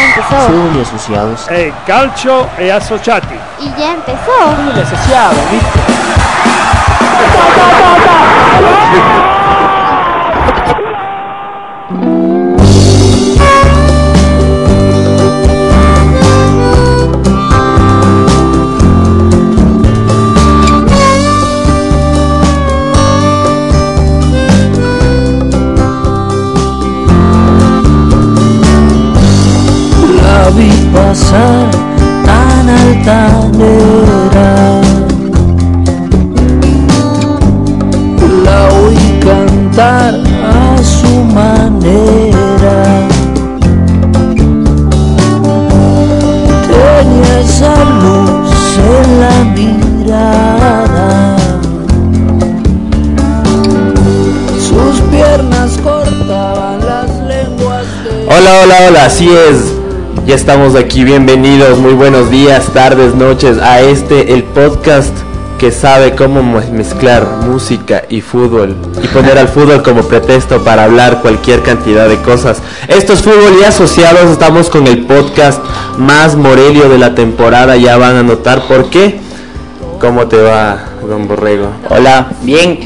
ya empezó. Fútbol y asociados. Eh, calcio e associati. Y ya empezó. Fútbol y asociados, ¿viste? Pasar tan altanera La oí cantar a su manera. Tenía esa luz en la mirada. Sus piernas cortaban las lenguas de... Hola, hola, hola, así es. Ya estamos aquí, bienvenidos, muy buenos días, tardes, noches a este, el podcast que sabe cómo mezclar música y fútbol y poner al fútbol como pretexto para hablar cualquier cantidad de cosas. Esto es Fútbol y Asociados, estamos con el podcast más morelio de la temporada, ya van a notar por qué. ¿Cómo te va, don Borrego? Hola, bien.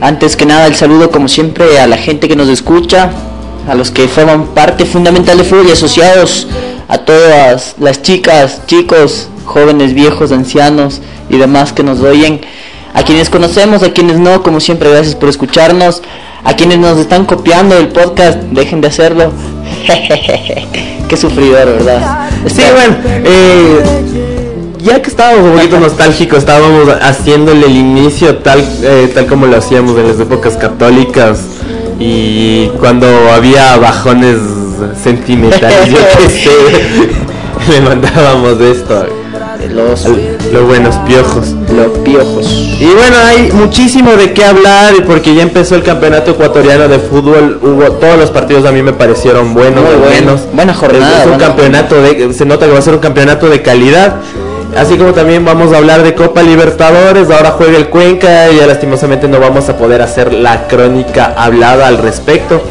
Antes que nada, el saludo como siempre a la gente que nos escucha, a los que forman parte fundamental de Fútbol y Asociados, a todas las chicas, chicos, jóvenes, viejos, ancianos y demás que nos oyen, a quienes conocemos, a quienes no, como siempre, gracias por escucharnos, a quienes nos están copiando el podcast, dejen de hacerlo. Qué sufridor, ¿verdad? Sí, bueno, eh, ya que estábamos un poquito nostálgicos, estábamos haciéndole el inicio tal, eh, tal como lo hacíamos en las épocas católicas y cuando había bajones sentimentales, yo qué sé, le mandábamos esto, Los, los buenos piojos. los piojos. Y bueno, hay muchísimo de qué hablar porque ya empezó el campeonato ecuatoriano de fútbol. Hubo todos los partidos a mí me parecieron buenos, Muy al bueno. menos. Buena jornada, Es un buena campeonato de, se nota que va a ser un campeonato de calidad. Así como también vamos a hablar de Copa Libertadores. Ahora juega el Cuenca y ya lastimosamente no vamos a poder hacer la crónica hablada al respecto.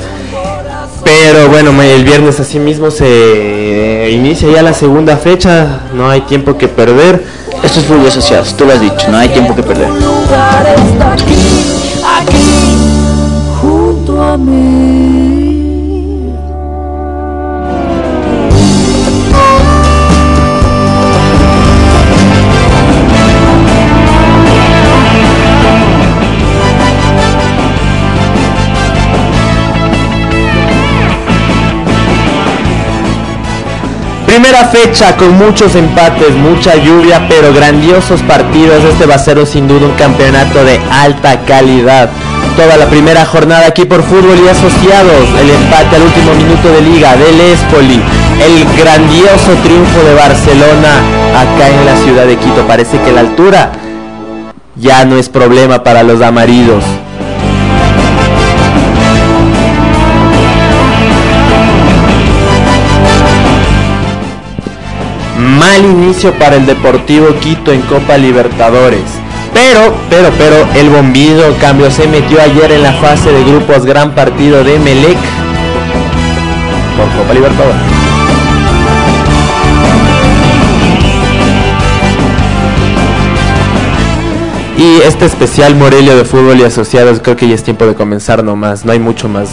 Pero bueno, el viernes así mismo se inicia ya la segunda fecha. No hay tiempo que perder. Esto es Fútbol y Asociados, tú lo has dicho, no hay tiempo que perder. lugar está aquí, aquí, junto a mí. Primera fecha con muchos empates, mucha lluvia, pero grandiosos partidos. Este va a ser sin duda un campeonato de alta calidad. Toda la primera jornada aquí por fútbol y asociados. El empate al último minuto de liga del Espoli. El grandioso triunfo de Barcelona acá en la ciudad de Quito. Parece que la altura ya no es problema para los amarillos. Mal inicio para el Deportivo Quito en Copa Libertadores. Pero, pero, pero, el bombillo en cambio se metió ayer en la fase de grupos gran partido de Melec por Copa Libertadores. Y este especial Morelio de fútbol y asociados creo que ya es tiempo de comenzar nomás, no hay mucho más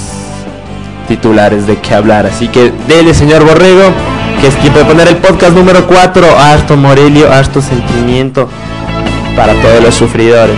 titulares de qué hablar. Así que dele, señor Borrego, que es tiempo de poner el podcast número 4, harto Morelio, harto sentimiento para todos los sufridores.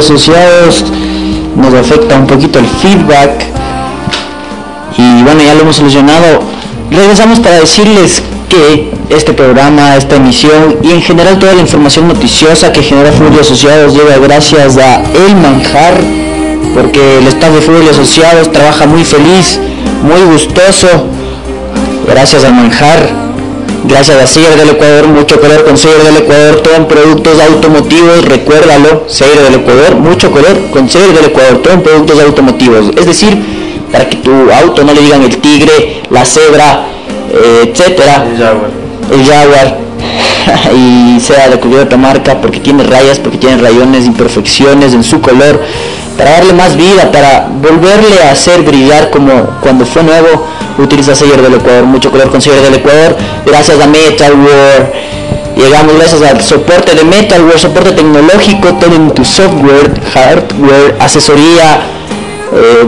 Asociados. Nos afecta un poquito el feedback. Y bueno, ya lo hemos solucionado. Regresamos para decirles que este programa, esta emisión y en general toda la información noticiosa que genera Fútbol Asociados llega gracias a El Manjar, porque el staff de Fútbol Asociados trabaja muy feliz, muy gustoso, gracias al Manjar. Gracias a Seyer del Ecuador, mucho color con Seyer del Ecuador, todo en productos automotivos, recuérdalo, Seyer del Ecuador, mucho color con Seyer del Ecuador, todo en productos automotivos. Es decir, para que tu auto no le digan el tigre, la cebra, eh, etcétera, el Jaguar y sea de cualquier otra marca porque tiene rayas, porque tiene rayones, imperfecciones en su color, para darle más vida, para volverle a hacer brillar como cuando fue nuevo, utiliza Seller del Ecuador, mucho color con Seller del Ecuador, gracias a Metal War. Llegamos gracias al soporte de Metalware, soporte tecnológico, todo en tu software, hardware, asesoría, eh,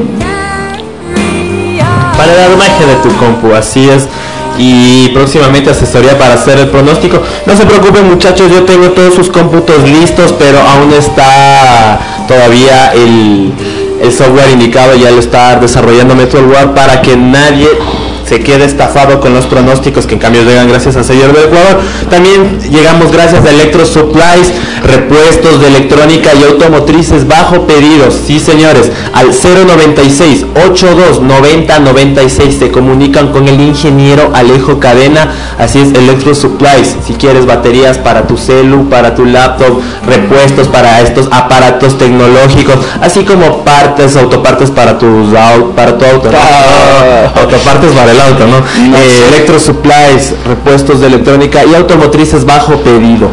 Para la magia de tu compu, así es. Y próximamente asesoría para hacer el pronóstico. No se preocupen muchachos, yo tengo todos sus cómputos listos, pero aún está todavía el, el software indicado, ya lo está desarrollando MetalWare para que nadie se quede estafado con los pronósticos que en cambio llegan gracias a Señor del Ecuador. También llegamos gracias a Electro Supplies, repuestos de electrónica y automotrices bajo pedidos. Sí, señores, al 096 82 90 96 se comunican con el ingeniero Alejo Cadena. Así es, Electro Supplies. Si quieres baterías para tu celu, para tu laptop, repuestos para estos aparatos tecnológicos, así como partes, autopartes para tus para tu auto. ¿no? Ah. Autopartes para el auto, ¿no? No Eh. Electro Supplies, repuestos de electrónica y automotrices bajo pedido.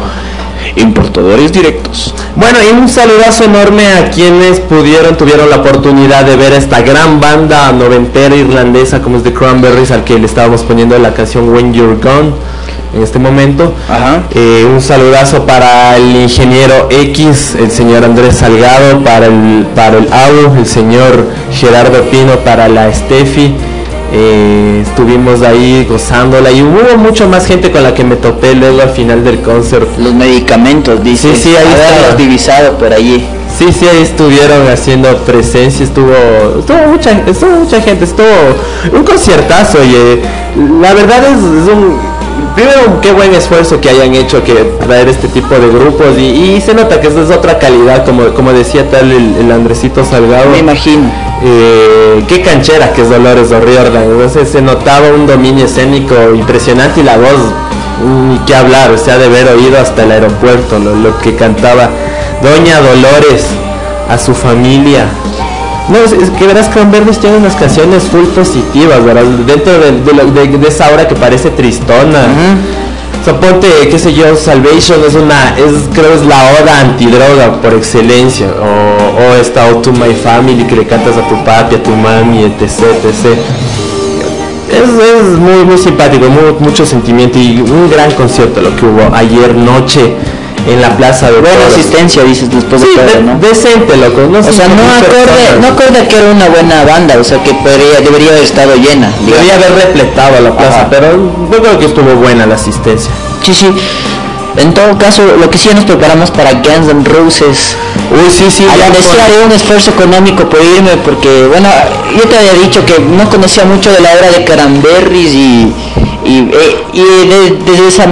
importadores directos. Bueno, y un saludazo enorme a quienes pudieron, tuvieron la oportunidad de ver esta gran banda noventera irlandesa como es The Cranberries, al que le estábamos poniendo la canción When You're Gone en este momento. Ajá. Eh, un saludazo para el ingeniero X, el señor Andrés Salgado, para el, para el AU, el señor Gerardo Pino, para la Steffi. Eh, estuvimos ahí gozándola y hubo mucho más gente con la que me topé luego al final del concert. Los medicamentos, dice. Sí, sí, ahí está. Divisado por allí. Sí, sí, ahí estuvieron haciendo presencia, estuvo, estuvo mucha, estuvo mucha gente, estuvo un conciertazo y eh, la verdad es, es un, primero qué buen esfuerzo que hayan hecho que traer este tipo de grupos y, y se nota que es otra calidad, como, como decía tal el, el Andresito Salgado. Me imagino. Eh, qué canchera que es Dolores O'Riordan, entonces se notaba un dominio escénico impresionante y la voz, ni qué hablar, o sea, de haber oído hasta el aeropuerto lo, lo que cantaba Doña Dolores a su familia. No, es, es que verás que Verdes tiene unas canciones full positivas, ¿verdad? Dentro de, de lo- de- de esa obra que parece tristona. Soporte, qué sé yo, Salvation es una, es creo es la oda antidroga por excelencia. O, o esta O to My Family que le cantas a tu papi, a tu mami, etc, etc. Es, es muy, muy simpático, muy- mucho sentimiento y un gran concierto lo que hubo ayer noche en la plaza de Buena asistencia, dices después de Sí, todo, ¿no? decente, loco. No O sea, no acorde, no acorde que era una buena banda, o sea que podría- debería haber estado llena. digamos. Debería haber repletado la plaza, Ajá. pero yo creo que estuvo buena la asistencia. Sí, sí. En todo caso, lo que sí nos preparamos para Guns N' Roses. Uy, sí, sí. Un esfuerzo económico por irme, porque, bueno, yo te había dicho que no conocía mucho de la obra de Caramberries y, y, eh, y de- desde, esa,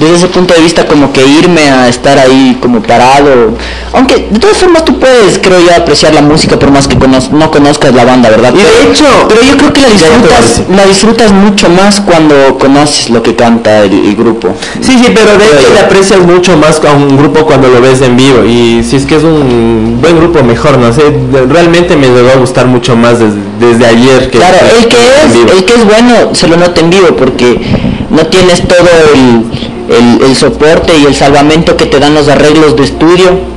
desde ese punto de vista como que irme a estar ahí como parado. Aunque de todas formas tú puedes, creo yo, apreciar la música por más que conoz- no conozcas la banda, ¿verdad? Y de hecho- pero yo creo que la disfrutas, la disfrutas mucho más cuando conoces lo que canta el, el grupo. Sí, sí, pero de hecho le aprecias mucho más a un grupo cuando lo ves en vivo. Y si es que es un buen grupo, mejor, no sé. Realmente me llegó a gustar mucho más desde, desde ayer que Claro, el que es, el que es bueno se lo nota en vivo porque no tienes todo el, el- el soporte y el salvamento que te dan los arreglos de estudio.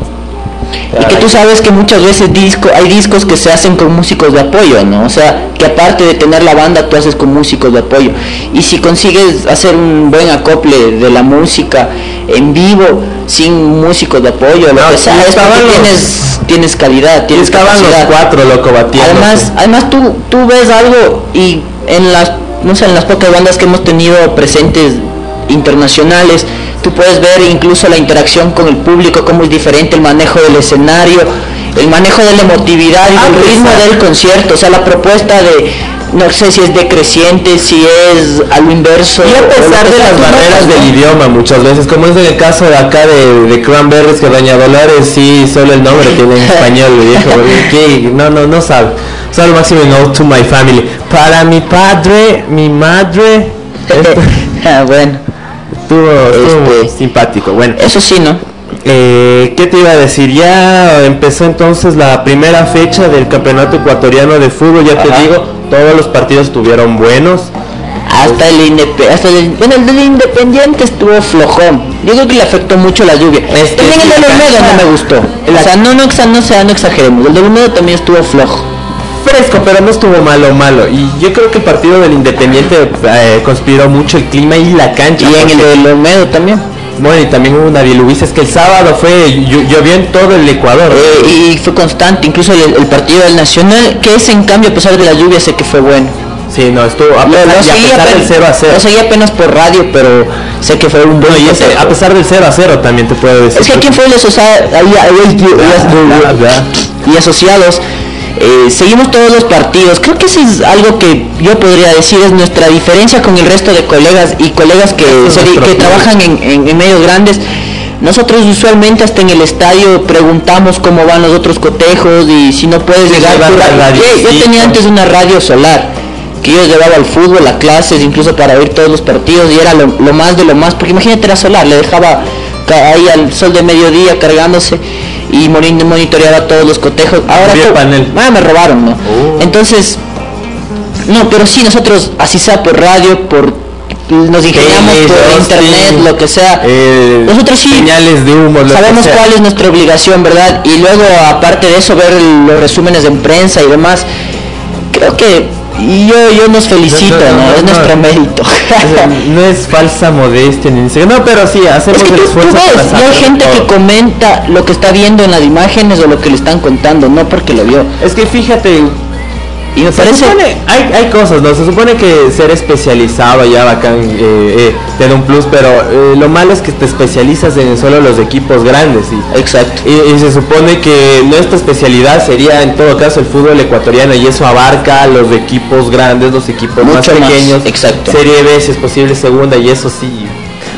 Y que tú sabes que muchas veces disco, hay discos que se hacen con músicos de apoyo, ¿no? O sea, que aparte de tener la banda, tú haces con músicos de apoyo. Y si consigues hacer un buen acople de la música en vivo, sin músicos de apoyo, lo No, que sea, es porque los- tienes, tienes calidad, tienes estaban los cuatro, loco, batiendo. Además, además tú, tú ves algo y en las, no sé, en las pocas bandas que hemos tenido presentes internacionales. Tú puedes ver incluso la interacción con el público, cómo es diferente el manejo del escenario, el manejo de la emotividad y Ah, el pues, ritmo ah. del concierto. O sea, la propuesta de, no sé si es decreciente, si es a lo inverso. Y a pesar de las barreras del idioma muchas veces, como es en el caso de acá de, de Cranberries, que Doña Dolores sí, solo el nombre tiene en español, ¿qué? No, no, no sabe. Solo máximo no to my family. Para mi padre, mi madre, esto bueno, estuvo, estuvo Este- simpático. Bueno, eso sí, ¿no? eh, ¿qué te iba a decir? Ya empezó entonces la primera fecha del Campeonato Ecuatoriano de Fútbol, ya te digo, todos los partidos estuvieron buenos. Hasta el, hasta el, bueno, el del Independiente estuvo flojón. Yo creo que le afectó mucho la lluvia. También el de la Olmedo no me gustó. la- O sea, no, no, no, sea, no exageremos. El de Olmedo también estuvo flojo. Fresco, pero no estuvo malo malo. Y yo creo que el partido del Independiente eh, conspiró mucho el clima y la cancha. Y en el porque- de Olmedo también. Bueno, y también hubo una diluvicia. Es que el sábado fue, llo- llovió en todo el Ecuador. Eh, y fue constante, incluso el, el partido del Nacional, que ese en cambio, a pesar de la lluvia, sé que fue bueno. sí, no, estuvo a pesar, lo y a seguí pesar del apenas, 0 a 0. lo seguí apenas por radio, pero sé que fue un buen No, y ese, a pesar del 0 a 0 también te puedo decir. Es que aquí en Fue Sosa- ahí- ahí- Ah, ahí- ah, y asociados eh, seguimos todos los partidos. Creo que eso es algo que yo podría decir es nuestra diferencia con el resto de colegas y colegas que, que trabajan en, en- en medios grandes. Nosotros usualmente hasta en el estadio preguntamos cómo van los otros cotejos y si no puedes Sí, llegar. tú- la yo, yo tenía antes una radio solar que yo llevaba al fútbol, a clases, incluso para oír todos los partidos y era lo, lo más de lo más, porque imagínate era solar, le dejaba ahí al sol de mediodía cargándose y moni- monitoreaba todos los cotejos. Ahora panel. Ah, me robaron, ¿no? Oh. Entonces, no, pero sí, nosotros, así sea por radio, por nos ingeniamos por internet, lo que sea. eh, nosotros sí señales de humo, sabemos cuál es nuestra obligación, ¿verdad? Y luego, aparte de eso, ver los resúmenes en prensa y demás. Creo que y yo, yo nos felicito, No, ¿no? no, no, es nuestro mérito. No es falsa modestia ni No, pero sí, hacemos Es que el tú, tú esfuerzo para y hay gente todo. que comenta lo que está viendo en las imágenes o lo que le están contando, no porque lo vio. Es que fíjate, Y me Se parece... supone- hay, hay cosas, ¿no? Se supone que ser especializado ya bacán eh, eh, te da un plus, pero eh, lo malo es que te especializas en solo los equipos grandes y, Exacto. y, y se supone que nuestra especialidad sería en todo caso el fútbol ecuatoriano y eso abarca los equipos grandes, los equipos Mucho más, pequeños, exacto. Serie B si es posible segunda y eso sí.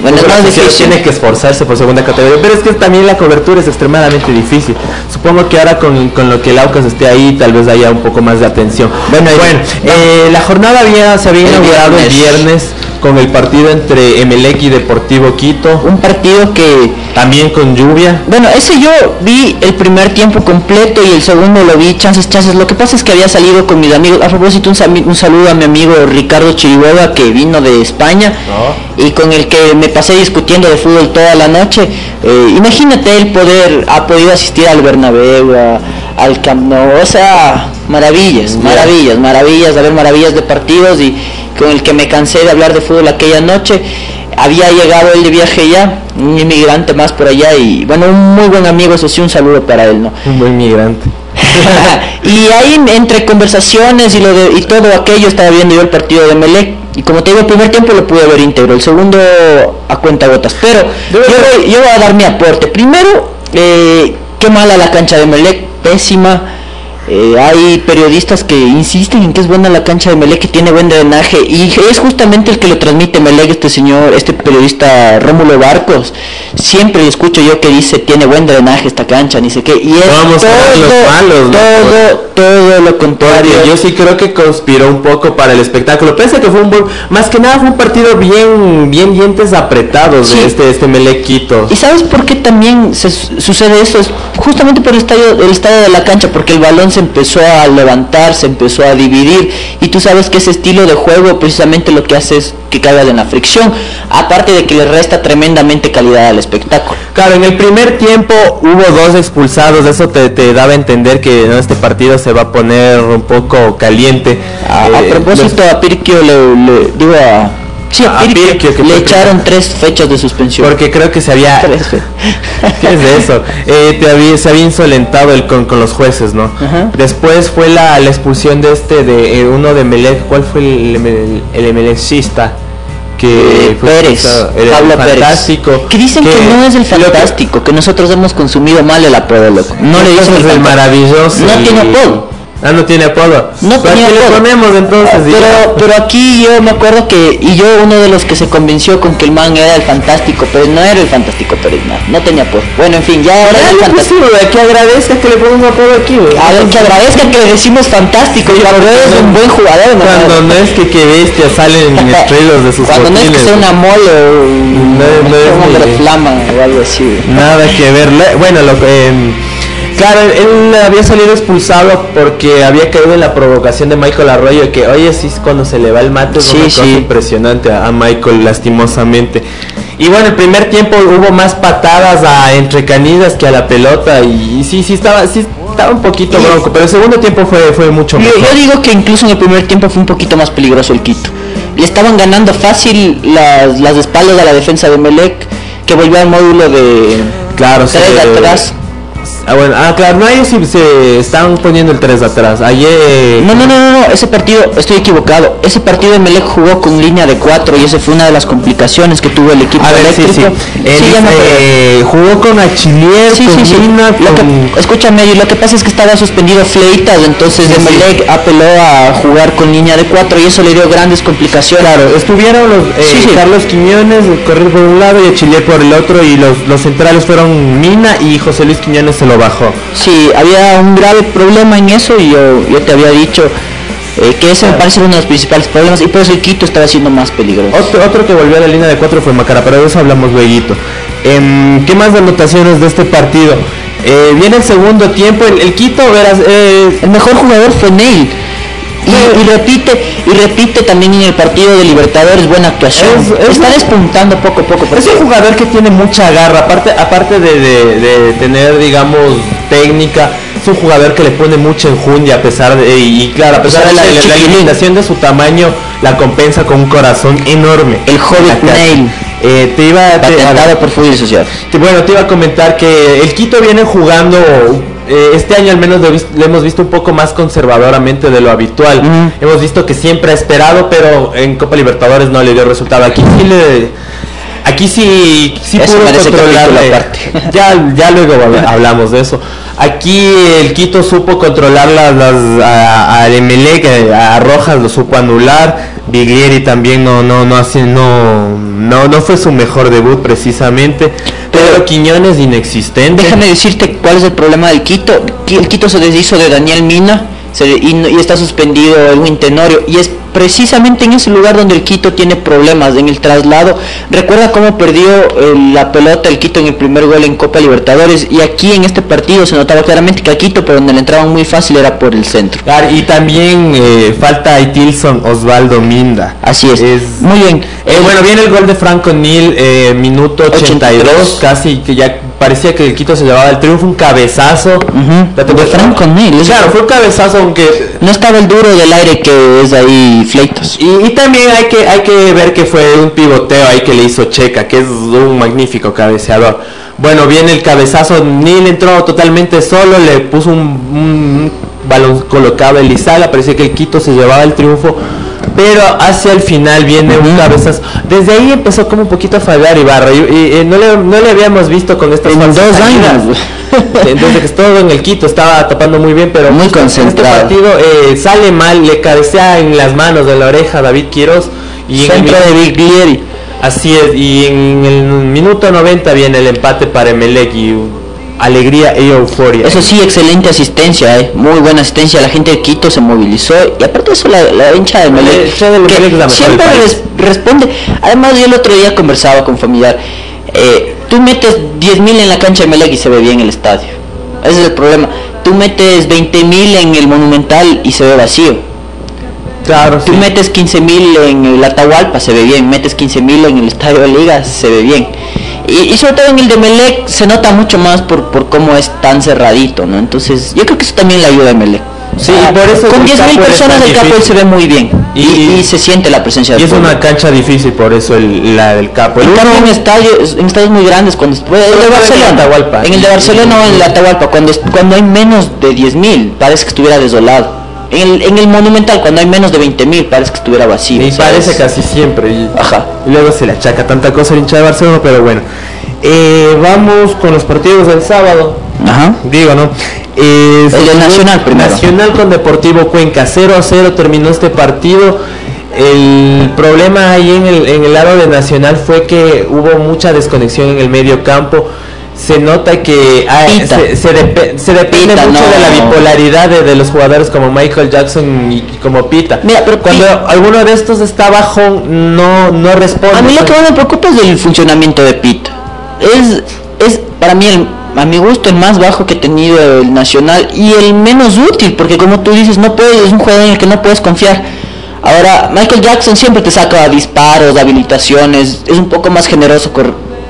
Bueno, es más tiene que esforzarse por segunda categoría, pero es que también la cobertura es extremadamente difícil. Supongo que ahora con, con lo que el Aucas esté ahí, tal vez haya un poco más de atención. Bueno, eh, la jornada había, se había El inaugurado el viernes. Con el partido entre Emelec y Deportivo Quito, Un partido que también con lluvia. Bueno, ese yo vi el primer tiempo completo y el segundo lo vi chances, chances. Lo que pasa es que había salido con mis amigos. A propósito, un, un saludo a mi amigo Ricardo Chiriboga que vino de España y con el que me pasé discutiendo de fútbol toda la noche. Eh, imagínate el poder, ha podido asistir al Bernabéu, a- al Camp Nou, o sea, maravillas, maravillas, maravillas, de ver maravillas de partidos y con el que me cansé de hablar de fútbol aquella noche. Había llegado él de viaje ya, un inmigrante más por allá y bueno, un muy buen amigo, eso sí, un saludo para él, ¿no? Un buen migrante. y ahí entre conversaciones y lo de, y todo aquello estaba viendo yo el partido de Melec y como te digo el primer tiempo lo pude ver íntegro, el segundo a cuenta gotas, pero yo voy, yo voy a dar mi aporte. Primero, eh, qué mala la cancha de Melec, pésima. Eh, hay periodistas que insisten en que es buena la cancha de Melec, que tiene buen drenaje y es justamente el que lo transmite Melec, este señor, este periodista Rómulo Barcos. Siempre escucho yo que dice tiene buen drenaje esta cancha, ni sé qué, y es Vamos a todo, todo, todo lo contrario. Yo sí creo que conspiró un poco para el espectáculo. Pese a que fue un buen, más que nada fue un partido bien, bien dientes apretados Sí. de este, este Melec Quito. ¿Y sabes por qué también se su- sucede eso? Es justamente por el estadio, el estado de la cancha, porque el balón se empezó a levantar, se empezó a dividir, y tú sabes que ese estilo de juego precisamente lo que hace es que caigas en la fricción, aparte de que le resta tremendamente calidad al espectáculo. Claro, en el primer tiempo hubo dos expulsados, eso te, te daba a entender que ¿no? este partido se va a poner un poco caliente. A, a Eh, propósito, a Pirquio le, le- digo a, sí, a A Pirquio, Pirquio, que le echaron tres fechas de suspensión. Porque creo que se había... ¿Qué es de eso? Eh, te había, se había insolentado el con, con los jueces, ¿no? Ajá. Después fue la, la expulsión de este, de eh, uno de Melec, ¿cuál fue el, el, el emelecista? que Eh, Pérez, el Pablo Pérez. fantástico. Que dicen que, no es el lo que- fantástico, que nosotros hemos consumido mal el apodo, loco. No le dicen el el fantástico. maravilloso. No tiene apodo. Ah, no tiene apodo. No ¿Para tenía qué apodo. ponemos entonces? Pero, pero aquí yo me acuerdo que, y yo uno de los que se convenció con que el man era el fantástico, pero no era el fantástico Pérez, no, no tenía apodo. Bueno, en fin, ya ahora es el fantástico. que agradezca que le ponga apodo aquí, güey. A ver, que agradezca que le decimos fantástico, y porque es un buen jugador, ¿no? Cuando no es que que bestia salen en estrellas de sus Cuando no es que sea una mole o un, hombre flama o algo así. Nada que ver. Bueno, lo que, em, claro, él, había salido expulsado porque había caído en la provocación de Michael Arroyo, que oye, sí, cuando se le va el mate es Sí, una cosa sí. impresionante a, Michael, lastimosamente. Y bueno, el primer tiempo hubo más patadas a entre canillas que a la pelota y, y sí, sí estaba, sí estaba un poquito bronco, pero el segundo tiempo fue, fue mucho Yo, mejor. yo digo que incluso en el primer tiempo fue un poquito más peligroso el Quito. Le estaban ganando fácil las, las espaldas a la defensa de Melec, que volvió al módulo de Claro, tres atrás. Ah, bueno, ah, claro, no, ellos sí se están poniendo el 3 atrás. Ayer. No, no, no, no, no, ese partido, estoy equivocado. Ese partido de Melec jugó con línea de 4 y esa fue una de las complicaciones que tuvo el equipo A ver, sí, sí. eléctrico. Eh, jugó con Achillier, Sí, con sí, que- con... escúchame, y lo que pasa es que estaba suspendido Fleitas, entonces. Emelec apeló a jugar con línea de 4 y eso le dio grandes complicaciones. Claro, estuvieron los eh. Carlos Quiñones, correr por un lado y Achillier por el otro y los, los centrales fueron Mina y José Luis Quiñones se lo bajó. Sí, había un grave problema en eso y yo, yo te había dicho eh, que ese me parece uno de los principales problemas y por eso el Quito estaba siendo más peligroso. Otro, otro que volvió a la línea de cuatro fue Macara, pero de eso hablamos luego. ¿Qué más de anotaciones de este partido? Eh, viene el segundo tiempo, el, el Quito, verás, eh, El mejor jugador fue Neil. Y, y repite, y repite también en el partido de Libertadores buena actuación. Es- es Está un- despuntando poco a poco. Es un jugador que tiene mucha garra, aparte, aparte de, de- de tener, digamos, técnica, es un jugador que le pone mucha enjundia a pesar de, y, claro, a pesar de la, limitación de su tamaño, la compensa con un corazón enorme. El Acá. Nail. Eh, te iba te- a por Social. te- bueno, te iba a comentar que el Quito viene jugando, eh, este año al menos lo, lo hemos visto un poco más conservadoramente de lo habitual. Hemos visto que siempre ha esperado, pero en Copa Libertadores no le dio resultado. Aquí sí le... Aquí sí, sí Eso pudo controlar. Ya, ya luego habla- hablamos de eso. Aquí el Quito supo controlar las, las a, a Emelec, eh, a Rojas lo supo anular. Viglieri también no no no hace no no no fue su mejor debut precisamente. Pero Quiñones inexistente. Déjame decirte cuál es el problema del Quito. Qui- El Quito se deshizo de Daniel Mina se- y, y está suspendido Edwin Tenorio. Y es precisamente en ese lugar donde el Quito tiene problemas en el traslado. Recuerda cómo perdió eh, la pelota el Quito en el primer gol en Copa Libertadores. Y aquí en este partido se notaba claramente que a Quito, pero donde le entraban muy fácil era por el centro. Claro, y también eh, falta a Tilson Osvaldo Minda. Así es. Es- Muy bien. Eh, bueno, viene el gol de Franco Nil, eh, minuto 82, 83. casi que ya parecía que el Quito se llevaba el triunfo, un cabezazo. De Franco Nil, Claro, fue un cabezazo, aunque... No estaba el duro del aire que es ahí Y, y también hay que, hay que ver que fue un pivoteo ahí que le hizo Checa, que es un magnífico cabeceador. Bueno, viene el cabezazo, Nil entró totalmente solo, le puso un, un balón colocado en Lizala, parecía que el Quito se llevaba el triunfo, pero hacia el final viene un cabezazo. Desde ahí empezó como un poquito a fallar Ibarra, y, y, eh, no, le, no le habíamos visto con estas En dos años. Entonces que todo en el Quito estaba tapando muy bien, pero Muy en este partido eh, sale mal, le cabecea en las manos de la oreja a David Quiroz y en el Centro de Viglieri. Así es, y en el minuto 90 viene el empate para Emelec y alegría e euforia. Eso sí, excelente asistencia, eh. muy buena asistencia. La gente de Quito se movilizó y aparte de eso, la, la hincha de La Melec, de siempre del res- responde. Además, yo el otro día conversaba con familiar. eh, tú metes 10.000 en la cancha de Melec y se ve bien el estadio. Ese es el problema. Tú metes 20.000 en el Monumental y se ve vacío. Claro, Tú sí. metes 15.000 en el Atahualpa, se ve bien. Metes 15.000 en el Estadio de Liga, se ve bien. Y, y sobre todo en el de Melec se nota mucho más por, por cómo es tan cerradito, ¿no? Entonces, yo creo que eso también le ayuda a Melec. Sí, y por eso con el 10.000 Capo es personas el difícil. se ve muy bien. Y, Y- y se siente la presencia Y es una cancha difícil, por eso el, la del capo. El En cambio, en estadios, en estadios muy grandes, cuando el de Barcelona, Atahualpa. en el de Barcelona o en el Atahualpa, cuando, cuando hay menos de 10.000, parece que estuviera desolado. En el, en el Monumental, cuando hay menos de 20 mil, parece que estuviera vacío. Y ¿sabes? parece casi siempre. Y, Ajá. y luego se le achaca tanta cosa al hincha de Barcelona, pero bueno. Eh, vamos con los partidos del sábado. Ajá. Digo, ¿no? Eh, El del Nacional primero. Nacional con Deportivo Cuenca, 0 a 0 terminó este partido. El problema ahí en el, en el lado de Nacional fue que hubo mucha desconexión en el medio campo. Se nota que ah, Pita. se, se depe- se depende Pita, mucho no. de la bipolaridad de, de los jugadores como Michael Jackson y, como Pita. Mira, pero cuando alguno de estos está bajo, no, no responde. A mí lo que más me preocupa es el funcionamiento de Pita. Es, es para mí, el, a mi gusto, el más bajo que ha tenido el Nacional y el menos útil, porque como tú dices, no puedes, es un jugador en el que no puedes confiar. Ahora, Michael Jackson siempre te saca disparos, habilitaciones, es un poco más generoso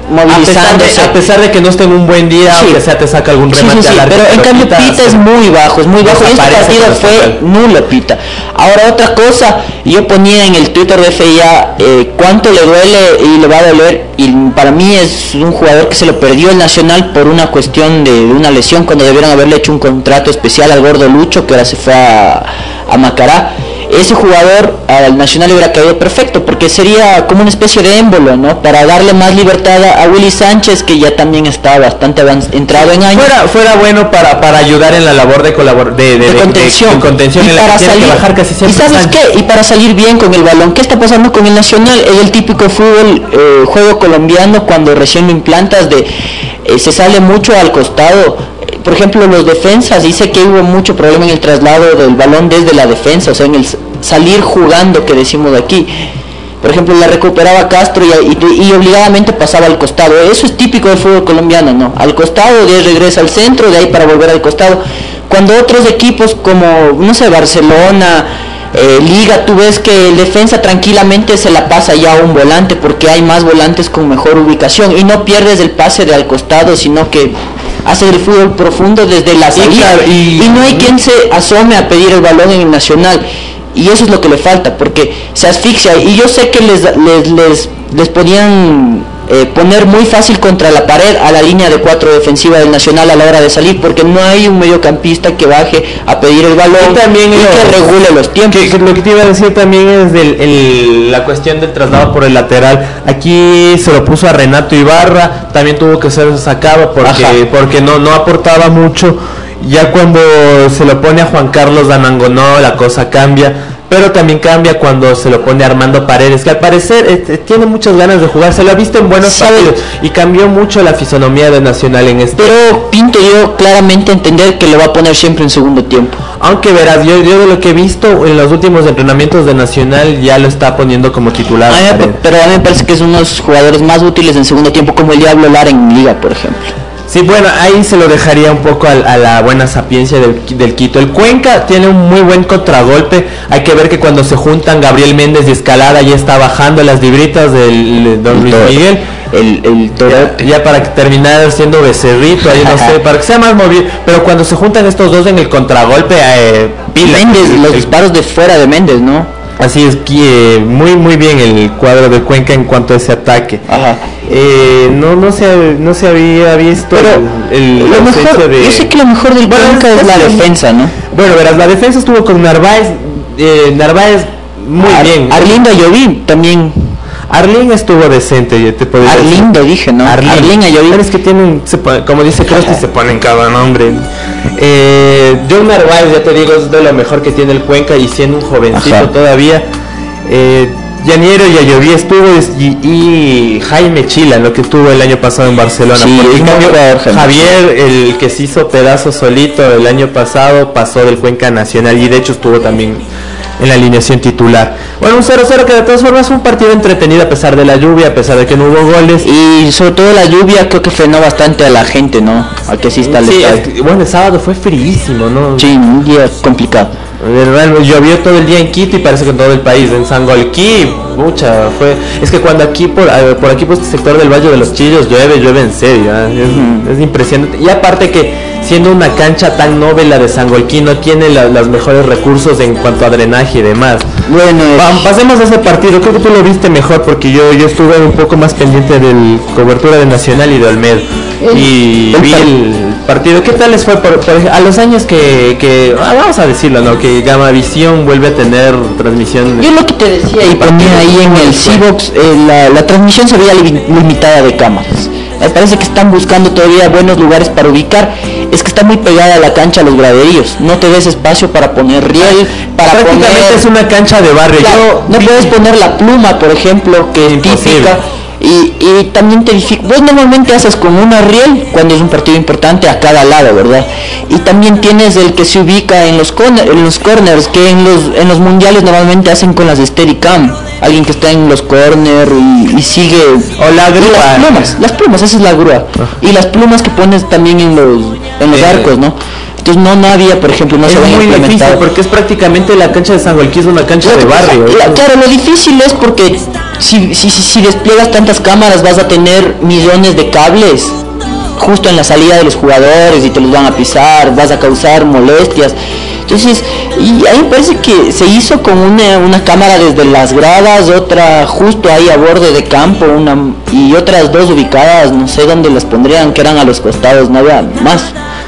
cor- a pesar, movilizándose. de, a pesar de que no esté en un buen día, Sí. aunque sea te saca algún remate sí, sí, al arco, pero en cambio Pita, es muy bajo, es muy bajo. Y este partido fue nulo Pita. Ahora otra cosa, yo ponía en el Twitter de FIA eh, cuánto le duele y le va a doler. Y para mí es un jugador que se lo perdió el Nacional por una cuestión de, de una lesión cuando debieron haberle hecho un contrato especial al gordo Lucho que ahora se fue a, a Macará. Ese jugador al Nacional hubiera caído perfecto porque sería como una especie de émbolo, ¿no? Para darle más libertad a Willy Sánchez que ya también está bastante entrado en años. fuera, fuera bueno para, para ayudar en la labor de colabor de, de, contención, de contención. y en la para que salir, bajar casi y sabes qué y para salir bien con el balón. Qué está pasando con el nacional es el típico fútbol eh, juego colombiano cuando recién lo implantas de eh, se sale mucho al costado por ejemplo los defensas dice que hubo mucho problema en el traslado del balón desde la defensa o sea en el salir jugando que decimos aquí por ejemplo, la recuperaba Castro y, y- y obligadamente pasaba al costado. Eso es típico del fútbol colombiano, ¿no? Al costado, de ahí regresa al centro, de ahí para volver al costado. Cuando otros equipos como, no sé, Barcelona, eh, Liga, tú ves que el defensa tranquilamente se la pasa ya a un volante porque hay más volantes con mejor ubicación y no pierdes el pase de al costado, sino que haces el fútbol profundo desde la salida. y- y no hay quien se asome a pedir el balón en el nacional y eso es lo que le falta porque se asfixia. Y yo sé que les les les, les podían eh, poner muy fácil contra la pared a la línea de cuatro defensiva del Nacional a la hora de salir porque no hay un mediocampista que baje a pedir el balón Y también y lo- que regule los tiempos Que- que lo que te iba a decir también es del, el- la cuestión del traslado por el lateral. Aquí se lo puso a Renato Ibarra, también tuvo que ser sacado porque, Ajá. porque no, no aportaba mucho. Ya cuando se lo pone a Juan Carlos Danangonó, la cosa cambia. Pero también cambia cuando se lo pone Armando Paredes, que al parecer eh, tiene muchas ganas de jugar. Se lo ha visto en buenos Sabe- partidos y cambió mucho la fisonomía de Nacional en este. pero Pinto dio claramente a entender que lo va a poner siempre en segundo tiempo Aunque verás, yo, yo de lo que he visto en los últimos entrenamientos de Nacional ya lo está poniendo como titular. A mí pero a mí me parece que es uno de los jugadores más útiles en segundo tiempo como el Diablo Lara en Liga por ejemplo Sí, bueno, ahí se lo dejaría un poco al- a, la buena sapiencia del, del Quito. El Cuenca tiene un muy buen contragolpe. Hay que ver que cuando se juntan Gabriel Méndez y Escalada ya está bajando las libritas del de Don Luis Miguel. el, el Ya, ya para que terminar siendo becerrito, ahí no sé, para que sea más movido. Pero cuando se juntan estos dos en el contragolpe, eh. Méndez, los disparos de fuera de Méndez, ¿no? Así es que eh, muy muy bien el cuadro de Cuenca en cuanto a ese ataque. Ajá. Eh, no no se no se había visto Pero el, lo mejor, de- yo sé que lo mejor del Cuenca es la defensa, ¿no? Bueno, verás, la defensa estuvo con Narváez, eh, Narváez muy Ar- bien. Arlindo Ayoví también. Arlín estuvo decente, yo te podría decir. Arlindo dije, ¿no? Arlín. Arlín Ayoví. Pero es que tienen, se pone- como dice Krusty, se ponen cada nombre. Eh, John Narváez, ya te digo, es de lo mejor que tiene el Cuenca y siendo un jovencito Ajá. todavía. Eh, Yaniero y Ayoví estuvo es- y, y Jaime Chila, lo que estuvo el año pasado en Barcelona. Sí, cambio, Javier, el que se hizo pedazo solito el año pasado, pasó del Cuenca Nacional y de hecho estuvo también en la alineación titular. Bueno, un 0-0 que de todas formas fue un partido entretenido a pesar de la lluvia, a pesar de que no hubo goles. Y sobre todo la lluvia creo que frenó bastante a la gente, ¿no? A que sí está el Sí, estadio. es bueno, el sábado fue fríísimo, ¿no? Sí, un día complicado. De verdad, llovió todo el día en Quito y parece que en todo el país. En Sangolquí, mucha, fue. Es que cuando aquí por, eh, por aquí por este sector del Valle de los Chillos llueve, llueve en serio. ¿ah? Es, es impresionante. Y aparte que siendo una cancha tan noble la de Sangolquí no tiene la- los mejores recursos en cuanto a drenaje y demás. Bueno, eh, Va- pasemos a ese partido, creo que tú lo viste mejor porque yo, yo estuve un poco más pendiente de cobertura de Nacional y de Olmedo. El- y el vi el partido. ¿Qué tal les fue por, por ej- a los años que, que ah, vamos a decirlo, ¿no? Que Gamavisión vuelve a tener transmisión? Yo lo que te decía y ponía ahí en el C-Box, eh, la, la transmisión se veía li- limitada de cámaras. Me parece que están buscando todavía buenos lugares para ubicar. Es que está muy pegada a la cancha los graderíos. No te des espacio para poner riel, para Prácticamente poner... es una cancha de barrio. Claro, Yo no puedes poner la pluma, por ejemplo, que es Imposible. típica. Y, y también te dificulta. Vos normalmente haces con una riel cuando es un partido importante a cada lado, ¿verdad? Y también tienes el que se ubica en los, corner- en los corners, que en los, en los mundiales normalmente hacen con las Steadicam. Alguien que está en los corners y, y sigue. O la grúa. Las plumas, las plumas, esa es la grúa. Y las plumas que pones también en los, en los Eh. arcos, ¿no? Entonces no, no había, por ejemplo, no es se habían muy difícil porque es prácticamente la cancha de San Joaquín, es una cancha de barrio. La- claro, lo difícil es porque si, si, si, si despliegas tantas cámaras vas a tener millones de cables justo en la salida de los jugadores y te los van a pisar, vas a causar molestias. Entonces, y ahí me parece que se hizo con una, una cámara desde las gradas, otra justo ahí a borde de campo, una y otras dos ubicadas, no sé dónde las pondrían, que eran a los costados, no había más.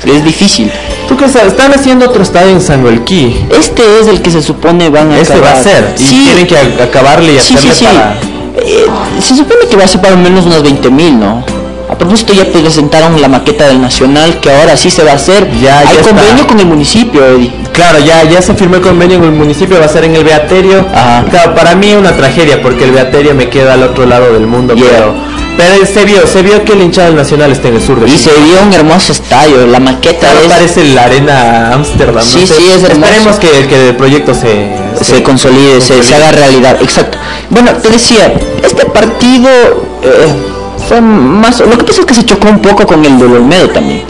Es difícil. ¿Tú qué sabes? Están haciendo otro estadio en San Joaquín. Este es el que se supone van a Este va a acabar. ser. Y Sí, tienen que acabarle y Sí, hacerle sí, para... Eh, se supone que va a ser para al menos unos 20 mil, ¿no? A propósito ya presentaron la maqueta del Nacional, que ahora sí se va a hacer. Ya, Hay ya está. convenio con el municipio, Eddie. Claro, ya, ya se firmó el convenio en el municipio, va a ser en el Beaterio. Ajá. Claro, para mí es una tragedia porque el Beaterio me queda al otro lado del mundo, Yeah. pero, pero se vio, se vio que el hinchado Nacional está en el sur de Y se vio un hermoso estadio, la maqueta es- parece la arena Ámsterdam. Sí, sé. sí, es hermoso. Esperemos que, que el proyecto se, se consolide, se, se haga realidad. Exacto. Bueno, te decía, este partido eh, fue más... Lo que pasa es que se chocó un poco con el del Olmedo también.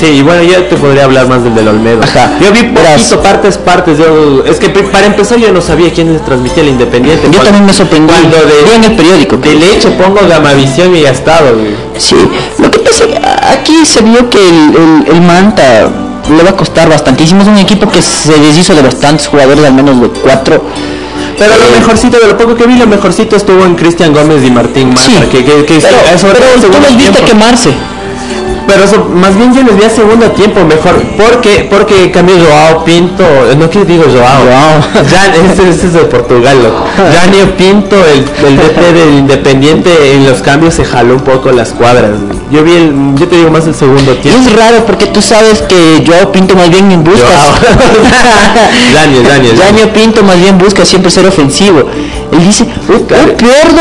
Sí, y bueno, yo te podría hablar más del del Olmedo. Ajá. Yo vi Verás. poquito, partes, partes. Yo, es que para empezar yo no sabía quién les transmitía el Independiente. Yo también me sorprendí. Cuando Vi en de, el periódico. de leche pongo Gamavisión y ya estado. güey. Sí, lo que pasa es que aquí se vio que el, el- el Manta le va a costar bastantísimo. Es un equipo que se deshizo de bastantes jugadores, al menos de cuatro. Pero lo Eh, mejorcito, de lo poco que vi, lo mejorcito estuvo en Cristian Gómez y Martín Mata. Sí, que, que, que pero, tú los viste tiempo. quemarse. Pero eso, más bien yo les vi a segundo tiempo mejor. Porque, porque cambió Joao Pinto. No que digo Joao. Joao. Ya, ese, ese es de Portugal, loco. Janio Pinto, el, el DT del Independiente, en los cambios se jaló un poco las cuadras. Yo vi el, yo te digo más el segundo tiempo. es raro porque tú sabes que Joao Pinto más bien en busca. Daniel, Daniel. Janio Pinto más bien busca siempre ser ofensivo. Él dice, "Eu Claro. pierdo.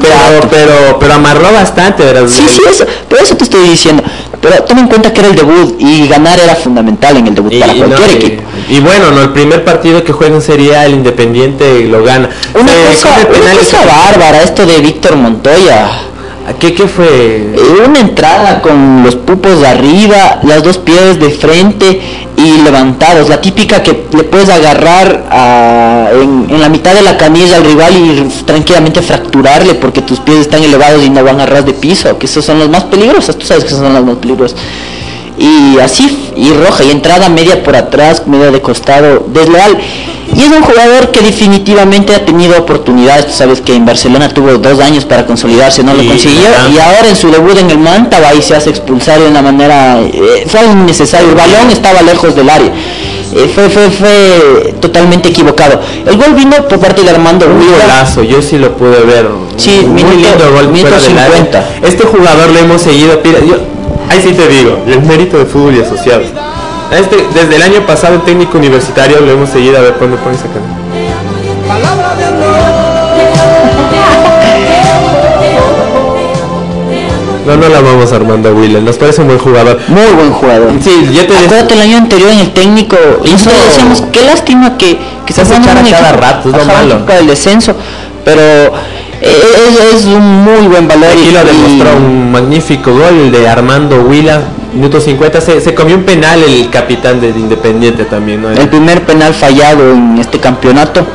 Pero, pero, pero amarró bastante, ¿verdad? Sí, sí, eso, por eso te estoy diciendo. Pero toma en cuenta que era el debut y ganar era fundamental en el debut Y, para y cualquier no, y- equipo. y bueno, no, el primer partido que juegan sería el Independiente lo gana. Una cosa, una cosa bárbara esto de Víctor Montoya. ¿Qué, qué fue? Eh, Una entrada con los pupos de arriba, las dos pies de frente y levantados. La típica que le puedes agarrar a- en, la mitad de la camisa al rival y tranquilamente fracturarle porque tus pies están elevados y no van a ras de piso, que esos son los más peligrosos. Tú sabes que esos son los más peligrosos. Y así, y roja, y entrada media por atrás, media de costado, desleal. Y es un jugador que definitivamente ha tenido oportunidades. Tú sabes que en Barcelona tuvo dos años para consolidarse, no lo consiguió. Y ahora en su debut en el Manta va y se hace expulsar de una manera. eh, fue innecesario. El balón estaba lejos del área. Eh, fue, fue, fue totalmente equivocado. El gol vino por parte de Armando Un golazo, yo sí lo pude ver. Sí, muy minuto- lindo gol fuera del área. 50. Este jugador lo hemos seguido. yo- ahí sí te digo, el mérito de fútbol y asociados. Este, desde el año pasado el técnico universitario lo hemos seguido a ver cuándo pone esa canción. No, no la vamos Armando Wheeler, nos parece un buen jugador. Muy buen jugador. Sí, ya te decía. Acuérdate el año anterior en el técnico, y Hizo- nosotros decíamos, qué lástima que, que Se hace jugando echar en a un cada equipo- rato, es lo malo. del descenso, pero es, es un muy buen valor. Aquí lo demostró un magnífico gol de Armando Huila, minuto 50. Se, se comió un penal el capitán del Independiente también, ¿no? el primer penal fallado en este campeonato.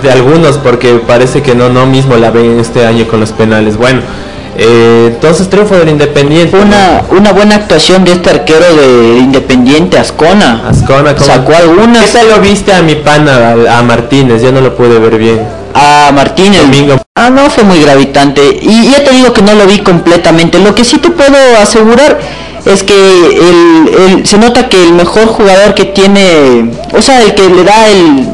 De algunos, porque parece que no, no mismo la ven este año con los penales. Bueno, eh, entonces triunfo del Independiente. Una, una buena actuación de este arquero de Independiente, Ascona. Ascona, ¿cómo? Sacó algunas. ¿Qué tal lo viste a mi pana, a, a Martínez? Yo no lo pude ver bien. A Martínez. Domingo. Ah, no, fue muy gravitante. Y ya te digo que no lo vi completamente. Lo que sí te puedo asegurar es que el, el- se nota que el mejor jugador que tiene, o sea, el que le da el,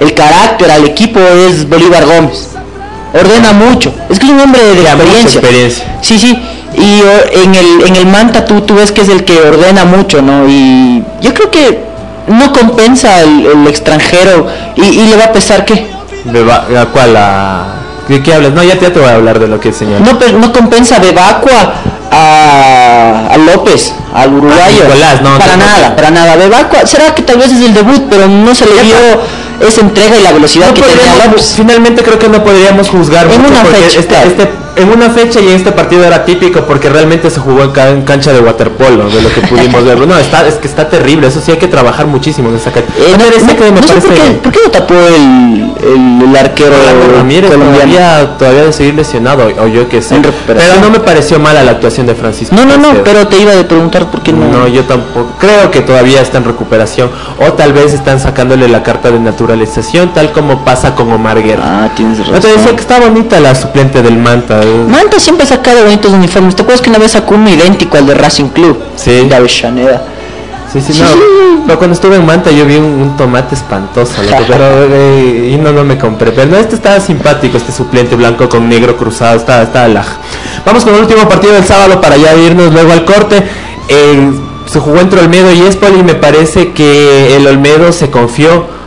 el carácter al equipo es Bolívar Gómez. Ordena mucho. Es que es un hombre de experiencia. experiencia. Sí, sí. Y en el, en el Manta tú, tú ves que es el que ordena mucho, ¿no? Y yo creo que no compensa el, el extranjero y, y le va a pesar que ¿De va- ¿A cuál? ¿A... ¿De qué hablas? No, ya, ya te voy a hablar de lo que señala. no, pe- no compensa Bebacua a, a López, al uruguayo. Ah, Nicolás, no, para no, nada, no. para nada. Bebacua, será que tal vez es el debut, pero no se le dio esa entrega y la velocidad No que tenía podríamos- López. finalmente creo que no podríamos juzgar En mucho una porque fecha, este, claro. este- en una fecha y en este partido era típico porque realmente se jugó en, ca- en cancha de waterpolo de lo que pudimos ver no está es que está terrible eso sí hay que trabajar muchísimo en esa cancha Eh, Me no, parece no- que me no sé por qué, por qué no tapó el, el, el arquero Ramírez todavía, todavía de seguir lesionado o yo que sé pero no me pareció mala la actuación de Francisco No, no, no, pero te iba a preguntar por qué no. No, yo tampoco. Creo que todavía está en recuperación. O tal vez están sacándole la carta de naturalización, tal como pasa con Omar Guerra. Ah, tienes razón. No te decía que está bonita la suplente del Manta. Manta siempre saca de bonitos uniformes. ¿Te acuerdas que una vez sacó uno idéntico al de Racing Club? Sí. De Avellaneda. Sí, sí, no. sí. Pero cuando estuve en Manta yo vi un, un tomate espantoso, loco, pero eh, y no, no me compré. Pero no, este estaba simpático, este suplente blanco con negro cruzado, está, está la. Vamos con el último partido del sábado para ya irnos luego al corte. Eh, se jugó entre Olmedo y Espoli y me parece que el Olmedo se confió.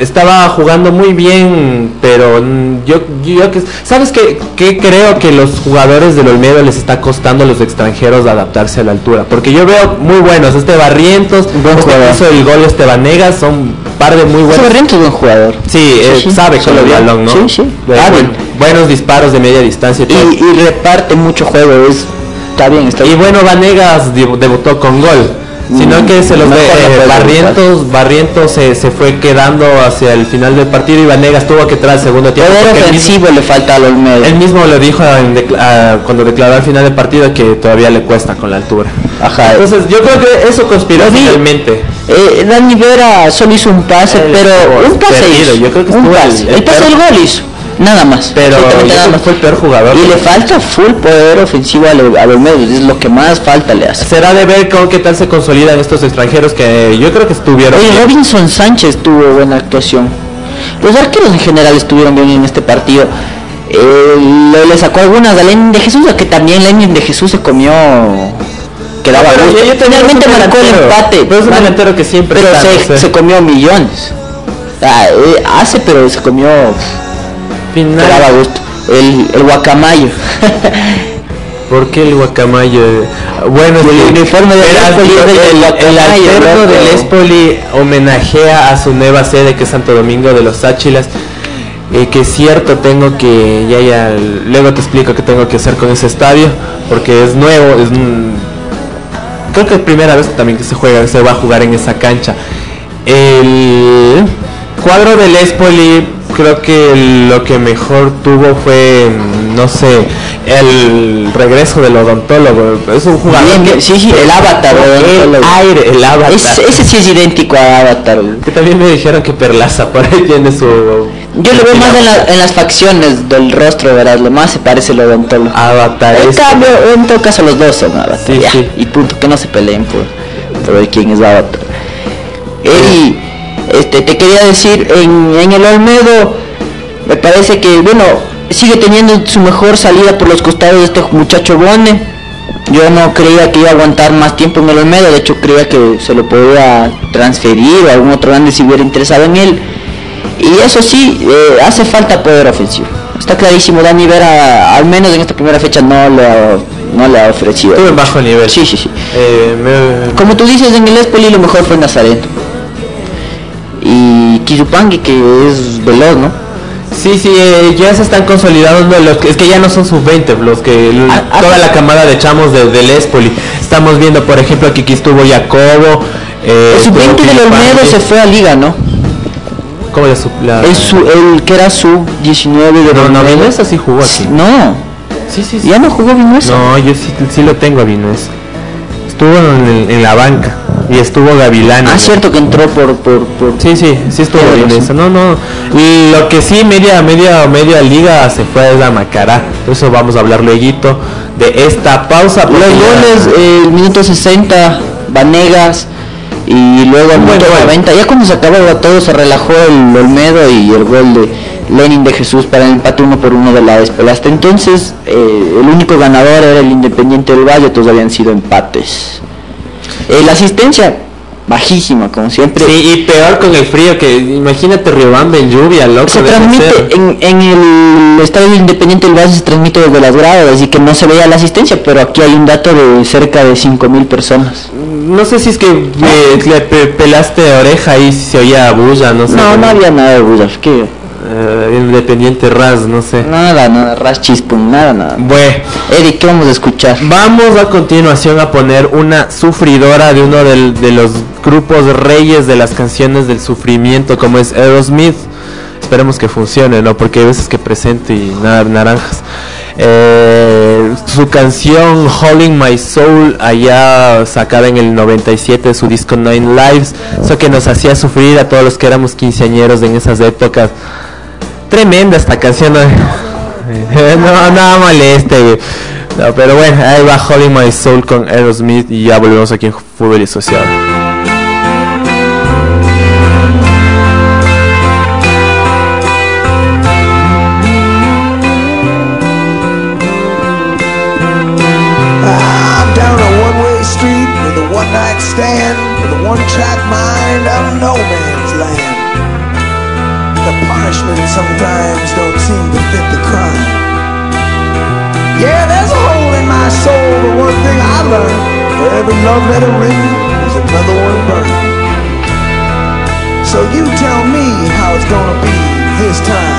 Estaba jugando muy bien, pero mm, yo, yo que sabes que, que creo que los jugadores del Olmedo les está costando a los extranjeros adaptarse a la altura, porque yo veo muy buenos, este Barrientos, Buen este jugador. hizo el gol este Vanegas, son par de muy buenos. Barrientos es buen jugador. Sí, eh, Sí, sí, sabe con el balón, ¿no? Sí, sí. Hábil. buen- buenos disparos de media distancia y. Y, y reparte mucho juego. Es, está bien, está Y bien. bueno, Vanegas debu- debutó con gol. Sino Mm, que se los no eh, Barrientos, Barrientos se, se fue quedando hacia el final del partido y Vanegas tuvo que entrar al segundo tiempo. Poder él mismo- ofensivo le falta al Olmedo. Él mismo lo dijo en cuando declaró al final del partido que todavía le cuesta con la altura. Ajá. Entonces yo creo que eso conspiró vi. finalmente. Eh, Dani Vera solo hizo un pase, pero un pase perdido, hizo. yo creo que un estuvo el- pase. el El, pase del gol hizo. Nada más. Pero nada más. fue el peor jugador. Y le falta full poder ofensivo al, al Olmedo. Es lo que más falta le hace. Será de ver con qué tal se consolidan estos extranjeros que yo creo que estuvieron. Oye, bien. Robinson Sánchez tuvo buena actuación. Los arqueros en general estuvieron bien en este partido. Eh, le, sacó algunas a Lenin de Jesús, a que también Lenin de Jesús se comió. Quedaba Pero gusto. yo- yo tenía Finalmente marcó el empate. pero es un delantero que siempre Pero está, se, no sé. se comió millones. Ah, eh, hace, pero se comió. Final- Quedaba gusto. El, el guacamayo. ¿Por qué el guacamayo? Bueno, es El que- uniforme del Espoli el, el alterno del Espoli homenajea a su nueva sede que es Santo Domingo de los Áchilas. Eh, que es cierto, tengo que, ya, ya, luego te explico qué tengo que hacer con ese estadio, porque es nuevo, es creo que es primera vez también que se juega, se va a jugar en esa cancha. El cuadro del Espoli, creo que lo que mejor tuvo fue, no sé, el regreso del odontólogo. Es un jugador Bien, que- sí, sí, el avatar, el aire, el avatar. Es- ese sí es idéntico a Avatar. Que también me dijeron que Perlaza por ahí tiene su. Yo lo veo más en, la- en las facciones del rostro, ¿verdad? Lo más se parece el odontólogo. Avatar. En cambio, en todo caso los dos son Avatar. Sí, ya, sí. Y punto, que no se peleen por, por ver quién es Avatar. Este, te quería decir, en, en el Olmedo, me parece que, bueno, sigue teniendo su mejor salida por los costados de este muchacho Bone. Yo no creía que iba a aguantar más tiempo en el Olmedo, de hecho creía que se lo podía transferir o algún otro grande si hubiera interesado en él. Y eso sí, eh, hace falta poder ofensivo. Está clarísimo, Dani Vera, al menos en esta primera fecha, no le ha, no le ha ofrecido. Estuvo en bajo nivel. Sí, sí, sí. Eh, me- Como tú dices, en el Espoli lo mejor fue Nazareno. Y Kizupangui, que es veloz, ¿no? Sí, sí, eh, ya se están consolidando los que, es que ya no son sub-20 los que Ah, ah, toda la camada de chamos de- del Espoli. Estamos viendo, por ejemplo, que aquí estuvo Jacobo. Eh, El estuvo sub-20 del Olmedo se fue a Liga, ¿no? ¿Cómo le su- la- El, su- el que era sub-19 del No, no. Vinuesa sí jugó aquí. No, Sí, sí, sí. ya no jugó Vinuesa. No, yo sí, sí lo tengo a Vinuesa. Estuvo en, el- en la banca y estuvo Gavilán. Ah, cierto que entró por... por, por... Sí, sí, sí estuvo bien eso. No, no. Y lo que sí, media, media, media liga se fue es la Macará. Por eso vamos a hablar luego de esta pausa. Los goles, eh, el minuto 60, Vanegas, y luego buen minuto gol. 90, ya cuando se acabó todo se relajó el Olmedo y el gol de Lenin de Jesús para el empate uno por uno de la Despela. Hasta entonces eh, el único ganador era el Independiente del Valle, todos habían sido empates. Eh, la asistencia bajísima, como siempre. Sí, y peor con el frío, que imagínate Riobamba en lluvia, loco. Se transmite en, en el estadio Independiente del Valle se transmite desde las gradas, así que no se veía la asistencia, pero aquí hay un dato de cerca de 5.000 personas. No sé si es que le pe- pelaste oreja y se oía bulla, no sé. No, no había nada de bullas, que Eh, independiente Raz, no sé. nada, nada, ras chispum, nada, nada. Bueno, Eddie, ¿qué vamos a escuchar? vamos a continuación a poner una sufridora de uno del- de los grupos reyes de las canciones del sufrimiento, como es Aerosmith. Esperemos que funcione, ¿no? Porque hay veces que presento y nada, naranjas. Eh, su canción Holding My Soul, allá sacada en el 97 de su disco Nine Lives, eso que nos hacía sufrir a todos los que éramos quinceañeros en esas épocas. Tremenda esta canción. ¿no? no, nada moleste, güey. No, pero bueno, ahí va Holding My Soul con Aerosmith y ya volvemos aquí en Fútbol y Social. I'm down a one-way street with a one-night stand with a one-track mind of no man's sometimes don't seem to fit the crime. Yeah, there's a hole in my soul, but one thing I learned: for every love letter written, there's another one burned. So you tell me how it's gonna be this time.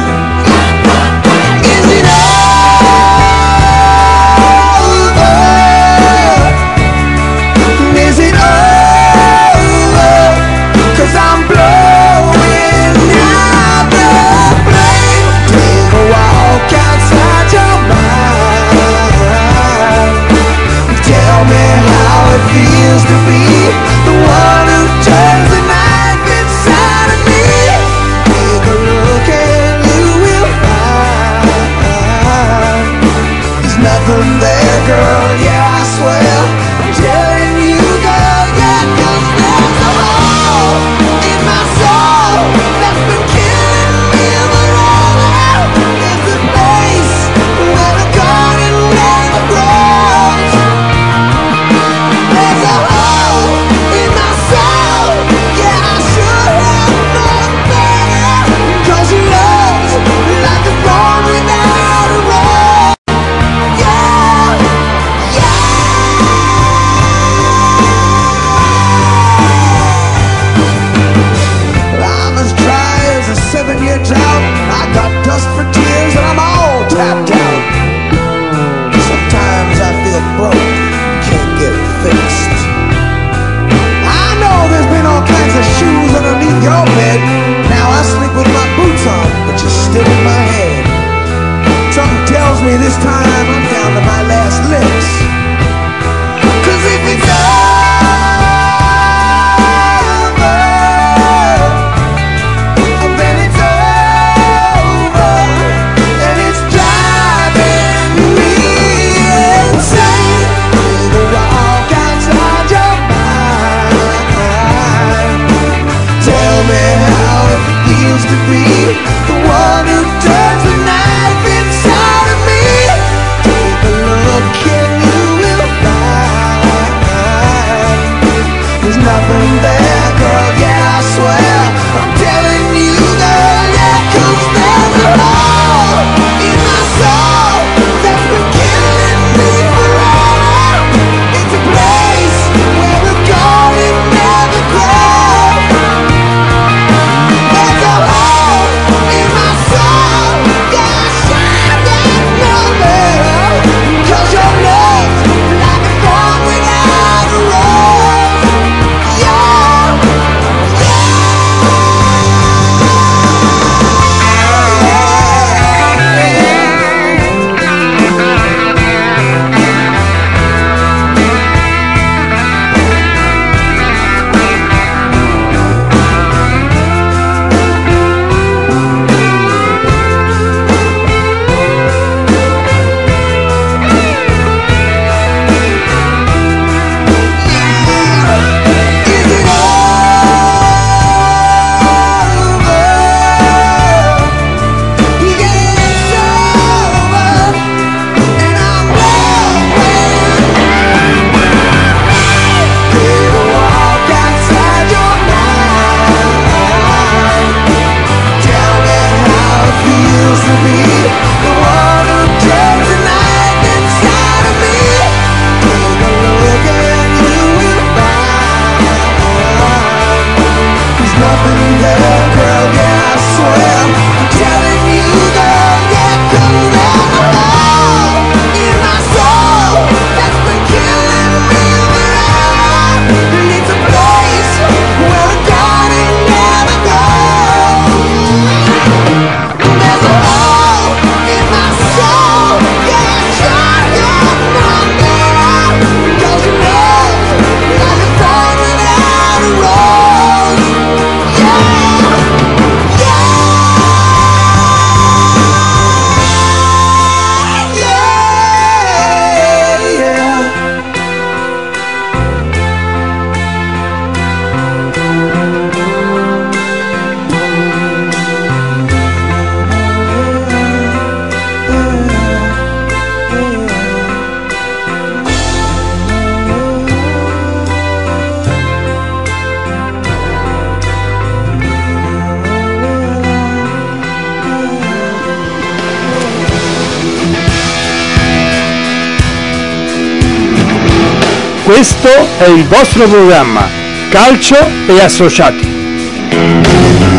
Questo è il vostro programma Calcio e Associati.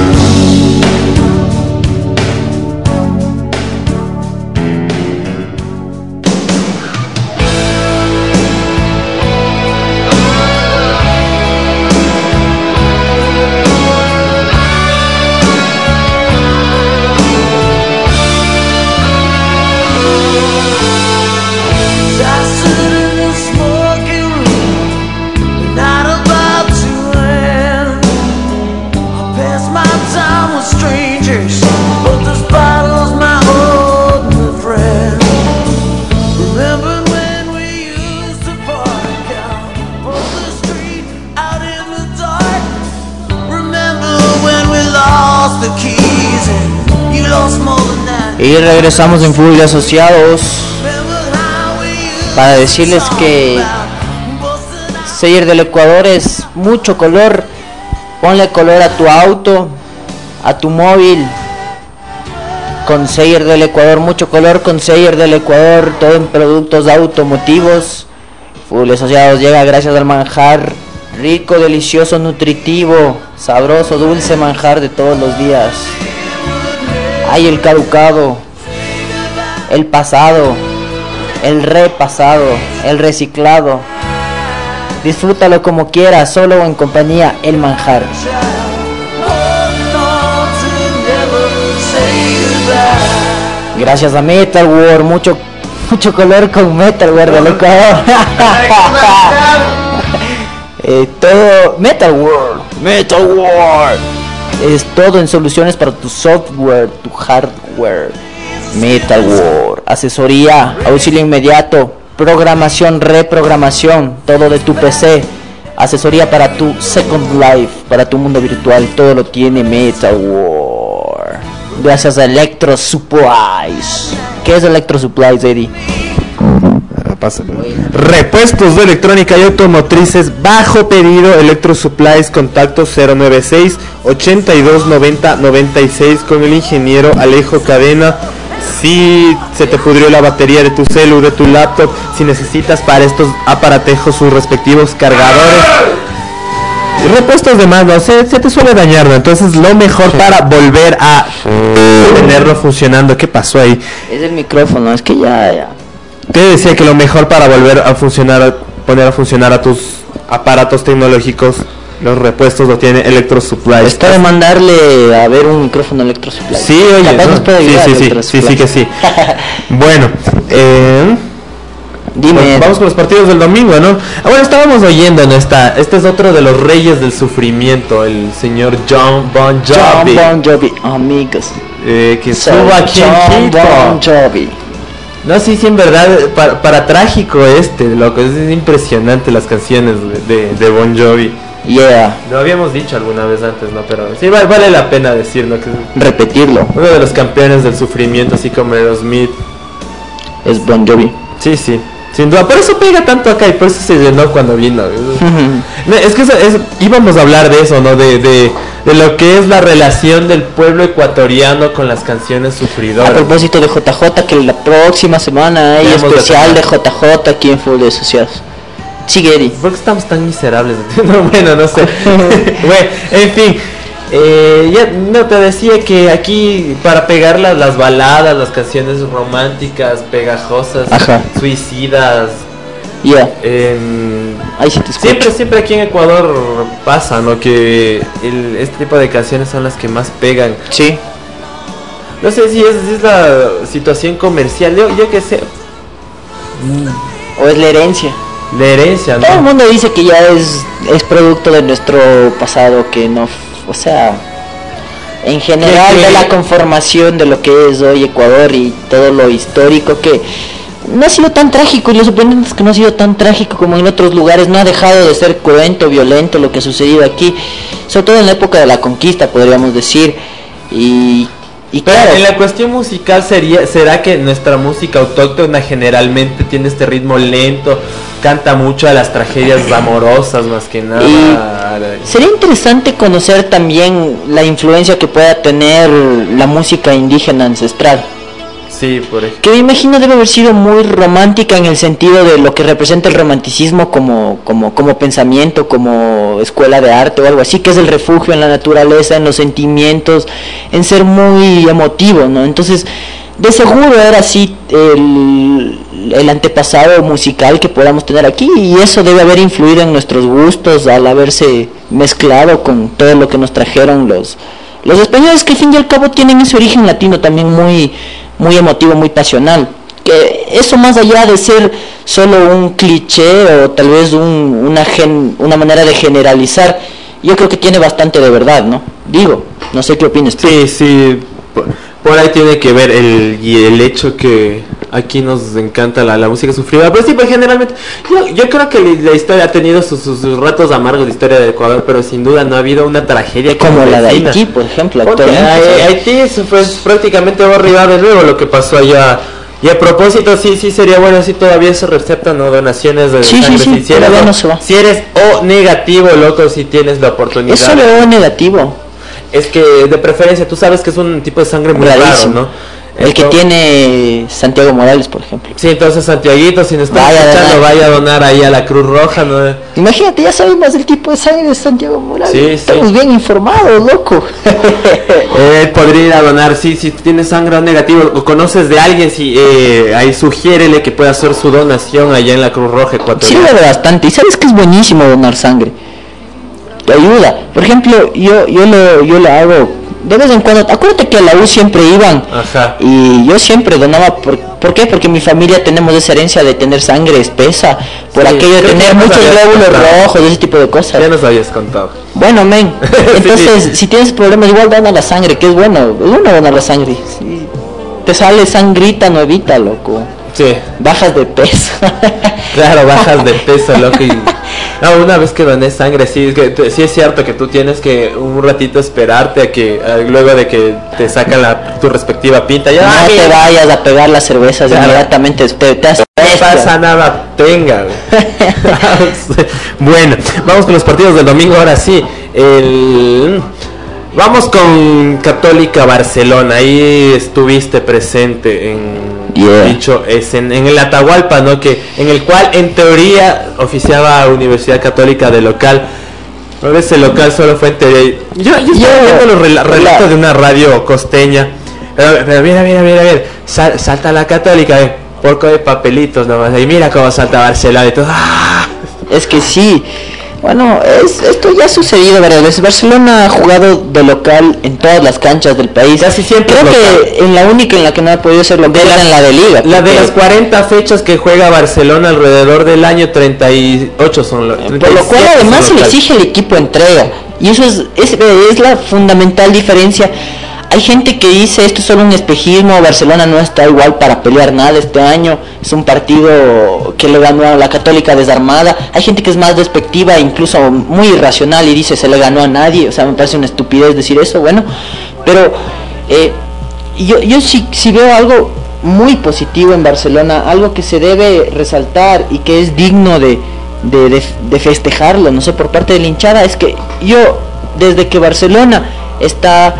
Y regresamos en Fútbol Asociados para decirles que Seyer del Ecuador es mucho color. Ponle color a tu auto, a tu móvil. Con del Ecuador, mucho color con Seyer del Ecuador, todo en productos automotivos. Fútbol Asociados llega gracias al manjar rico, delicioso, nutritivo, sabroso, dulce manjar de todos los días. Hay el caducado, el pasado, el repasado, el reciclado. Disfrútalo como quieras, solo o en compañía, el manjar. Gracias a Metal War, mucho, mucho color con Metal War del Ecuador. Eh, todo Metal War, Metal War. Es todo en soluciones para tu software, tu hardware. Metal War, asesoría, auxilio inmediato, programación, reprogramación, todo de tu PC. Asesoría para tu Second Life, para tu mundo virtual, todo lo tiene Metal War. Gracias a Electro Supplies. ¿Qué es Electro Supplies, Eddie? Repuestos de electrónica y automotrices bajo pedido Electro Supplies contacto 096 82 90 96 con el ingeniero Alejo Cadena. Si se te pudrió la batería de tu celu, de tu laptop, si necesitas para estos aparatejos sus respectivos cargadores. Repuestos de mano, se, se te suele dañar, ¿no? entonces lo mejor para volver a tenerlo funcionando. ¿Qué pasó ahí? Es el micrófono, es que ya, ya. Te decía que lo mejor para volver a funcionar, poner a funcionar a tus aparatos tecnológicos, los repuestos lo tiene Electro Supplies. Está de mandarle a ver un micrófono Electro Supplies. Sí, oye, ¿no? nos puede sí, ayudar sí, sí, sí, sí Supplies. que sí. bueno, eh, Dime, vamos con los partidos del domingo, ¿no? Ah, bueno, estábamos oyendo en esta, este es otro de los reyes del sufrimiento, el señor John Bon John Jovi, Bon Jovi, amigos. eh, que estuvo aquí en John Quito. Bon Jovi. No, sí, sí, en verdad, para, para trágico este, loco, es, es impresionante las canciones de, de, de Bon Jovi. Yeah, Lo habíamos dicho alguna vez antes, ¿no? Pero sí, va- vale la pena decirlo, que es repetirlo. uno de los campeones del sufrimiento, así como Aerosmith. Es Bon Jovi. Sí, sí, sin duda. Por eso pega tanto acá y por eso se llenó cuando vino. No, es que eso- es- íbamos a hablar de eso, ¿no? De, de, de lo que es la relación del pueblo ecuatoriano con las canciones A sufridoras. propósito de JJ, que la próxima semana hay especial de JJ aquí en Full de Asociados. Sigue, Eddie. ¿Por qué estamos tan miserables? No, bueno, no sé. bueno, en fin. eh, ya no te decía que aquí para pegar las, las baladas, las canciones románticas, pegajosas, Ajá. suicidas, Yeah, en- ahí sí te siempre, siempre aquí en Ecuador pasa, ¿no? Que el- este tipo de canciones son las que más pegan. Sí, No sé si es, si es la situación comercial, yo, yo qué sé, o es la herencia. la herencia, Todo el ¿no? mundo dice que ya es, es producto de nuestro pasado, que no, o sea, en general de la conformación de lo que es hoy Ecuador y todo lo histórico que no ha sido tan trágico y lo sorprendente es que no ha sido tan trágico como en otros lugares, no ha dejado de ser cruento, violento lo que ha sucedido aquí, sobre todo en la época de la conquista podríamos decir y, y Pero claro, en la cuestión musical sería, será que nuestra música autóctona generalmente tiene este ritmo lento, canta mucho a las tragedias amorosas más que nada. Sería interesante conocer también la influencia que pueda tener la música indígena ancestral. Sí, por ejemplo. imagino debe haber sido muy romántica en el sentido de lo que representa el romanticismo como, como, como pensamiento, como escuela de arte o algo así, que es el refugio en la naturaleza, en los sentimientos, en ser muy emotivo, ¿no? Entonces, de seguro era así el, el antepasado musical que podamos tener aquí y eso debe haber influido en nuestros gustos al haberse mezclado con todo lo que nos trajeron los, los españoles que al fin y al cabo tienen ese origen latino también muy, muy emotivo, muy pasional. Que eso más allá de ser solo un cliché o tal vez un- una, gen- una manera de generalizar, yo creo que tiene bastante de verdad, ¿no? Digo, no sé qué opinas tú. Sí, sí. Por, por ahí tiene que ver el, y el hecho que aquí nos encanta la, la música sufrida. Pero sí, pues generalmente. Yo, yo creo que la la historia ha tenido sus, sus- sus ratos amargos de historia de Ecuador, pero sin duda no ha habido una tragedia Como la de. Haití, por ejemplo, actualmente. Haití fue prácticamente borrado de nuevo lo que pasó allá. Y a propósito, sí, sí sería bueno si todavía se receptan ¿no? donaciones de Sí, sí, sangre. sí, si, si eres, todavía o- no se va. si eres O negativo, loco, si tienes la oportunidad. Es solo negativo. Es que de preferencia, tú sabes que es un tipo de sangre muy raro, Rarísimo. ¿no? El que tiene Santiago Morales, por ejemplo. Sí, entonces Santiaguito, si nos está Vaya escuchando, donar. vaya a donar ahí a la Cruz Roja, ¿no? Imagínate, ya sabemos el tipo de sangre de Santiago Morales. Sí, sí. Estamos bien informados, loco. Él podría ir a donar, sí, si tienes sangre negativo o conoces de alguien, si eh, ahí sugiérele que pueda hacer su donación allá en la Cruz Roja ecuatoriana. Sirve bastante. Y sabes que es buenísimo donar sangre. Te ayuda. Por ejemplo, yo, yo, lo, yo lo hago de vez en cuando. Acuérdate que a la U siempre iban. Ajá. Y yo siempre donaba. ¿Por, ¿por qué? Porque en mi familia tenemos esa herencia de tener sangre espesa. Por Sí, aquello de tener muchos glóbulos contado. rojos, ese tipo de cosas. Ya nos habías contado. Bueno, men. Entonces, si tienes problemas, igual dona la sangre, que es bueno. Es bueno donar la sangre. Sí. Te sale sangrita nuevita, loco. Sí, Bajas de peso. claro, bajas de peso, loco. Y... No, una vez que doné sangre, sí, es que, sí es cierto que tú tienes que un ratito esperarte a que a- luego de que te sacan la, tu respectiva pinta. Ya, No ah, te vayas a pegar las cervezas Claro. inmediatamente. Te, te haces No pasa nada, tenga. bueno, vamos con los partidos del domingo. Ahora sí, el... vamos con Católica Barcelona. Ahí estuviste presente en Yeah. dicho es en, en el Atahualpa, ¿no? Que en el cual en teoría oficiaba Universidad Católica de local. Pero ese local solo fue en teoría. Yo, yo estaba Yo- viendo los rela- relatos la- de una radio costeña. Pero, pero mira, mira, mira, mira. Sal- salta la católica, eh. Poco de papelitos nomás. Y mira cómo salta Barcelona y todo. ¡Ah! Es que sí. Bueno, es, esto ya ha sucedido varias veces. Barcelona ha jugado de local en todas las canchas del país. Casi siempre Creo local. que en la única en la que no ha podido ser local era en la de Liga. La de las 40 fechas que juega Barcelona alrededor del año 38 son lo- Por lo 37 cual además se le locales. exige el equipo entrega. Y eso es, es, es la fundamental diferencia. Hay gente que dice esto es solo un espejismo, Barcelona no está igual para pelear nada este año, es un partido que le ganó a la católica desarmada. Hay gente que es más despectiva, incluso muy irracional y dice se le ganó a nadie, o sea, me parece una estupidez decir eso, bueno, pero eh, yo, yo sí, sí veo algo muy positivo en Barcelona, algo que se debe resaltar y que es digno de, de, de- de festejarlo, no sé, por parte de la hinchada, es que yo, desde que Barcelona está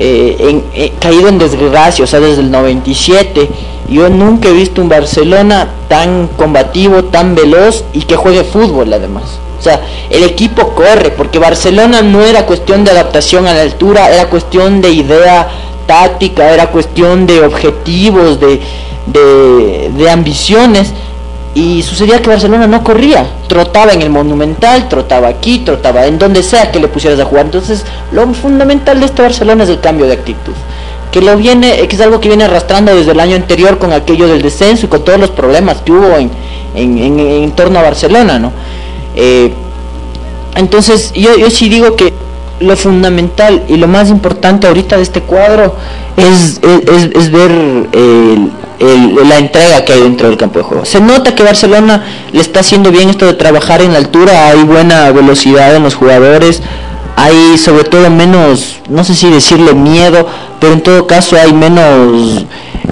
eh, en- eh, caído en desgracia, o sea, desde el 97, yo nunca he visto un Barcelona tan combativo, tan veloz y que juegue fútbol además. O sea, el equipo corre, porque Barcelona no era cuestión de adaptación a la altura, era cuestión de idea táctica, era cuestión de objetivos, de, de, de ambiciones. Y sucedía que Barcelona no corría, trotaba en el Monumental, trotaba aquí, trotaba en donde sea que le pusieras a jugar. Entonces, lo fundamental de este Barcelona es el cambio de actitud. Que lo viene, que es algo que viene arrastrando desde el año anterior con aquello del descenso y con todos los problemas que hubo en, en, torno a Barcelona, ¿no? Eh, entonces, yo, yo sí digo que lo fundamental y lo más importante ahorita de este cuadro es, es, es- ver el- la entrega que hay dentro del campo de juego. Se nota que Barcelona le está haciendo bien esto de trabajar en la altura, hay buena velocidad en los jugadores, hay sobre todo menos, no sé si decirle miedo, pero en todo caso hay menos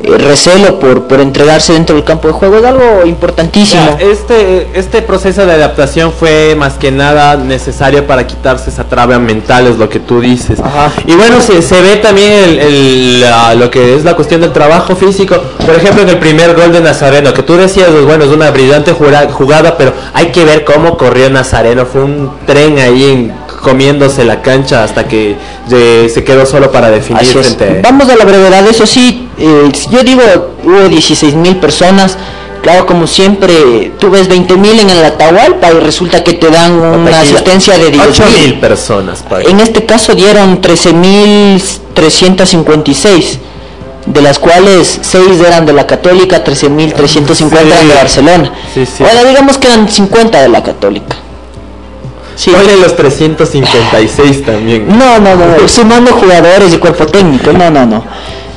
recelo por, por entregarse dentro del campo de juego. Es algo importantísimo. Ya, este, este proceso de adaptación fue más que nada necesario para quitarse esa traba mental, es lo que tú dices. Ajá. Y bueno, se, se ve también el- el- la- lo que es la cuestión del trabajo físico. Por ejemplo, en el primer gol de Nazareno, que tú decías, pues, bueno, es una brillante jugada, pero hay que ver cómo corrió Nazareno. Fue un tren ahí en- comiéndose la cancha hasta que eh, se quedó solo para definir frente Vamos a la brevedad, eso sí, eh, yo digo, hubo 16 mil personas. Claro, como siempre, tú ves 20 mil en el Atahualpa y resulta que te dan una asistencia de 10 8 mil mil. personas. pa- En este caso dieron 13.356, de las cuales 6 eran de la Católica, 13.350 eran Sí. de Barcelona. Sí, sí. Bueno, digamos que eran 50 de la Católica. Sí. Ponle los 356 también. No, no, no, sumando jugadores y cuerpo técnico, no, no, no.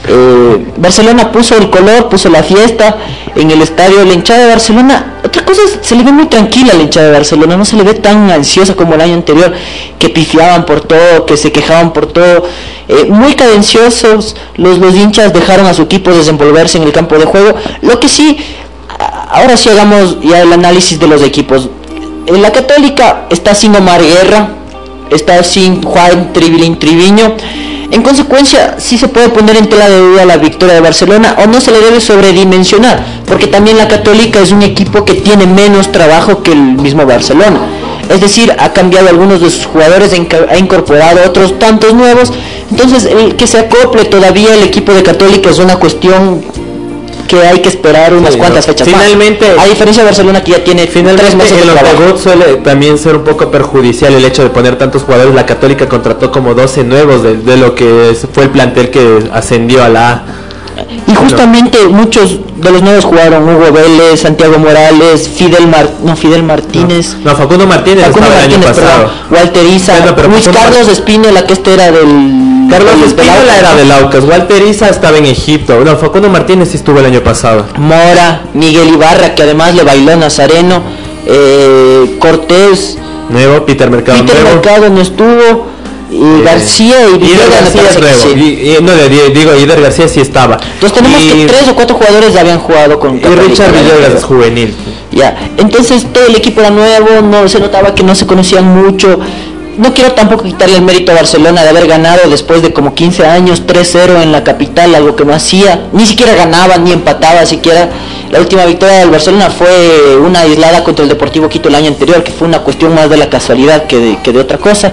Eh, Barcelona puso el color, puso la fiesta en el estadio, la hinchada de Barcelona. Otra cosa es, se le ve muy tranquila la hinchada de Barcelona, no se le ve tan ansiosa como el año anterior, que pifiaban por todo, que se quejaban por todo. Eh, muy cadenciosos, los, los hinchas dejaron a su equipo desenvolverse en el campo de juego. Lo que sí, ahora sí hagamos ya el análisis de los equipos. En la Católica está sin Omar Guerra, está sin Juan Tribilín Triviño. En consecuencia, sí se puede poner en tela de duda la victoria de Barcelona o no se le debe sobredimensionar, porque también la Católica es un equipo que tiene menos trabajo que el mismo Barcelona. Es decir, ha cambiado algunos de sus jugadores, ha incorporado otros tantos nuevos. Entonces, el que se acople todavía el equipo de Católica es una cuestión que hay que esperar unas Sí, cuantas no. fechas más. Finalmente- a diferencia de Barcelona que ya tiene tres Finalmente meses de en los trabajo. debut suele también ser un poco perjudicial el hecho de poner tantos jugadores. La Católica contrató como 12 nuevos de, de lo que fue el plantel que ascendió a la A. Y justamente muchos de los nuevos jugaron Hugo Vélez, Santiago Morales, Fidel Mar no Fidel Martínez, No, Facundo Martínez Facundo estaba el año Martínez, pasado. perdón, Walter Isa, Luis Facundo Carlos Espínola, que este era del Carlos Aucas, era ¿no? del Aucas. Walter Isa estaba en Egipto. No, Facundo Martínez estuvo el año pasado. Mora, Miguel Ibarra, que además le bailó Nazareno, eh, Cortés, Nuevo, Peter Mercado Peter nuevo. Mercado no estuvo, y Eh, García y Ider García sí. Y- y- no, de- de- digo, Ider García sí estaba. Entonces tenemos y, que tres o cuatro jugadores ya habían jugado con y Richard ¿no? Villegas es juvenil. Ya, entonces todo el equipo era nuevo, no se notaba que no se conocían mucho. No quiero tampoco quitarle el mérito a Barcelona de haber ganado después de como 15 años 3-0 en la capital, algo que no hacía, ni siquiera ganaba ni empataba siquiera. La última victoria del Barcelona fue una aislada contra el Deportivo Quito el año anterior, que fue una cuestión más de la casualidad que de, que de otra cosa.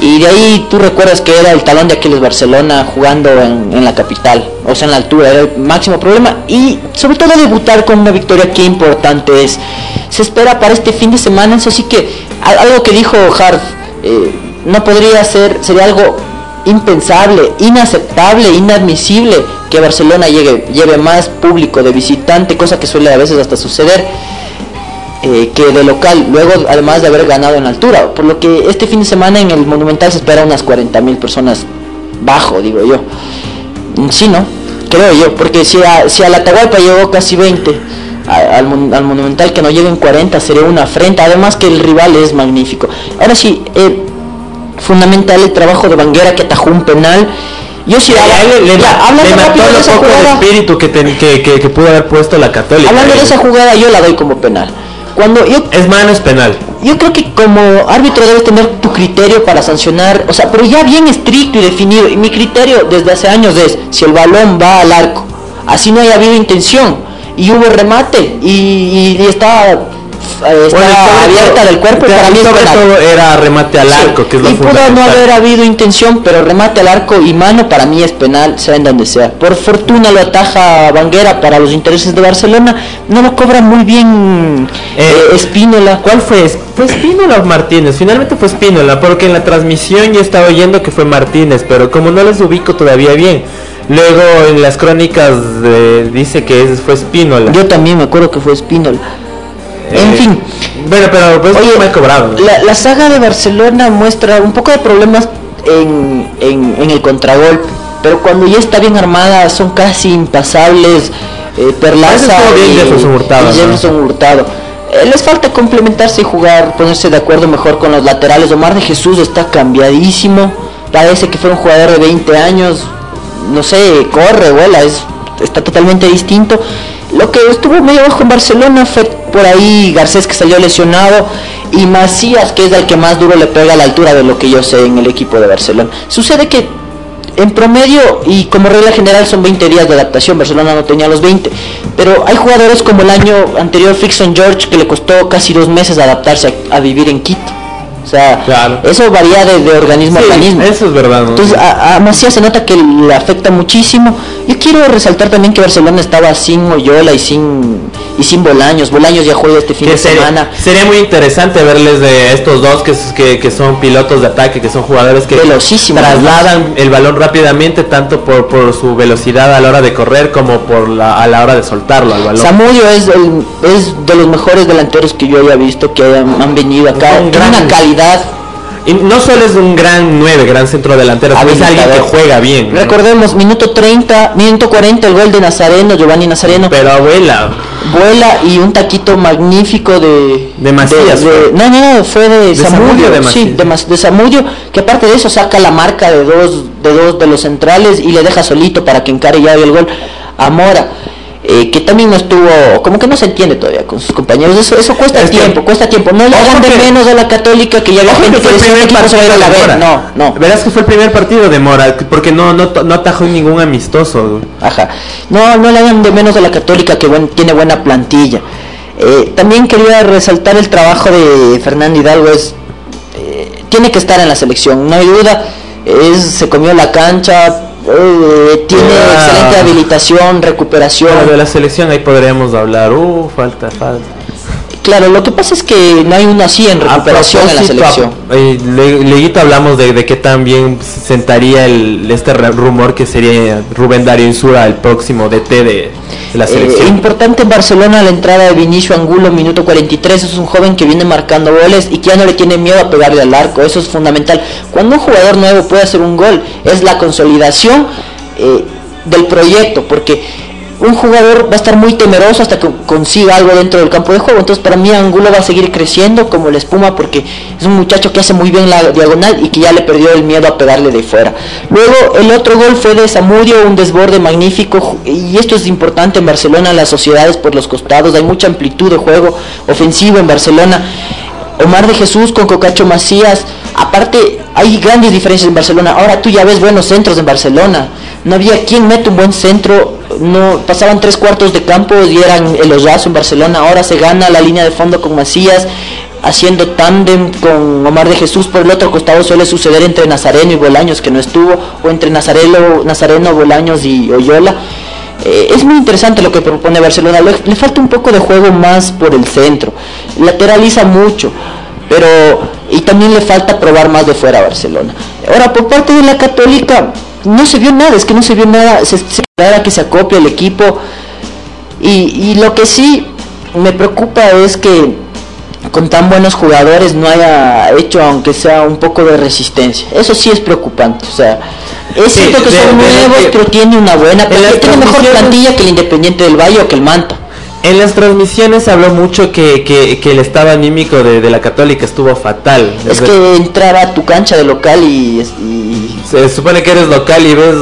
Y de ahí tú recuerdas que era el talón de Aquiles Barcelona jugando en, en la capital, o sea en la altura, era el máximo problema. Y sobre todo debutar con una victoria, qué importante es. Se espera para este fin de semana, eso sí que algo que dijo Hart, eh, no podría ser, sería algo impensable, inaceptable, inadmisible que Barcelona llegue, lleve más público de visitante, cosa que suele a veces hasta suceder eh, que de local, luego además de haber ganado en altura, por lo que este fin de semana en el Monumental se espera unas 40 mil personas bajo, digo yo. Mm, Sí, ¿no? Creo yo, porque si a, si a la Atahualpa llegó casi 20, a- al, al Monumental que no lleguen 40 sería una afrenta, además que el rival es magnífico. Ahora sí, eh, fundamental el trabajo de Banguera que atajó un penal. Yo sí le, le- ya, hablando le mató lo esa poco de jugada- espíritu que, ten- que, que- que pudo haber puesto la Católica. hablando de esa jugada yo la doy como penal. Cuando yo Es mano, es penal. yo creo que como árbitro debes tener tu criterio para sancionar, o sea, pero ya bien estricto y definido. Y mi criterio desde hace años es si el balón va al arco, así no haya habido intención y hubo remate y, y- y está, eh, Bueno, abierta del cuerpo, y para mí sobre todo era remate al Sí, arco, que es lo y pudo no haber habido intención, pero remate al arco y mano para mí es penal, sea en donde sea. Por fortuna lo ataja Banguera para los intereses de Barcelona, no lo cobra muy bien Eh, eh, Espínola. ¿Cuál fue? Fue Espínola o Martínez. Finalmente fue Espínola, porque en la transmisión yo estaba oyendo que fue Martínez, pero como no les ubico todavía bien. Luego en las crónicas eh, dice que es- fue Espínola. Yo también me acuerdo que fue Espínola. En Eh, fin, Bueno, pero pues Oye, cobrado. ¿no? la, la saga de Barcelona muestra un poco de problemas en, en- en el contragolpe, pero cuando ya está bien armada son casi impasables. Eh, Perlaza y, Jefferson Hurtado, y ¿no? Jefferson Hurtado. Eh, les falta complementarse y jugar, ponerse de acuerdo mejor con los laterales. Omar de Jesús está cambiadísimo. Parece que fue un jugador de 20 años. No sé, corre, vuela, es está totalmente distinto. Lo que estuvo medio bajo en Barcelona fue por ahí Garcés que salió lesionado y Macías que es el que más duro le pega a la altura de lo que yo sé en el equipo de Barcelona. Sucede que en promedio y como regla general son 20 días de adaptación, Barcelona no tenía los 20, pero hay jugadores como el año anterior Frickson George que le costó casi dos meses adaptarse a, a vivir en Quito. O sea, Claro. eso varía de, de organismo a organismo. eso es verdad, ¿no? Entonces a, a Macías se nota que le afecta muchísimo. Yo quiero resaltar también que Barcelona estaba sin Oyola y sin y sin Bolaños. Bolaños ya juega este fin de sería, semana. sería muy interesante verles de estos dos que, que, que son pilotos de ataque, que son jugadores que trasladan el balón rápidamente tanto por, por su velocidad a la hora de correr como por la, a la hora de soltarlo al balón. Zamudio es, el- es de los mejores delanteros que yo haya visto que hayan- han venido acá. Tiene gran- una calidad. Y no solo es un gran 9, gran centro delantero, es alguien que juega bien. ¿no? Recordemos, minuto 30, minuto 40, el gol de Nazareno, Giovanni Nazareno. Pero abuela, Vuela y un taquito magnífico de... De Macías, de- fue. no, no, fue de, De de sí, de, de Zamudio, que aparte de eso saca la marca de dos, de dos de los centrales y le deja solito para que encare ya el gol a Mora. Eh, que también no estuvo, como que no se entiende todavía con sus compañeros, eso, eso cuesta Es que- tiempo, cuesta tiempo, no le hagan de que- menos a la católica que ya la gente que fue que el primer que se va a ir a la partido de B, Mora. no, no, Verás que fue el primer partido de Mora, porque no, no, no atajó ningún amistoso. Ajá. No, no le hagan de menos a la católica que buen- tiene buena plantilla. Eh, también quería resaltar el trabajo de Fernando Hidalgo. Es, eh, tiene que estar en la selección, no hay duda. Es, se comió la cancha, eh, tiene Ah. excelente habilitación, recuperación. Bueno, de la selección ahí podríamos hablar. Uh, falta, falta. Claro, lo que pasa es que no hay uno así en recuperación en la selección. eh, le- hablamos de, de que también sentaría el, este rumor que sería Rubén Darío Insura el próximo DT de, de la Eh, selección. importante en Barcelona la entrada de Vinicio Angulo, minuto 43. Es un joven que viene marcando goles y que ya no le tiene miedo a pegarle al arco. Eso es fundamental. Cuando un jugador nuevo puede hacer un gol, es la consolidación eh, del proyecto, porque un jugador va a estar muy temeroso hasta que consiga algo dentro del campo de juego. Entonces, para mí, Angulo va a seguir creciendo como la espuma porque es un muchacho que hace muy bien la diagonal y que ya le perdió el miedo a pegarle de fuera. Luego, el otro gol fue de Zamudio, un desborde magnífico. Y esto es importante en Barcelona, las sociedades por los costados. Hay mucha amplitud de juego ofensivo en Barcelona. Omar de Jesús con Cocacho Macías. Aparte, hay grandes diferencias en Barcelona. Ahora tú ya ves buenos centros en Barcelona. No había quien mete un buen centro. No pasaban tres cuartos de campo y eran el hoyazo en Barcelona. Ahora se gana la línea de fondo con Macías, haciendo tándem con Omar de Jesús. Por el otro costado suele suceder entre Nazareno y Bolaños, que no estuvo, o entre Nazareno, Nazareno Bolaños y Oyola. Eh, es muy interesante lo que propone Barcelona. Le, le falta un poco de juego más por el centro. Lateraliza mucho, pero y también le falta probar más de fuera a Barcelona. Ahora, por parte de la Católica, no se vio nada, es que no se vio nada. Se, se espera que se acopie el equipo. Y, y lo que sí me preocupa es que con tan buenos jugadores no haya hecho aunque sea un poco de resistencia. Eso sí es preocupante. O sea, es Sí, cierto que de- son de- nuevos, de- pero tiene una buena, tiene mejor plantilla que el Independiente del Valle o que el Manta. En las transmisiones se habló mucho que, que, que el estado anímico de, de la católica estuvo fatal. Es que entrar a tu cancha de local y, y- Se supone que eres local y ves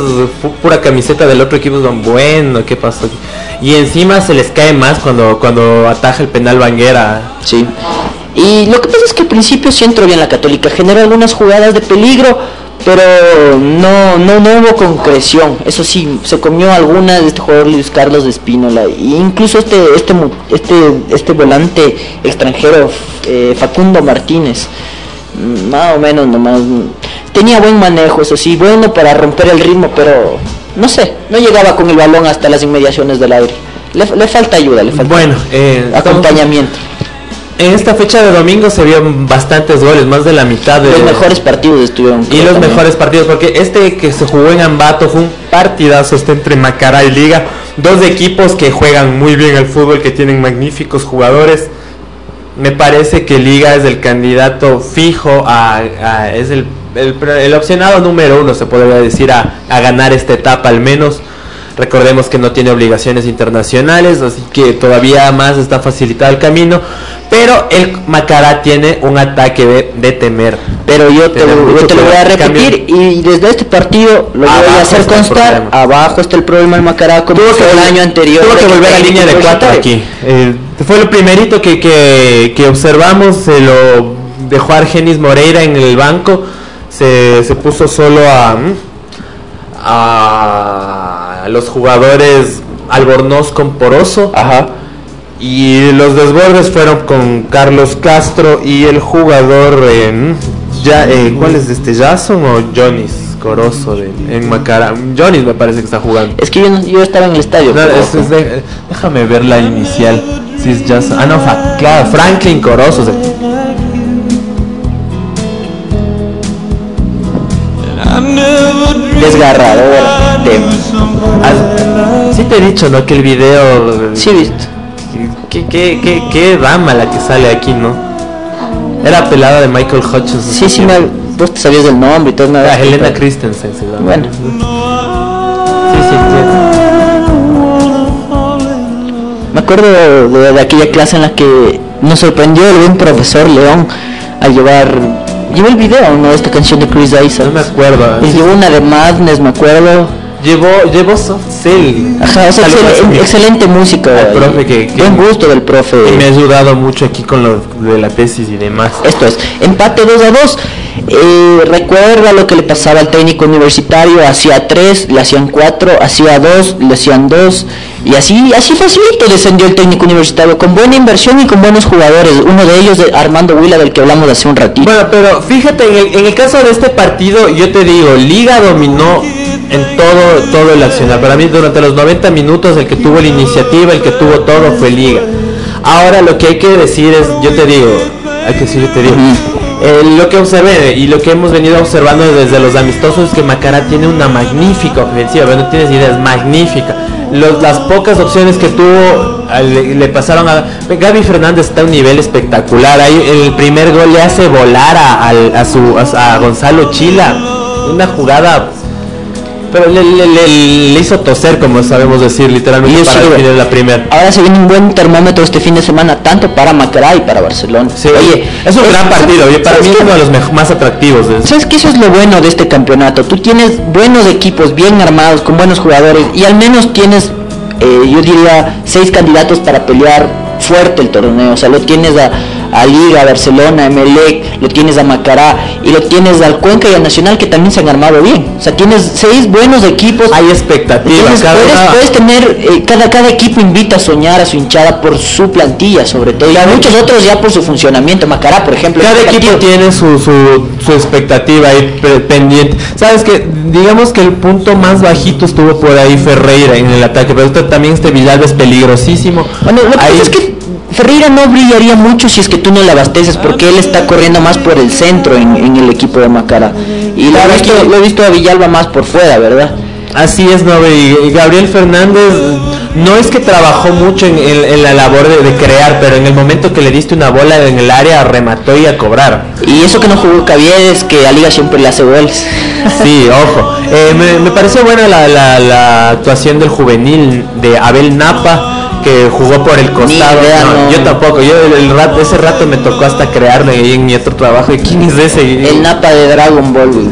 pura camiseta del otro equipo, bueno, ¿qué pasó? Y encima se les cae más cuando, cuando ataja el penal Banguera. sí. Y lo que pasa es que al principio sí entró bien la Católica, generó algunas jugadas de peligro, pero no, no, no hubo concreción. Eso sí, se comió algunas de este jugador Luis Carlos de Espínola. E incluso este, este, este, este volante extranjero, eh, Facundo Martínez, mm, más o menos nomás. Tenía buen manejo, eso sí, bueno para romper el ritmo, pero no sé, no llegaba con el balón hasta las inmediaciones del aire. Le, le falta ayuda, le falta Bueno, eh, estamos- acompañamiento. En esta fecha de domingo se vieron bastantes goles, más de la mitad de Los mejores partidos estuvieron. Y los también. mejores partidos, porque este que se jugó en Ambato fue un partidazo este entre Macará y Liga. Dos equipos que juegan muy bien al fútbol, que tienen magníficos jugadores. Me parece que Liga es el candidato fijo a, a- es el, el, el opcionado número uno, se podría decir, a, a ganar esta etapa al menos. Recordemos que no tiene obligaciones internacionales, así que todavía más está facilitado el camino. Pero el Macará tiene un ataque de, de temer. Pero yo te, lo- mucho yo te lo voy a repetir y desde este partido lo voy a hacer constar. Abajo está el problema del Macará como Tuvo que el año anterior. Tuvo que volver a línea de cuatro aquí. Eh, fue lo primerito que, que, que observamos. Se lo dejó Argenis Moreira en el banco. Se, se puso solo a, mm, a los jugadores Albornoz con Poroso. Ajá. Y los desbordes fueron con Carlos Castro y el jugador en ya eh, ¿cuál es este Jason o Jonis Corozo de, en Macara? Jonis me parece que está jugando. Es que yo, no- yo estaba en el estadio. No, pero- es- es de- déjame ver la inicial. Si es Jason. Ah, no, fa- claro, Franklin Corozo. se- Desgarrador Ah, sí te he dicho, ¿no? Que el video Sí, visto. qué, qué, qué, qué dama la que sale aquí, ¿no? Era pelada de Michael Hutchins. Sí, sí, me, vos te sabías del nombre y todo. me Ah, Helena. Christensen se llama. Bueno. Sí, sí, sí. Me acuerdo de, de aquella clase en la que nos sorprendió el buen profesor León al llevar. Llevó el video, ¿no? Esta canción de Chris. No me acuerdo. Y llevó una de Madness, me acuerdo. Llevó, llevó Soft Cell. Ajá, Saludos excel- excelente música. al profe que- que- buen gusto del profe. Y me ha ayudado mucho aquí con lo de la tesis y demás. Esto es, empate 2 a 2. Eh, recuerda lo que le pasaba al técnico universitario, hacía 3, le hacían 4, hacía 2, le hacían 2. Y así, así facilito descendió el técnico universitario, con buena inversión y con buenos jugadores. Uno de ellos, de Armando Huila, del que hablamos hace un ratito. Bueno, pero fíjate, en el, en el caso de este partido, yo te digo, Liga dominó en todo, todo el accionar. Para mí, durante los 90 minutos, el que tuvo la iniciativa, el que tuvo todo fue Liga. Ahora, lo que hay que decir es, yo te digo, hay que decir, yo te digo, eh, lo que observé y lo que hemos venido observando desde los amistosos es que Macará tiene una magnífica ofensiva, pero no tienes idea, magnífica. Los- las pocas opciones que tuvo a- le, le pasaron a Gaby Fernández está a un nivel espectacular. Ahí el primer gol le hace volar a, al- a su a, a Gonzalo Chila, una jugada, pero le, le- le- le hizo toser, como sabemos decir, literalmente Y para definir la primera. Ahora se viene un buen termómetro este fin de semana, tanto para Macará y para Barcelona. Sí, Oye, es un gran partido. Oye, para ¿sabes mí es uno de los más atractivos. de- ¿Sabes que eso es lo bueno de este campeonato? Tú tienes buenos equipos, bien armados, con buenos jugadores y al menos tienes, eh, yo diría, seis candidatos para pelear fuerte el torneo. O sea, lo tienes a, a Liga, a Barcelona, a Emelec, lo tienes a Macará y lo tienes al Cuenca y al Nacional que también se han armado bien. O sea, tienes seis buenos equipos. Hay expectativas. Cada puedes, tener, eh, cada, cada equipo invita a soñar a su hinchada por su plantilla, sobre todo, y a muchos otros ya por su funcionamiento. Macará, por ejemplo. Cada equipo partido- tiene su, su, su expectativa ahí pe- pendiente. Sabes que, digamos que el punto más bajito estuvo por ahí Ferreira en el ataque, pero también este Villalba es peligrosísimo. Bueno, lo que Ahí- es que Ferreira no brillaría mucho si es que tú no le abasteces, porque él está corriendo más por el centro en, en el equipo de Macara. Y lo he, visto, lo he visto a Villalba más por fuera, ¿verdad? Así es, no, y Gabriel Fernández no es que trabajó mucho en, en- en la labor de, de crear, pero en el momento que le diste una bola en el área remató y a cobrar. Y eso que no jugó Caviedes, que a Liga siempre le hace goles. Sí, ojo. Eh, me, me pareció buena la, la- la actuación del juvenil de Abel Napa que jugó por el costado. idea, No, no. Yo tampoco. Yo el, el rato, ese rato me tocó hasta crearle ahí en mi otro trabajo. ¿Y quién es ese? El Napa de Dragon Ball. güey.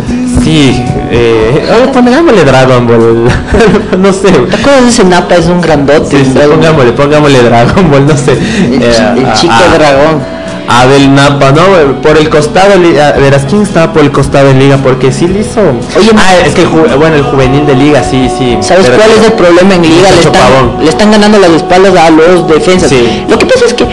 Sí. Eh, oye, pongámosle Dragon Ball. no sé. ¿Te acuerdas de ese Napa? Es un grandote. Sí, sí, pongámosle, pongámosle Dragon Ball, no sé. El, Eh, el chico a- dragón. Abel Napa, ¿no? Por el costado, ah, verás quién estaba por el costado en liga, porque sí le hizo. Oye, ah, es que bueno, el juvenil de liga, sí, sí. ¿Sabes cuál es el problema en Liga? Le están, le están ganando las espaldas a los defensas. Sí. Lo que pasa es que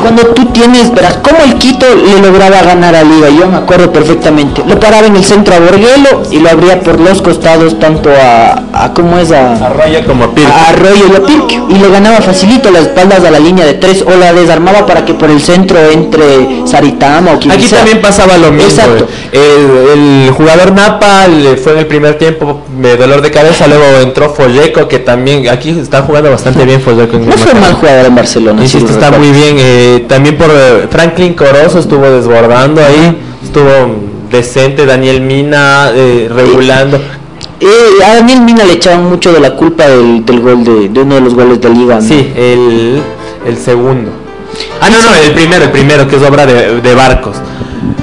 cuando tú tienes, verás, como el Quito le lograba ganar a Liga, yo me acuerdo perfectamente. Lo paraba en el centro a Borguelo y lo abría por los costados tanto a, a ¿cómo es? A, Arroyo como Pirque. a Arroyo y a Pirque. Y le ganaba facilito las espaldas a la línea de tres o la desarmaba para que por el centro entre Saritama o quien Aquí sea. también pasaba lo mismo. Exacto. eh. El, el jugador Napa le fue en el primer tiempo de dolor de cabeza, luego entró Folleco, que también aquí está jugando bastante bien Folleco. en No fue mal jugador en Barcelona. Insisto, está recuerdo. muy bien. eh, también por eh, Franklin Corozo estuvo desbordando ahí, estuvo decente. Daniel Mina eh, regulando. Eh, a Daniel Mina le echaban mucho de la culpa del, del gol de, de uno de los goles de Liga. ¿no? Sí, el, el segundo. Ah, no, no, el primero, el primero, que es obra de, de Barcos.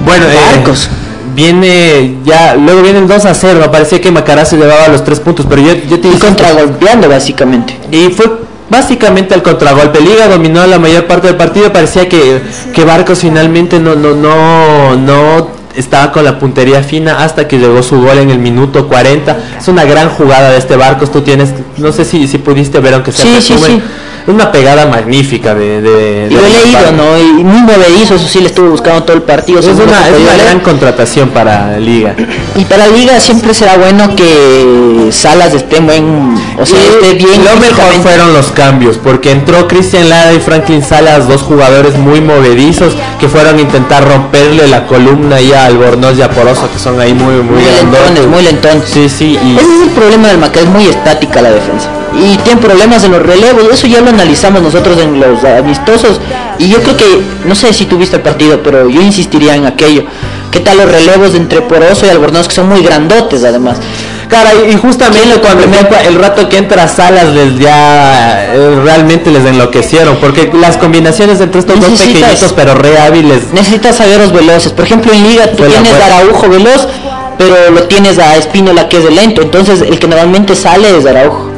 Bueno, eh, Barcos. viene ya, luego viene el 2 a 0, parecía que Macará se llevaba los tres puntos, pero yo, yo te Y dije- contragolpeando básicamente. Y fue básicamente el contragolpe. Liga dominó la mayor parte del partido. Parecía que, que Barcos finalmente no, no, no, no estaba con la puntería fina hasta que llegó su gol en el minuto 40. Es una gran jugada de este Barcos. Tú tienes, no sé si, si pudiste ver, aunque sea Sí, sí, sí. una pegada magnífica de... de, Y de lo he leído. ¿no? Y muy movedizo, eso sí, le estuve buscando todo el partido. Es una, es gran contratación para Liga. Y para Liga siempre será bueno que Salas esté en buen, o sea, Y esté bien. Lo mejor fueron los cambios, porque entró Cristian Lara y Franklin Salas, dos jugadores muy movedizos que fueron a intentar romperle la columna y Albornoz y a Poroso, que son ahí muy, muy, Muy lentones, muy lentones. Sí, sí, y Ese es el problema del Maca, es muy estática la defensa. Y tiene problemas en los relevos, eso ya lo analizamos nosotros en los amistosos. Y yo creo que, no sé si tuviste el partido, pero yo insistiría en aquello. ¿Qué tal los relevos entre Poroso y Albornoz, que son muy grandotes además? Cara, y y justamente cuando entra- el rato que entra Salas les ya eh, realmente les enloquecieron, porque las combinaciones entre estos dos pequeñitos pero re hábiles. Necesitas zagueros veloces. Por ejemplo, en Liga tú tienes a. Araujo veloz, pero lo tienes a Espínola que es de lento. Entonces, el que normalmente sale es Araujo.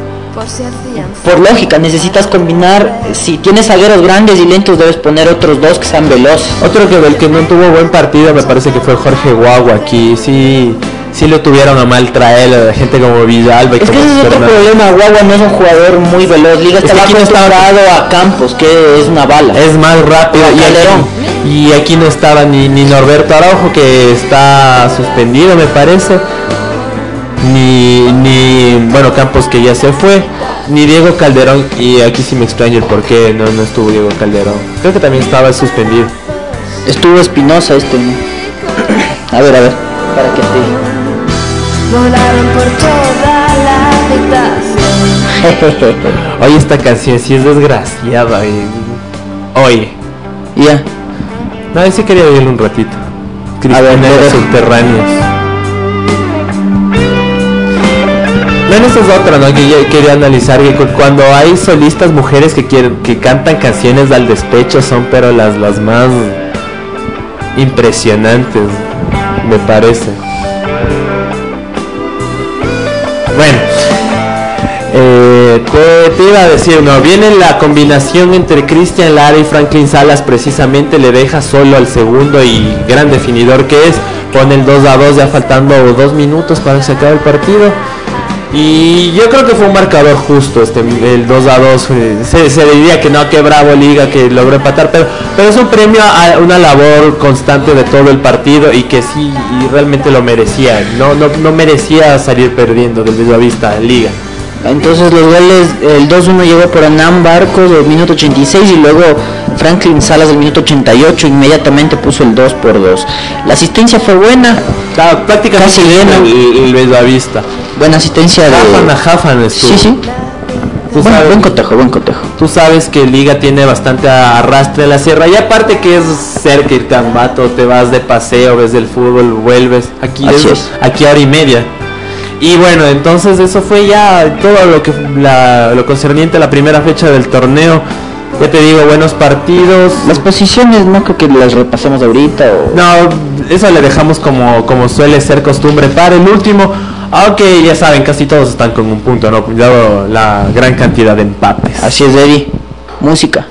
Por lógica, necesitas combinar. Si tienes zagueros grandes y lentos, debes poner otros dos que sean veloces. Otro que el que no tuvo buen partido me parece que fue Jorge Guagua aquí, sí, sí lo tuvieron a mal traer a gente como Villalba y Es que como ese es otro problema. Guagua no es un jugador muy veloz. Liga que no estaba- acostumbrado a Campos, que es una bala. Es más rápido y aquí, y aquí no estaba ni, ni Norberto Araujo que está suspendido me parece, ni, ni bueno Campos que ya se fue, ni Diego Calderón y aquí sí me extraña el por qué no, no estuvo Diego Calderón. Creo que también estaba suspendido. Estuvo Espinosa este. ¿no? A ver, a ver. Para que te... volaron por toda la habitación. Oye esta canción sí es desgraciada. y- Oye. ya. No, sí quería oírlo un ratito. A ver, subterráneos. Bueno, esta es otra, ¿no? Que yo quería analizar que cu- cuando hay solistas mujeres que quieren, que cantan canciones al despecho son pero las las más impresionantes, me parece. Bueno, eh, te, iba a decir, no, viene la combinación entre Cristian Lara y Franklin Salas, precisamente le deja solo al segundo y gran definidor que es, pone el 2 a 2 ya faltando dos minutos para que se acabe el partido. Y yo creo que fue un marcador justo este el 2 a 2. eh, Se, se diría que no, que bravo liga que logró empatar, pero, pero es un premio a una labor constante de todo el partido y que sí y realmente lo merecía. No, no, no merecía salir perdiendo del Bellavista Liga. Entonces los goles, el 2-1 llegó por Anam Barcos del minuto 86 y luego Franklin Salas del minuto 88 inmediatamente puso el 2 por 2. La asistencia fue buena, Claro, prácticamente Casi el, el Bellavista. buena asistencia de... A Jafan estuvo. Sí, sí. Tú Buen, sabes- buen cotejo, buen cotejo. Tú sabes que Liga tiene bastante arrastre en la sierra y aparte que es cerca irte a Ambato, te vas de paseo, ves el fútbol, vuelves. Aquí es, es. aquí hora y media. Y bueno, entonces eso fue ya todo lo que la- lo concerniente a la primera fecha del torneo. Ya te digo, buenos partidos. Las posiciones no creo que las repasemos ahorita o... No, eso le dejamos como, como suele ser costumbre para el último. Aunque ya saben, casi todos están con un punto, ¿no? Dado la gran cantidad de empates. Así es, Eddie. Música.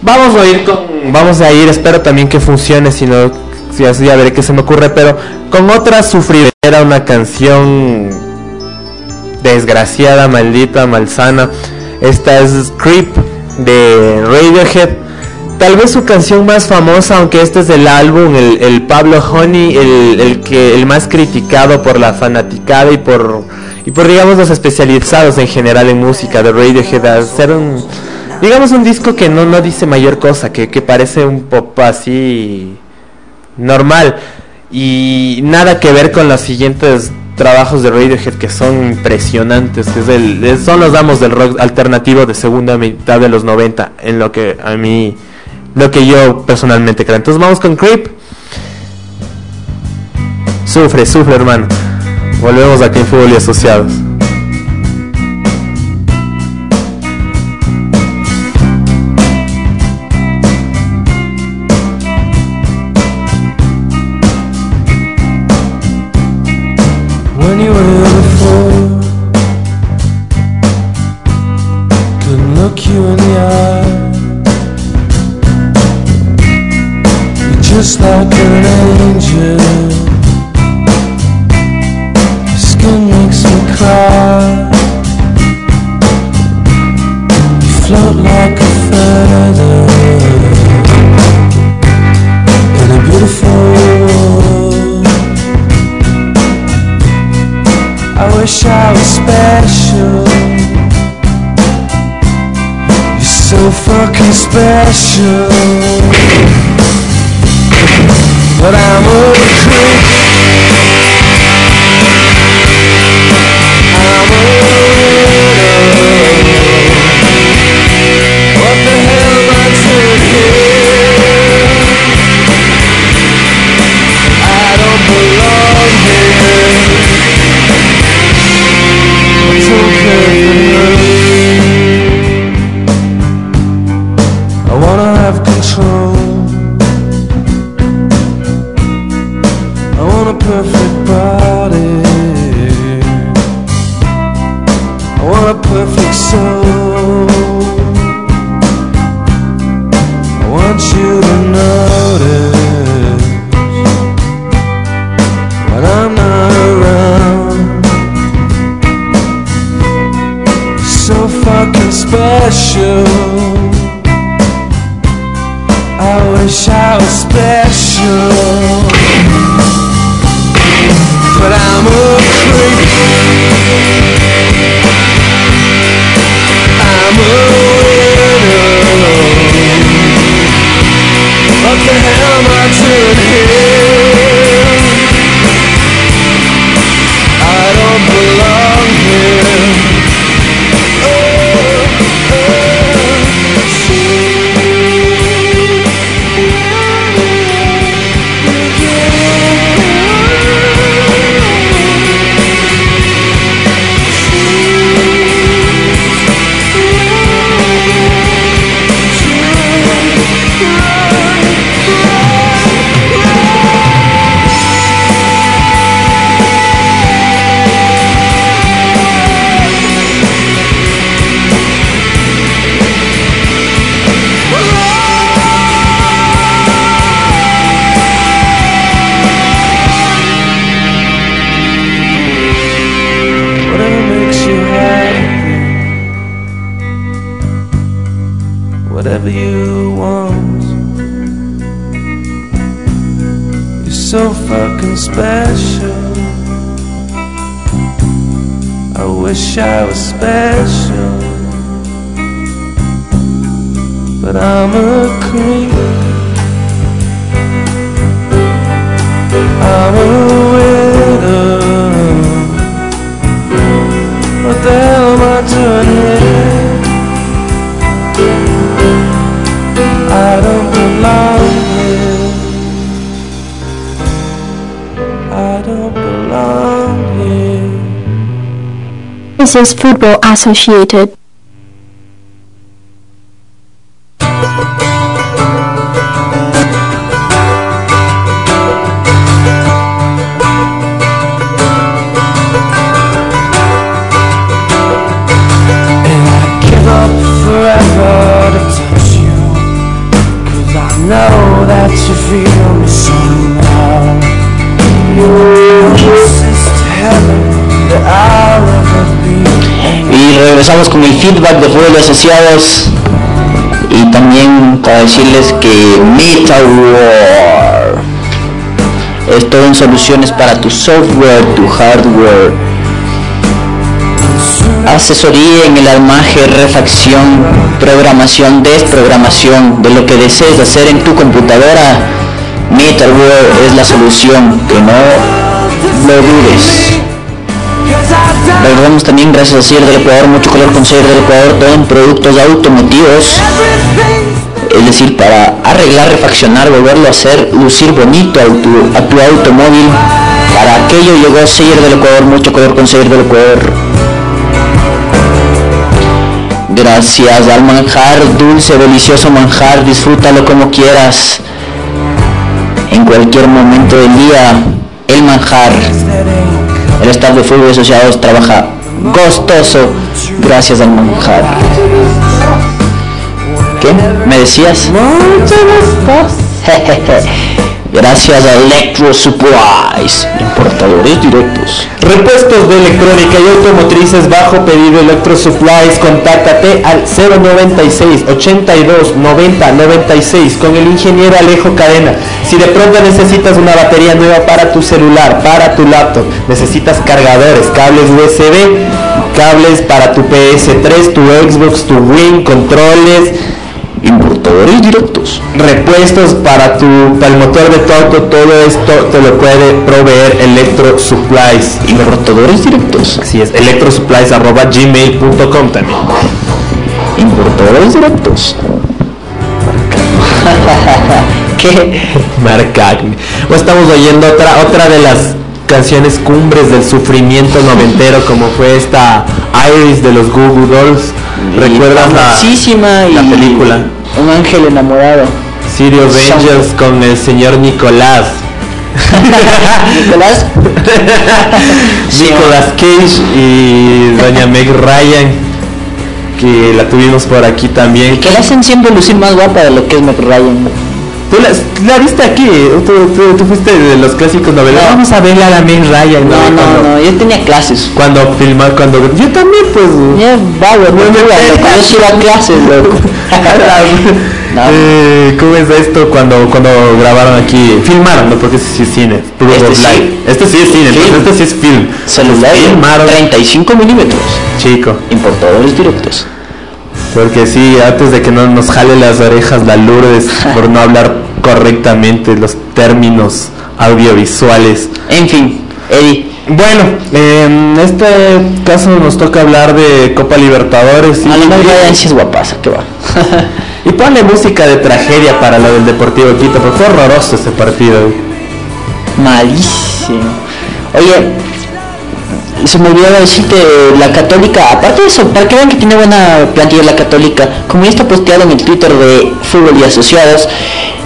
Vamos a ir con, vamos a ir, espero también que funcione, si no, si así ya veré qué se me ocurre, pero con otra sufrida, era una canción desgraciada, maldita, malsana. Esta es Creep de Radiohead. Tal vez su canción más famosa, aunque este es del álbum, el, el Pablo Honey, el, el que el más criticado por la fanaticada y por y por digamos los especializados en general en música de Radiohead, al ser un digamos un disco que no, no dice mayor cosa, que, que parece un pop así normal y nada que ver con los siguientes trabajos de Radiohead que son impresionantes. Es el, son los damos del rock alternativo de segunda mitad de los 90, en lo que a mí, lo que yo personalmente creo. Entonces vamos con Creep. Sufre, sufre hermano. Volvemos aquí en Fútbol y Asociados. special. But I'm a creep. Russian Football Associated empezamos con el feedback de Fútbol de Asociados y también para decirles que Metal War es todo en soluciones para tu software, tu hardware, asesoría en el armaje, refacción, programación, desprogramación de lo que desees hacer en tu computadora. Metalware es la solución, que no lo dudes. Recordemos pues, también gracias a Cier del Ecuador, mucho color con del Ecuador, todo en productos automotivos. Es decir, para arreglar, refaccionar, volverlo a hacer, lucir bonito a tu, a tu automóvil. Para aquello llegó Cier del Ecuador, mucho color con del Ecuador. Gracias al manjar, dulce, delicioso manjar, disfrútalo como quieras. En cualquier momento del día, el manjar. El staff de fútbol asociados trabaja gostoso gracias al manjar. ¿Qué? ¿Me decías? Gracias a Electro Supplies, importadores directos. Repuestos de electrónica y automotrices bajo pedido Electro Supplies, contáctate al 096 82 90 96 con el ingeniero Alejo Cadena. Si de pronto necesitas una batería nueva para tu celular, para tu laptop, necesitas cargadores, cables USB, cables para tu PS3, tu Xbox, tu Wing, controles, Importadores directos. repuestos para tu para el motor de Toto, todo esto te lo puede proveer Electro Supplies. Importadores directos. Así es, electrosupplies.gmail.com también. Importadores directos. ¿Qué? Marcacme. O estamos oyendo otra, otra de las canciones cumbres del sufrimiento noventero como fue esta Iris de los Goo Goo Dolls. ¿Recuerdas la, y la película? Un ángel enamorado. City of Angels con el señor Nicolás. Nicolás. Sí, Nicolas Cage y doña Meg Ryan que la tuvimos por aquí también. Que la hacen siempre lucir más guapa de lo que es Meg Ryan. ¿Tú la, la viste aquí? ¿Tú, tú- tú fuiste de los clásicos novelas. No. Vamos a verla a la Meg Ryan. No, no, Cuando- no, yo tenía clases. Cuando filmar, cuando... Yo también pues... Ya, vago, no, no, loco, yo sí iba a clases, loco. No. Eh, ¿Cómo es esto cuando, cuando grabaron aquí? Filmaron, ¿no? Porque este sí es cine. Este sí. Este sí es cine, este sí es film. Celular Filmaron. 35 milímetros. Chico. Importadores directos. Porque sí, antes de que no nos jale las orejas la Lourdes por no hablar correctamente los términos audiovisuales. En fin, Eddie. Bueno, en este caso nos toca hablar de Copa Libertadores. y- es guapaza, que va. Y ponle música de tragedia para lo del Deportivo Quito, porque fue horroroso ese partido. Malísimo. Oye, se me olvidó decirte, la Católica, aparte de eso, para que vean que tiene buena plantilla la Católica, como ya está posteado en el Twitter de Fútbol y Asociados,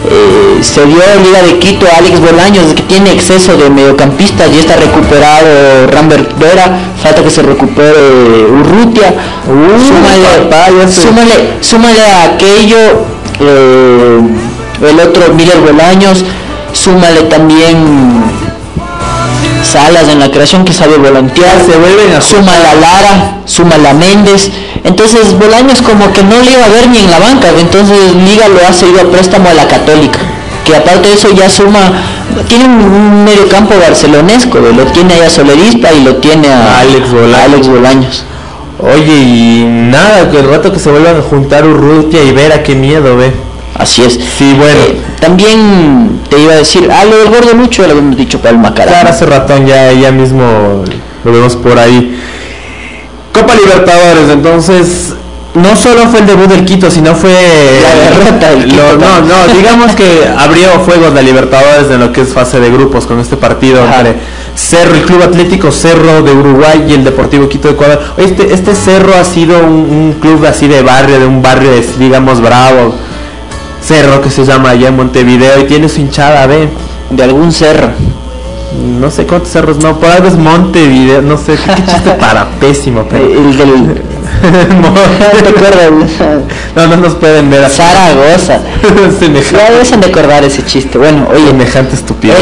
eh, se dio Liga de Quito a Alex Bolaños, que tiene exceso de mediocampistas, ya está recuperado Rambert Vera, falta que se recupere Urrutia, papá, ya súmale, sé. súmale, súmale a aquello, eh, el otro Miller Bolaños, súmale también Salas en la creación que sabe volantear, Se vuelven a suma la Lara, suma la Méndez, entonces Bolaños como que no le iba a ver ni en la banca, entonces Liga lo ha seguido a préstamo a la Católica, que aparte de eso ya suma, tiene un, medio campo barcelonesco, lo tiene ahí a Solerispa y lo tiene a, A Alex Bolaños. a Alex Bolaños. Oye, y nada, que el rato que se vuelvan a juntar Urrutia y Vera, qué miedo, ve. Así es. Sí, bueno. Eh, también te iba a decir, ah, lo del gordo Lucho, lo habíamos dicho para el Macará. Claro, hace ratón ya, ya mismo lo vemos por ahí. Copa Libertadores, entonces no solo fue el debut del Quito, sino fue La derrota del Quito lo- no, no, digamos que abrió fuegos la Libertadores en lo que es fase de grupos con este partido Ajá. entre Cerro, el Club Atlético Cerro de Uruguay y el Deportivo Quito de Ecuador. Este, este Cerro ha sido un, un club así de barrio, de un barrio de, digamos bravo. Cerro que se llama allá en Montevideo y tiene su hinchada, ve. De algún cerro. No sé cuántos cerros, no, por algo es Montevideo, no sé, qué, qué chiste para pésimo, pero... El del... No, no nos pueden ver. Zaragoza. Ya deben de acordar ese chiste. Bueno, oye, semejante estupidez.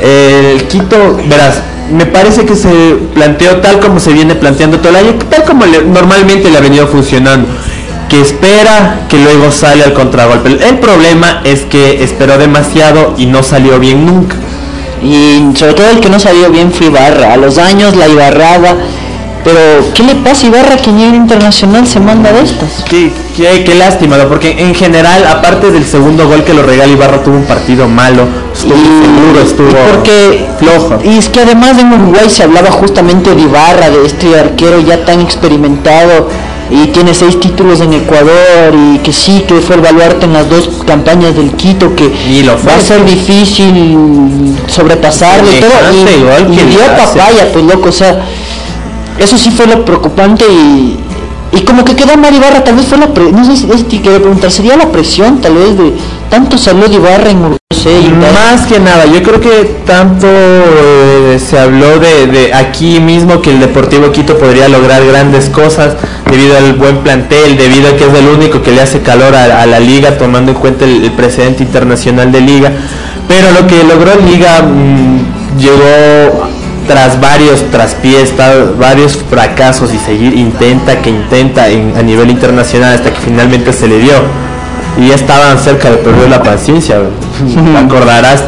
El Quito, verás, me parece que se planteó tal como se viene planteando todo el año, tal como le- normalmente le ha venido funcionando. Que espera, que luego sale al contragolpe. El problema es que esperó demasiado y no salió bien nunca. y sobre todo el que no salió bien fue Ibarra. A los años la Ibarrada. Pero, ¿qué le pasa a Ibarra que a nivel internacional se manda de estas? Qué, qué, qué lástima, ¿no? porque en general, aparte del segundo gol que lo regala Ibarra, tuvo un partido malo, estuvo seguro, estuvo porque flojo. Y es que además en Uruguay se hablaba justamente de Ibarra, de este arquero ya tan experimentado y tiene seis títulos en Ecuador y que sí, que fue el baluarte en las dos campañas del Quito, que Y lo fue. va a ser difícil y todo. Semejante Y, y que dio papaya, pues loco, o sea, eso sí fue lo preocupante y, y como que quedó mal Ibarra, tal vez fue la pre- no sé si, te quería preguntar, sería la presión tal vez de tanto salud Ibarra en y Más que nada, yo creo que tanto eh, se habló de, aquí mismo que el Deportivo Quito podría lograr grandes cosas debido al buen plantel, debido a que es el único que le hace calor a, la liga, tomando en cuenta el, precedente internacional de liga. Pero lo que logró Liga mm, llegó tras varios traspiés, varios fracasos y seguir intenta que intenta en- a nivel internacional hasta que finalmente se le dio. Y ya estaban cerca de perder la paciencia, te acordarás,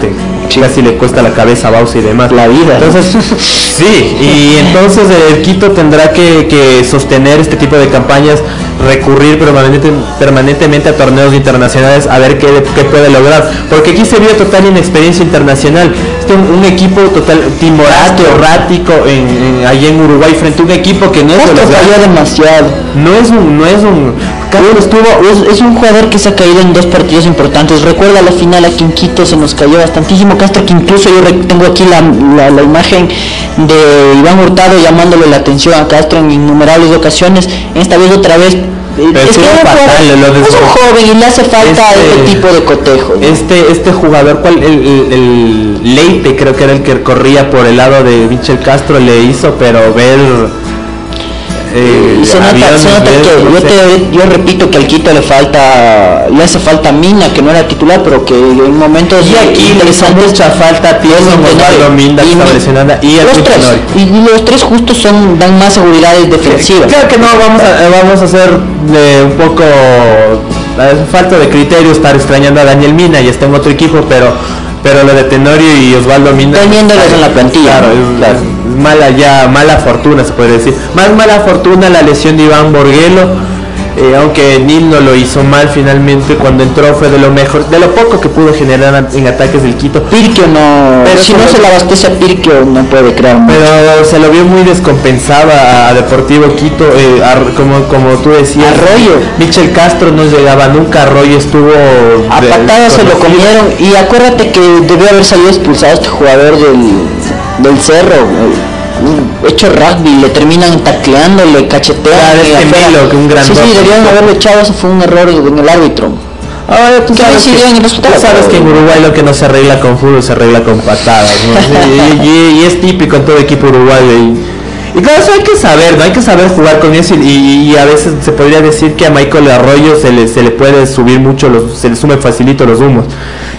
casi le cuesta la cabeza a Bausa y demás. La vida. Entonces, sí, y entonces el Quito tendrá que, que sostener este tipo de campañas, recurrir permanente- permanentemente a torneos internacionales a ver qué, qué puede lograr. Porque aquí se vio total inexperiencia internacional. Este un, un equipo total timorato, errático en, en- allí en Uruguay frente a un equipo que no es falló grandes. demasiado. No es un, no es un. Castro estuvo. Es, es un jugador que se ha caído en dos partidos importantes. Recuerda la final aquí en Quito, se nos cayó bastantísimo Castro, que incluso yo tengo aquí la, la- la imagen de Iván Hurtado llamándole la atención a Castro en innumerables ocasiones. Esta vez otra vez. eh, es un fatal, jugador- lo es un desbordó. joven y le hace falta Este- este tipo de cotejo. ¿no? Este, este jugador, ¿cuál? El, el- el Leite, creo que era el que corría por el lado de Michel Castro, le hizo, pero ver. Eh, Y se nota, se nota que yo, te- yo repito que al Quito le falta, le hace falta Mina, que no era titular, pero que en momentos Y aquí le hizo mucha falta a Tierno, Osvaldo Minda, Y y el los tres, y los tres justos son dan más seguridades defensivas. Claro que no, vamos a, eh, vamos a hacer de un poco falta de criterio estar extrañando a Daniel Mina y está en otro equipo, pero pero lo de Tenorio y Osvaldo Mina Teniéndolos en la plantilla, Claro, ¿no? es, Claro. Mala ya, mala fortuna se puede decir. Más mala fortuna la lesión de Iván Borguelo. Eh, aunque Nil no lo hizo mal finalmente cuando entró fue de lo mejor, de lo poco que pudo generar en ataques del Quito. Pirquio no, Pero si se no lo- se le abastece a Pirquio no puede crear mucho. Pero se lo vio muy descompensado a, Deportivo Quito, eh, a- como, como tú decías. Arroyo. Michel Castro no llegaba nunca, Arroyo estuvo... A patadas se lo comieron y acuérdate que debió haber salido expulsado este jugador del, del cerro. Un hecho rugby, le terminan tacleando, le cachetean. Claro, este. Milo, que un Sí, grandote. sí, debieron haberlo echado, eso fue un error en el árbitro. Ahora tú Que sabes, decidió en el que, resultado, tú sabes pero- que en Uruguay lo que no se arregla con fútbol se arregla con patadas, ¿no? y, y- y es típico en todo equipo uruguayo. Y, y claro, eso hay que saber, ¿no? Hay que saber jugar con eso y, a veces se podría decir que a Michael Arroyo se le, se le puede subir mucho, los, se le sume facilito los humos.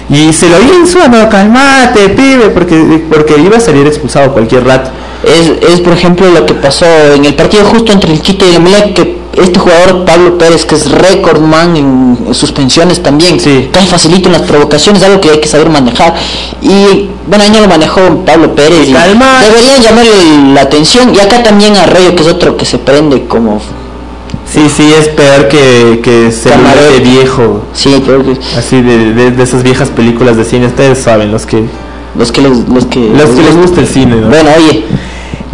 Y se lo hizo, no, calmate, pibe, porque, porque iba a salir expulsado cualquier rato. Es, es, por ejemplo, lo que pasó en el partido justo entre el Quito y el Emelec, que este jugador Pablo Pérez, que es récord man en, en suspensiones también, Sí. cae facilito en las provocaciones, algo que hay que saber manejar. Y bueno, no lo manejó Pablo Pérez. y Calma. deberían llamarle la atención. Y acá también a Rayo, que es otro que se prende como... Sí, sí, es peor que, que de viejo. Sí, creo que Así de, de, de esas viejas películas de cine, ustedes saben, los que, los que les, los que, los que les gusta el cine, ¿no? Bueno, oye,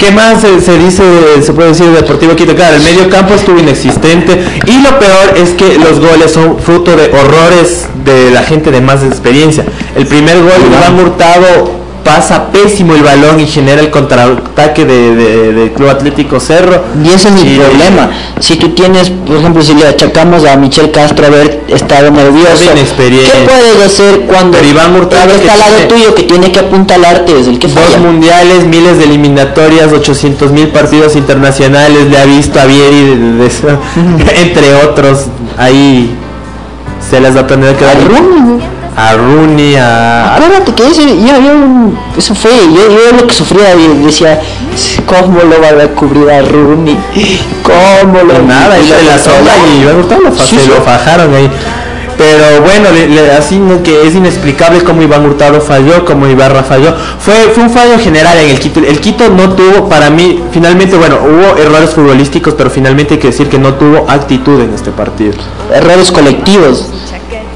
¿Qué más se, se dice, se puede decir de Deportivo Quito? Claro, el medio campo estuvo inexistente y lo peor es que los goles son fruto de horrores de la gente de más experiencia. El primer gol, Iván Hurtado pasa pésimo el balón y genera el contraataque de, Club Atlético Cerro. Y ese es mi Y- problema. Si tú tienes, por ejemplo, si le achacamos a Michel Castro haber estado nervioso. ¿qué puedes hacer cuando Pero Iván está al lado tuyo que tiene que apuntalarte es el que Dos falla? mundiales, miles de eliminatorias, 800 mil partidos internacionales, le ha visto a Vieri, de- entre otros, ahí se les va a tener que dar A Rooney, a. Acuérdate que ese, yo, yo, eso fue, yo, yo lo que sufría, yo decía, ¿cómo lo va a cubrir a Rooney? ¿Cómo lo nada, y la sombra y Iván Hurtado Sí, se sí. lo fajaron ahí. Pero bueno, le- le- así que es inexplicable cómo Iván Hurtado falló, cómo Ibarra falló. Fue, fue un fallo general en el Quito. El Quito no tuvo, para mí, finalmente, bueno, hubo errores futbolísticos, pero finalmente hay que decir que no tuvo actitud en este partido. Errores colectivos.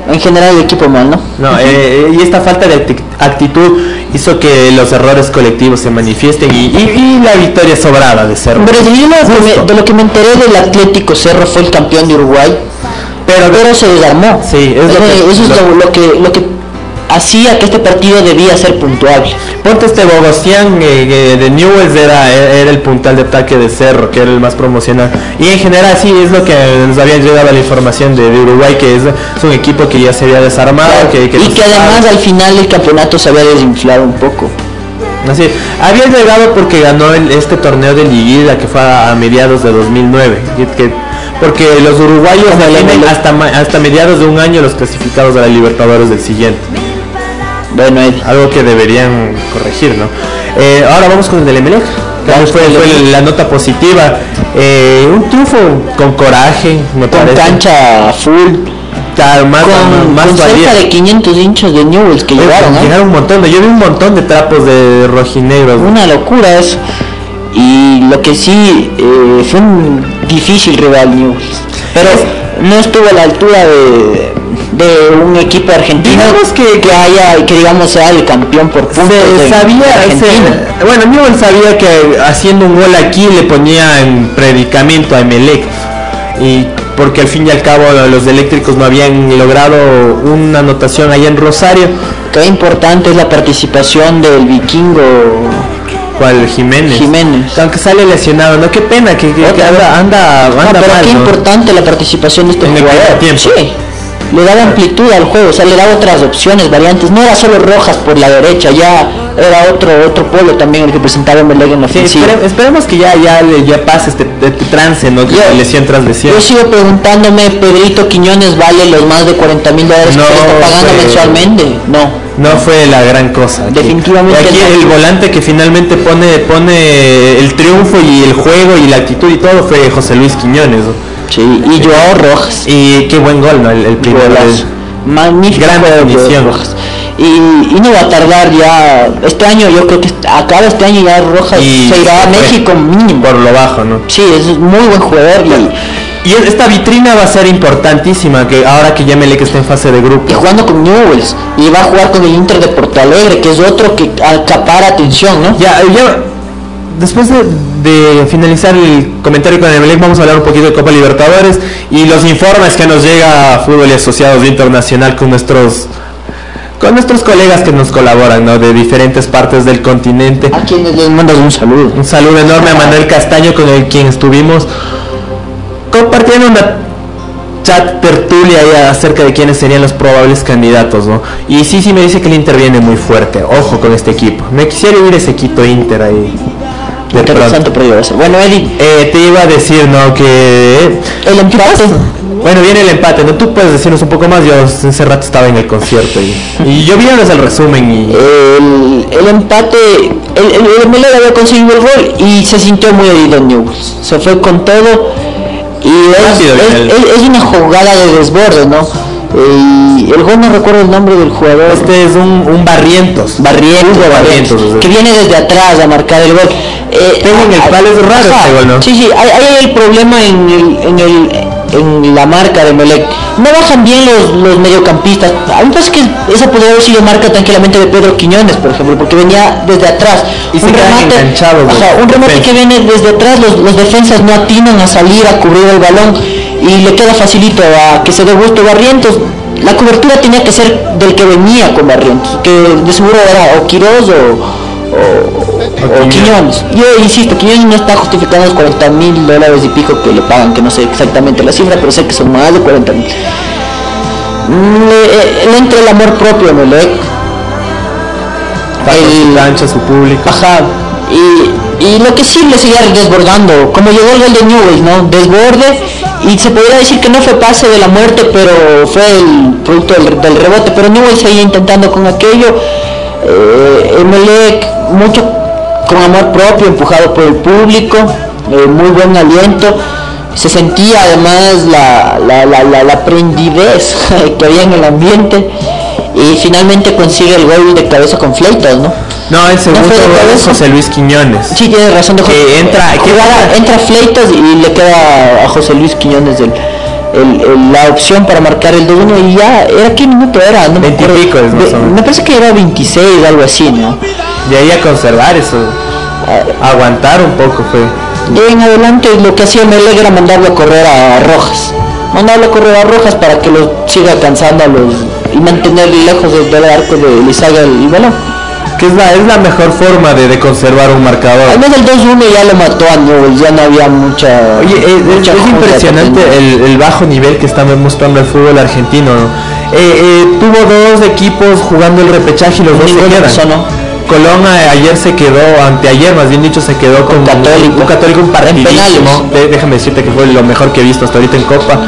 En general el equipo mal, ¿no? No, eh, y esta falta de acti- actitud hizo que los errores colectivos se manifiesten y, y- y la victoria sobrada de Cerro. De lo que me enteré del Atlético Cerro fue el campeón de Uruguay, pero, pero se desarmó. Sí, es lo Eh, que- eso es lo- lo, lo que, lo que hacía que este partido debía ser puntuable. Ponte este Bogosian eh, eh, de Newells era, era el puntal de ataque de Cerro, que era el más promocional. Y en general sí, es lo que nos había llegado la información de, de Uruguay, que es, es un equipo que ya se había desarmado. Que, que y que además al final el campeonato se había desinflado un poco. Así, había llegado porque ganó el- este torneo de liguilla que fue a, a mediados de 2009. y que- porque los uruguayos tienen hasta, hasta mediados de un año los clasificados a la Libertadores del siguiente. Bueno, Eddie. Algo que deberían corregir, ¿no? Eh, ahora vamos con el del Emelec. fue, fue la nota positiva. Eh, un triunfo con coraje, me Con parece. cancha full, Claro, más, con, más con cerca de 500 hinchas de Newells que Oye, llegaron, ¿ah? Llegaron un montón. de- Yo vi un montón de trapos de rojinegros. Una locura eso. Y lo que sí, eh, fue un difícil rival Newells. Pero no estuvo a la altura de, de un equipo argentino Digamos que- que haya, que digamos sea el campeón por puntos Se de, sabía, se- bueno, Newell sabía que haciendo un gol aquí le ponía en predicamento a Emelec. Y porque al fin y al cabo los eléctricos no habían logrado una anotación allá en Rosario. Qué importante es la participación del vikingo ¿Cuál? Jiménez. Jiménez. Aunque sale lesionado, ¿no? Qué pena que, que- que anda, anda, Ah, anda pero mal, qué ¿no? importante la participación de este En el jugador. tiempo. Sí, le daba amplitud al juego, o sea, le daba otras opciones, variantes. No era solo Rojas por la derecha, ya era otro otro polo también el que presentaba Melec en la Sí, ofensiva. espere- esperemos que ya, ya, ya pase este, este trance, ¿no? Que Yo- lesión tras lesión. Yo sigo preguntándome, ¿Pedrito Quiñones vale los más de 40 mil dólares No, que está pagando fue- mensualmente? No. No fue la gran cosa. Aquí- Definitivamente Aquí no. el volante que finalmente pone pone el triunfo y el juego y la actitud y todo fue José Luis Quiñones. ¿no? Sí, y Joao Rojas. Y qué buen gol, ¿no? El, el. Golazo. Magnífico Gran definición. Rojas. Y, y no va a tardar ya, este año yo creo que acaba este año ya Rojas Y se irá a. México mínimo. Por lo bajo, ¿no? Sí, es muy buen jugador y, Y esta vitrina va a ser importantísima, que ahora que ya Melec está en fase de y grupo. jugando con Newells y va a jugar con el Inter de Porto Alegre, que es otro que acapara atención, ¿no? Ya, ya, después de, de finalizar el comentario con el Melec, vamos a hablar un poquito de Copa Libertadores y los informes que nos llega a Fútbol y Asociados de Internacional con nuestros con nuestros colegas que nos colaboran, ¿no? De diferentes partes del continente. A quienes les mandas un saludo. Un saludo enorme a Manuel Castaño con el quien estuvimos compartiendo una chat tertulia ahí acerca de quiénes serían los probables candidatos, ¿no? Y sí, sí me dice que el Inter viene muy fuerte. Ojo con este equipo. Me quisiera ir ese Quito Inter ahí. De Interesante a ser. Bueno, Eddie, Eh, te iba a decir, ¿no? Que... el empate. Bueno, viene el empate, ¿no? Tú puedes decirnos un poco más. Yo ese rato estaba en el concierto y, y yo vi el resumen y... El, el empate, el, el, el había conseguido el gol y se sintió muy herido Newell's. Se fue con todo y es, es- una jugada de desborde, ¿no? Eh, el gol no recuerdo el nombre del jugador. Este es un, un Barrientos. Barrientos, Barrientos, Barrientos. que viene desde atrás a marcar el gol. Eh, Pega en el palo, es raro ajá, este gol, ¿no? Sí, sí, ahí hay el problema en, el, en, el, en la marca de Melec. No bajan bien los, los mediocampistas. A mí me parece que esa podría haber sido marca tranquilamente de Pedro Quiñones, por ejemplo, porque venía desde atrás. Y se quedan enganchados los ajá, un remate que viene desde atrás, los, los defensas no atinan a salir a cubrir el balón y le queda facilito a que se dé gusto Barrientos. La cobertura tenía que ser del que venía con Barrientos, que de seguro era o Quiroz o, o, o Quiñones. Yo insisto, Quiñones no está justificando los 40 mil dólares y pico que le pagan, que no sé exactamente la cifra, pero sé que son más de 40 mil. Le, le entra el amor propio a Melec, Para el- su público. Ajá. Y, y lo que sí le seguía desbordando, como llegó el gol de Newell's, ¿no? Desborde y se podría decir que no fue pase de la muerte, pero fue el producto del, del rebote. Pero Newell's seguía intentando con aquello. Eh, Emelec, mucho con amor propio, empujado por el público, eh, muy buen aliento. Se sentía además la, la, la, la, la prendidez que había en el ambiente y finalmente consigue el gol de cabeza con Fleitas, ¿no? No, el segundo de gol es. José Luis Quiñones. Sí, tienes razón. De Que entra- jugada- entra- Fleitas y le queda a José Luis Quiñones el, el- el- la opción para marcar el 2-1 y ya, ¿era qué minuto era? No me 20 y acuerdo. más o menos. Me parece que era 26, algo así, ¿no? De ahí a conservar eso. Ah, Aguantar un poco fue. De en adelante lo que hacía Melec era mandarlo a correr a Rojas. Mandarlo a correr a Rojas para que lo siga cansando a los y mantener lejos del, del arco de Lizaga el balón. Que es la, es la mejor forma de, de conservar un marcador. Al menos el 2-1 ya lo mató a Newell's, ya no había mucha. Oye, es, mucha es impresionante el, el bajo nivel que está mostrando el fútbol argentino. ¿no? Eh, eh, tuvo dos equipos jugando el repechaje y los dos se quedan. Colón ayer se quedó, anteayer más bien dicho, se quedó con, Católico. un católico un partidísimo. De- déjame decirte que fue lo mejor que he visto hasta ahorita en Copa.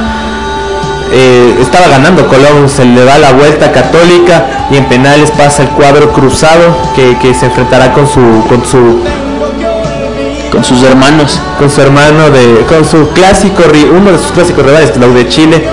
Eh, estaba ganando Colón, se le da la vuelta Católica y en penales pasa el cuadro cruzado que, que se enfrentará con su con su con sus hermanos. con su hermano de con su clásico uno de sus clásicos rivales U de Chile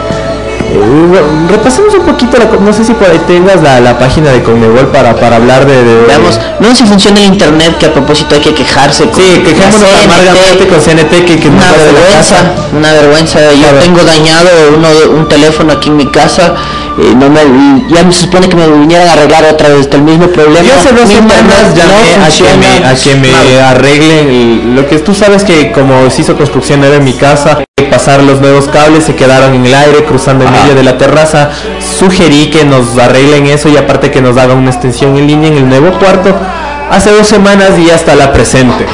Eh, repasemos un poquito la no sé si por ahí tengas la, la página de Conmebol para, para hablar de, de- Veamos, no sé si funciona el internet, que a propósito hay que quejarse. con sí quejémonos amargamente con CNT que, que nos Una da de la vergüenza, casa. una vergüenza. Yo Claro. tengo dañado uno de- un teléfono aquí en mi casa. eh, no me, ya se supone que me vinieran a arreglar otra vez el mismo problema. Yo hace dos Mi semanas llamé no a que me, a que me Nada. arreglen lo que tú sabes que como se hizo construcción nueva en mi casa, pasar los nuevos cables se quedaron en el aire cruzando en medio de la terraza. Sugerí que nos arreglen eso y aparte que nos hagan una extensión en línea en el nuevo cuarto hace dos semanas y hasta la presente.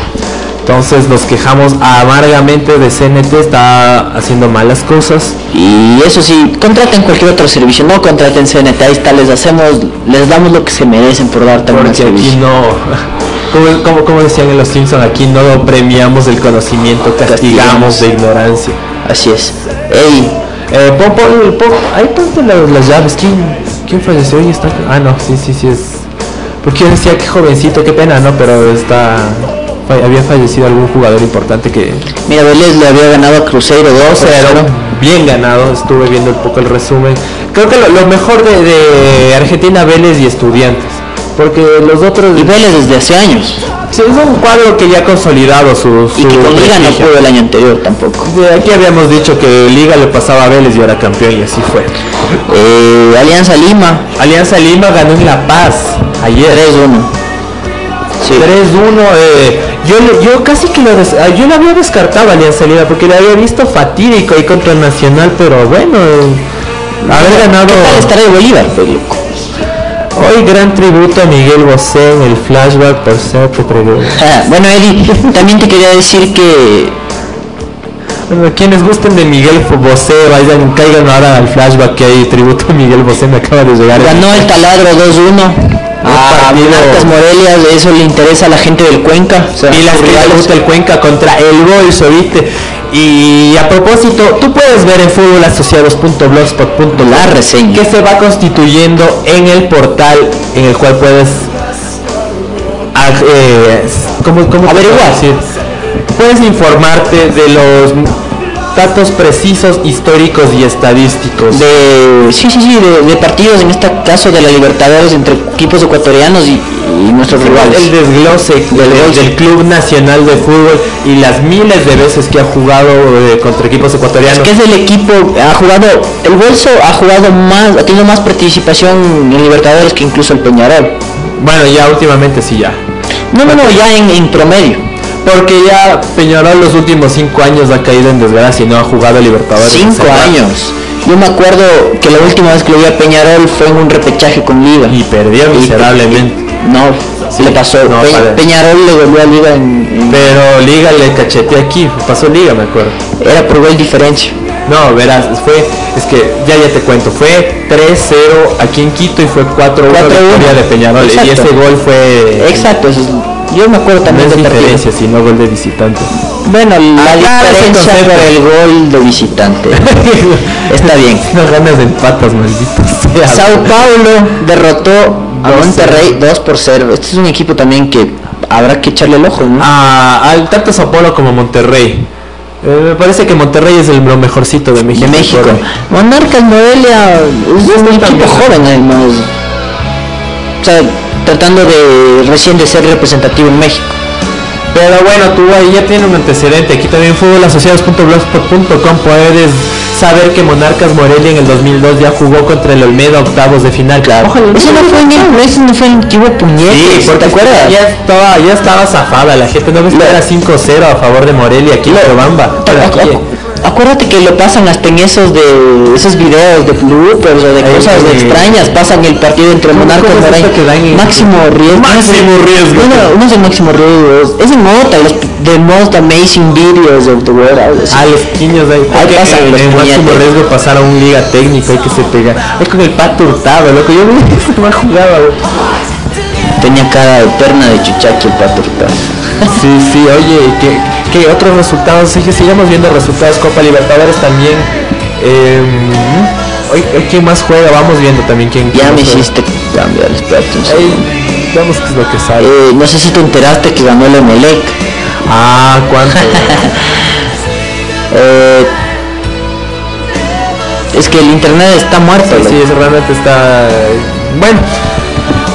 Entonces nos quejamos amargamente de CNT, está haciendo malas cosas. Y eso sí, contraten cualquier otro servicio, no contraten CNT, ahí está, les hacemos, les damos lo que se merecen por dar tan buen servicio. no, como, como, como decían en los Simpsons, aquí no premiamos el conocimiento, castigamos de ignorancia. Así es. Ey, Eh, pon, pon- pon- ahí ponte las llaves. ¿Quién, ¿Quién falleció? Oye, está. Ah, no, sí, sí, sí es. Porque yo decía que jovencito, qué pena, ¿no? Pero está. Había fallecido algún jugador importante que. mira, Vélez le había ganado a Cruzeiro 2 0 bien ganado, estuve viendo un poco el resumen. Creo que lo, lo mejor de, de Argentina, Vélez y Estudiantes. Porque los otros. Y Vélez desde hace años. Sí, es un cuadro que ya ha consolidado su. Y que con Liga no pudo el año anterior tampoco. De aquí habíamos dicho que Liga le pasaba a Vélez y era campeón y así fue. Eh, Alianza Lima, Alianza Lima ganó en La Paz ayer. 3-1. Sí. 3-1. eh, yo, yo casi que lo des- ah, yo lo había descartado Alianza Lima porque le había visto fatídico ahí contra el Nacional, pero bueno, eh, haber ganado ¿Qué tal estará de Bolívar, pues? Hoy gran tributo a Miguel Bosé en el flashback por ser tu. Ah, bueno, Eddie, también te quería decir que Bueno, quienes gusten de Miguel Bosé, vayan, caigan ahora al flashback que hay tributo a Miguel Bosé, me acaba de llegar. ganó el taladro 2-1 a partido. Monarcas Morelia, eso le interesa a la gente del Cuenca. o sea, y las que le gusta el Cuenca contra el Bolso, ¿viste? Y a propósito, tú puedes ver en fútbolasociados.blogspot.com La reseña. que se va constituyendo en el portal en el cual puedes ah, eh, ¿cómo- cómo Averiguar. Puedes informarte de los datos precisos, históricos y estadísticos. de sí sí sí de, de partidos en este caso de la Libertadores entre equipos ecuatorianos y, y nuestros rivales el desglose del, del Club Nacional de Fútbol y las miles de veces que ha jugado eh, contra equipos ecuatorianos. que es el equipo ha jugado el bolso ha jugado más ha tenido más participación en Libertadores que incluso el Peñarol Bueno, ya últimamente sí ya. no no no ya en, en promedio Porque ya Peñarol los últimos cinco años ha caído en desgracia y no ha jugado Libertadores. cinco años yo me acuerdo que la última vez que lo vi a Peñarol fue en un repechaje con Liga Y perdió Y- miserablemente. no Sí, le pasó no, Pe- padre. Peñarol le volvió a Liga en, en- Pero Liga le cacheteé aquí, pasó Liga me acuerdo. era por gol diferencia No, verás, fue, es que ya ya te cuento, fue 3-0 aquí en Quito y fue 4-1 victoria de Peñarol. Y ese gol fue... exacto eso es- yo me acuerdo No también es del partido diferencia, sino gol de visitante. Bueno, la Aclara ese diferencia concepto. por el gol de visitante. Está bien. No ganas de empatas, malditos. sea. Sao Paulo derrotó a 2-0. Monterrey 2 por 0. Este es un equipo también que habrá que echarle el ojo, ¿no? a, al tanto Sao Paulo como Monterrey. Eh, me parece que Monterrey es el lo mejorcito de México. de México. Monarcas Morelia es un tan equipo joven además. O sea, tratando de recién de ser representativo en México. Pero bueno, tú ahí ya tienes un antecedente. Aquí también fútbolasociados.blogspot.com puedes saber que Monarcas Morelia en el 2002 ya jugó contra el Olmedo a octavos de final. Claro. Ese no fue en el, ese no fue en que hubo puñetes, Sí, porque ¿te acuerdas? Ya estaba, ya estaba zafada, la gente no ves que era 5-0 a favor de Morelia aquí en Cobamba. ¿Te, Aquí, acu- Acuérdate que lo pasan hasta en esos de esos videos de bloopers o de Ahí, cosas ahí. extrañas, pasan el partido entre ¿Cómo- Monarcas ahí. que en- Máximo riesgo. Máximo riesgo. No, no, no es el máximo riesgo, es en Mota, los the most amazing videos of the world. Ah, los quiños ahí. Ahí Porque pasan en, los en máximo riesgo pasar a un liga técnico, hay que se pega. Es con el pato hurtado, loco. Yo que me jugaba. Tenía cara de perna de chuchachi el pato Hurtado. Sí, sí, oye, ¿qué, otros resultados? Sí, sigamos viendo resultados Copa Libertadores también. Eh, hoy, hoy quién más juega, vamos viendo también quién. Ya me juega. hiciste cambiar, espérate vamos qué es lo que sale. Eh, no sé si te enteraste que ganó el Emelec. Ah, ¿cuánto? Eh, es que el internet está muerto. sí, sí, ese realmente está. Bueno,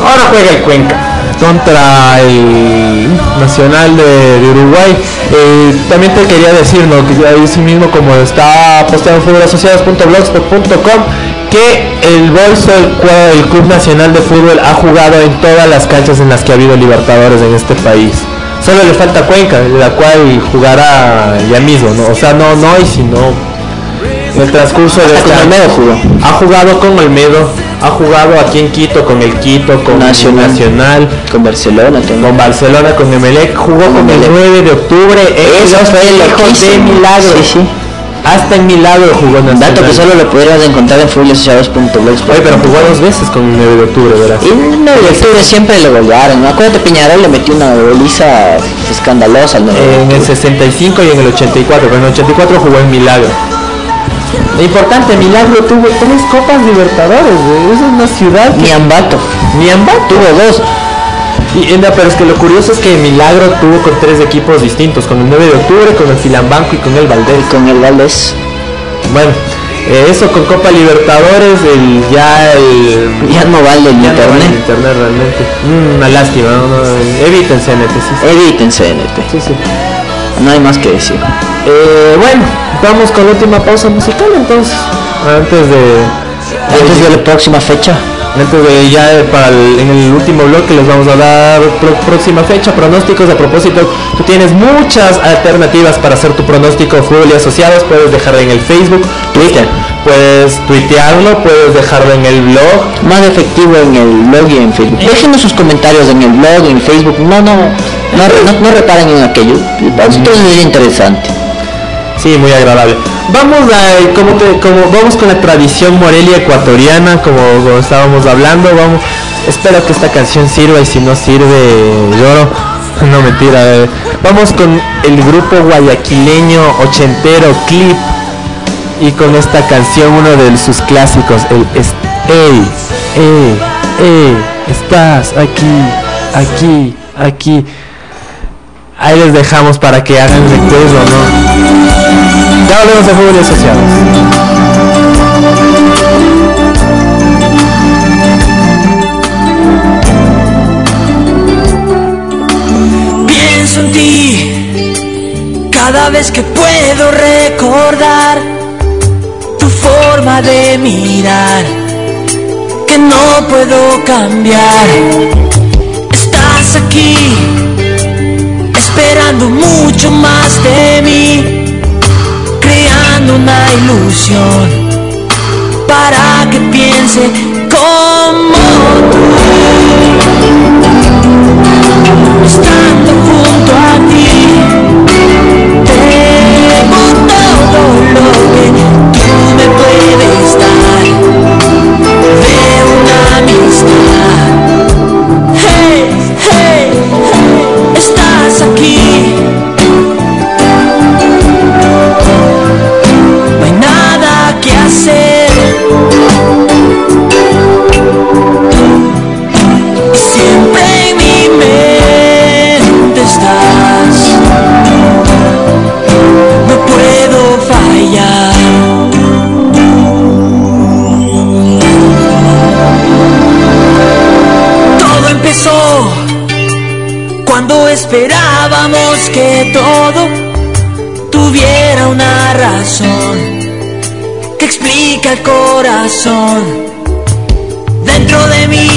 ahora juega el Cuenca contra el Nacional de, de Uruguay. Eh, también te quería decir, ¿no? que ahí sí mismo como está posteado en fútbolasociados.blogspot.com que el bolso del cual el Club Nacional de Fútbol ha jugado en todas las canchas en las que ha habido Libertadores en este país. Solo le falta Cuenca, la cual jugará ya mismo, ¿no? O sea, no, no hoy, sino en el transcurso de Hasta con este año. jugó. Ha jugado con Olmedo, ha jugado aquí en Quito con el Quito, con Nacional. Nacional, Con Barcelona también. con Barcelona, con Emelec, jugó con el Emelec. 9 de octubre, el Eso fue hijos de. Milagro. Sí, sí. Hasta en Milagro jugó Nacional. dato que solo lo podrías encontrar en fútbolasociados.blogspot. Oye, pero jugó dos veces con el 9 de octubre, ¿verdad? Y no, y octubre siempre lo golearon. ¿no? Acuérdate, Peñarol le metió una goliza escandalosa al 9 de En el octubre. 65 y en el 84, pero en el 84 jugó en Milagro. Importante, Milagro tuvo tres copas libertadores, güey. es una ciudad que... Ni Ambato. Ni Ambato. Tuvo dos. Y, no, pero es que lo curioso es que Milagro tuvo con tres equipos distintos, con el 9 de octubre, con el Filambanco y con el Valdés. Y con el Valdés. Bueno, eh, eso con Copa Libertadores, el, ya el... Ya no vale el ya no vale el internet. internet realmente. Mm, una lástima, no, no, evítense, nete, sí, sí. Evítense, NT. sí, sí. No hay más que decir. Eh, bueno, vamos con la última pausa musical entonces. Antes de... Antes de la próxima fecha. Antes de ya para el- en el último bloque les vamos a dar pro- próxima fecha, pronósticos. A propósito, tú tienes muchas alternativas para hacer tu pronóstico fútbol y asociados. Puedes dejarlo en el Facebook, Twitter, puedes tuitearlo, puedes dejarlo en el blog. Más efectivo en el blog y en Facebook. Déjenos sus comentarios en el blog, en Facebook. No, no, no, no, no reparen en aquello. Nosotros es interesante. Sí, muy agradable. Vamos a, como te- como vamos con la tradición Morelia ecuatoriana, como, estábamos hablando, vamos. Espero que esta canción sirva y si no sirve lloro. No mentira. eh. Vamos con el grupo guayaquileño ochentero Clip y con esta canción uno de sus clásicos, el es, Ey, ey, ey, estás aquí, aquí, aquí. Ahí les dejamos para que hagan recuerdo, ¿no? Ya volvemos a Fútbol y Asociados. Pienso en ti cada vez que puedo recordar tu forma de mirar que no puedo cambiar. Estás aquí esperando mucho más de mí, una ilusión para que piense como tú. Estando junto a ti, tengo todo lo que tú me puedes dar de una amistad. Que todo tuviera una razón que explica el corazón dentro de mí.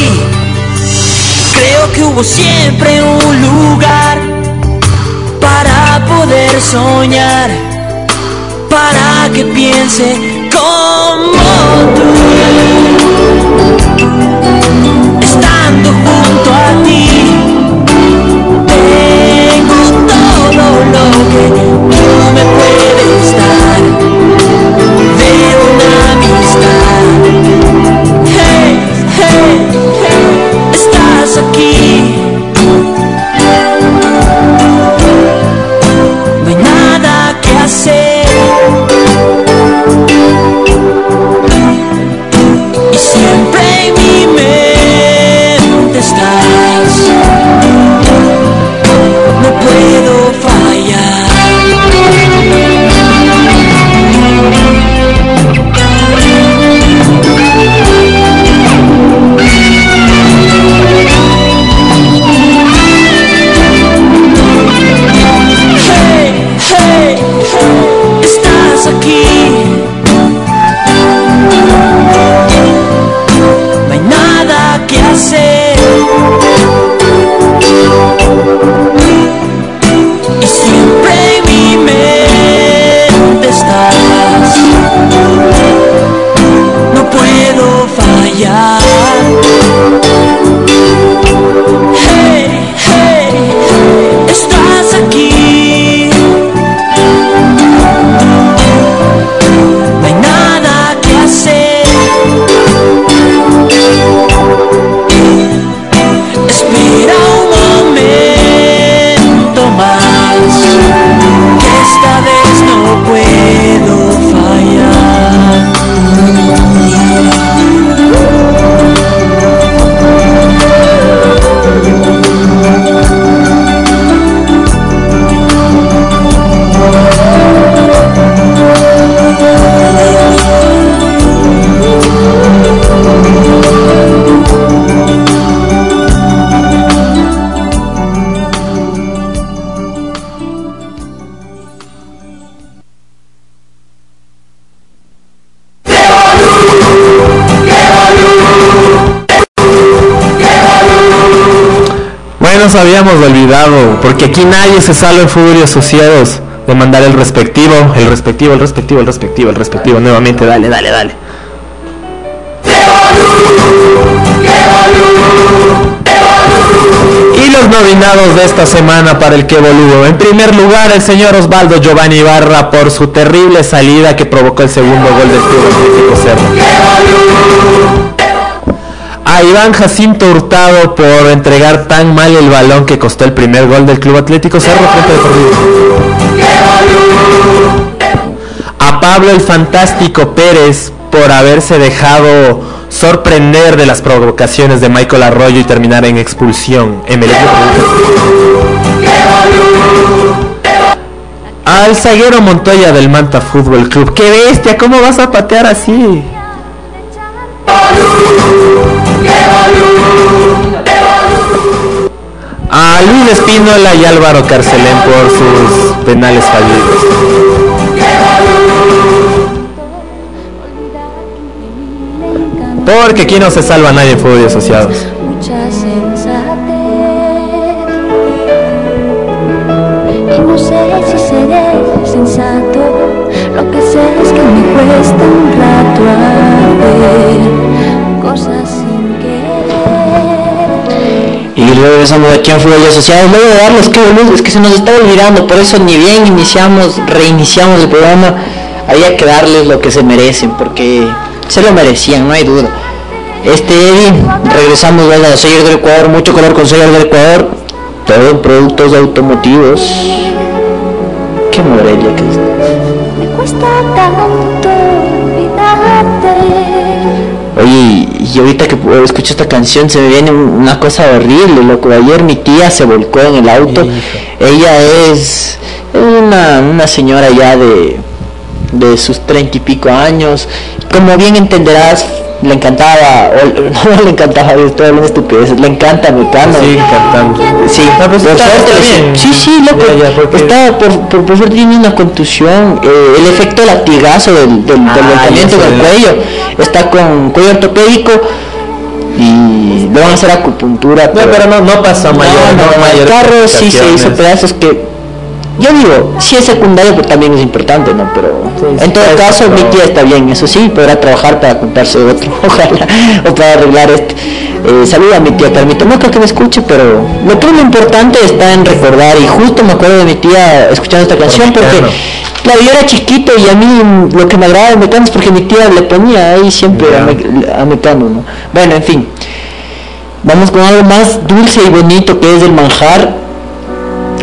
Creo que hubo siempre un lugar para poder soñar, para que piense como tú. Lo nos habíamos olvidado, porque aquí nadie se salva en fútbol y asociados de mandar el respectivo, el respectivo, el respectivo, el respectivo, el respectivo, nuevamente, dale, dale, dale. Y los nominados de esta semana para el que boludo. En primer lugar, el señor Osvaldo Giovanni Ibarra por su terrible salida que provocó el segundo gol del Club Atlético Cerro. Iván Jacinto Hurtado por entregar tan mal el balón que costó el primer gol del Club Atlético Cerro frente Deportivo. A Pablo el Fantástico Pérez por haberse dejado sorprender de las provocaciones de Michael Arroyo y terminar en expulsión. Emelec Al zaguero Montoya del Manta Fútbol Club. ¡Qué bestia! ¿Cómo vas a patear así? Luis Espínola y Álvaro Carcelén por sus penales fallidos. Porque aquí no se salva nadie en fútbol y asociados. Lo que sé es que me cuesta un rato hacer Y regresamos aquí a Fútbol y Asociados. Luego de darles que boludo, es que se nos está olvidando. Por eso ni bien iniciamos, reiniciamos el programa. Había que darles lo que se merecen, porque se lo merecían, no hay duda. Este Eddie, regresamos a Soyer del Ecuador, mucho color con Soyer del Ecuador. Todo en productos automotivos. Qué Morelia que es. Me cuesta tanto olvidarte. Oye, y ahorita que escucho esta canción se me viene un- una cosa horrible, loco. Ayer mi tía se volcó en el auto. Ella es una, una señora ya de, de sus treinta y pico años. Como bien entenderás, le encantaba, o no le encantaba, estoy hablando estupideces, le encanta Mecano. Sí, cantando. Sí, No, pues por está- suerte bien. sí, sí, loco, Ya, ya, porque- estaba por, por, por suerte tiene una contusión, eh, el efecto latigazo del, del, del Ah, ya del cuello, está con cuello ortopédico y le van a hacer acupuntura. No, pero no, no pasa a mayor. no, no, no no, el carro sí se hizo pedazos que yo digo, si es secundario pues también es importante, ¿no? Pero Sí, en todo sí, caso mi tía está bien, eso sí, podrá trabajar para comprarse otro, ojalá, o para arreglar este. Eh, saluda a mi tía Carmito, no creo que me escuche, pero lo que es lo importante está en recordar, y justo me acuerdo de mi tía escuchando esta canción porque, claro, yo era chiquito y a mí lo que me agradaba de Mecano es porque mi tía le ponía ahí siempre a, Me- a Mecano, ¿no? Bueno, en fin, vamos con algo más dulce y bonito que es el manjar,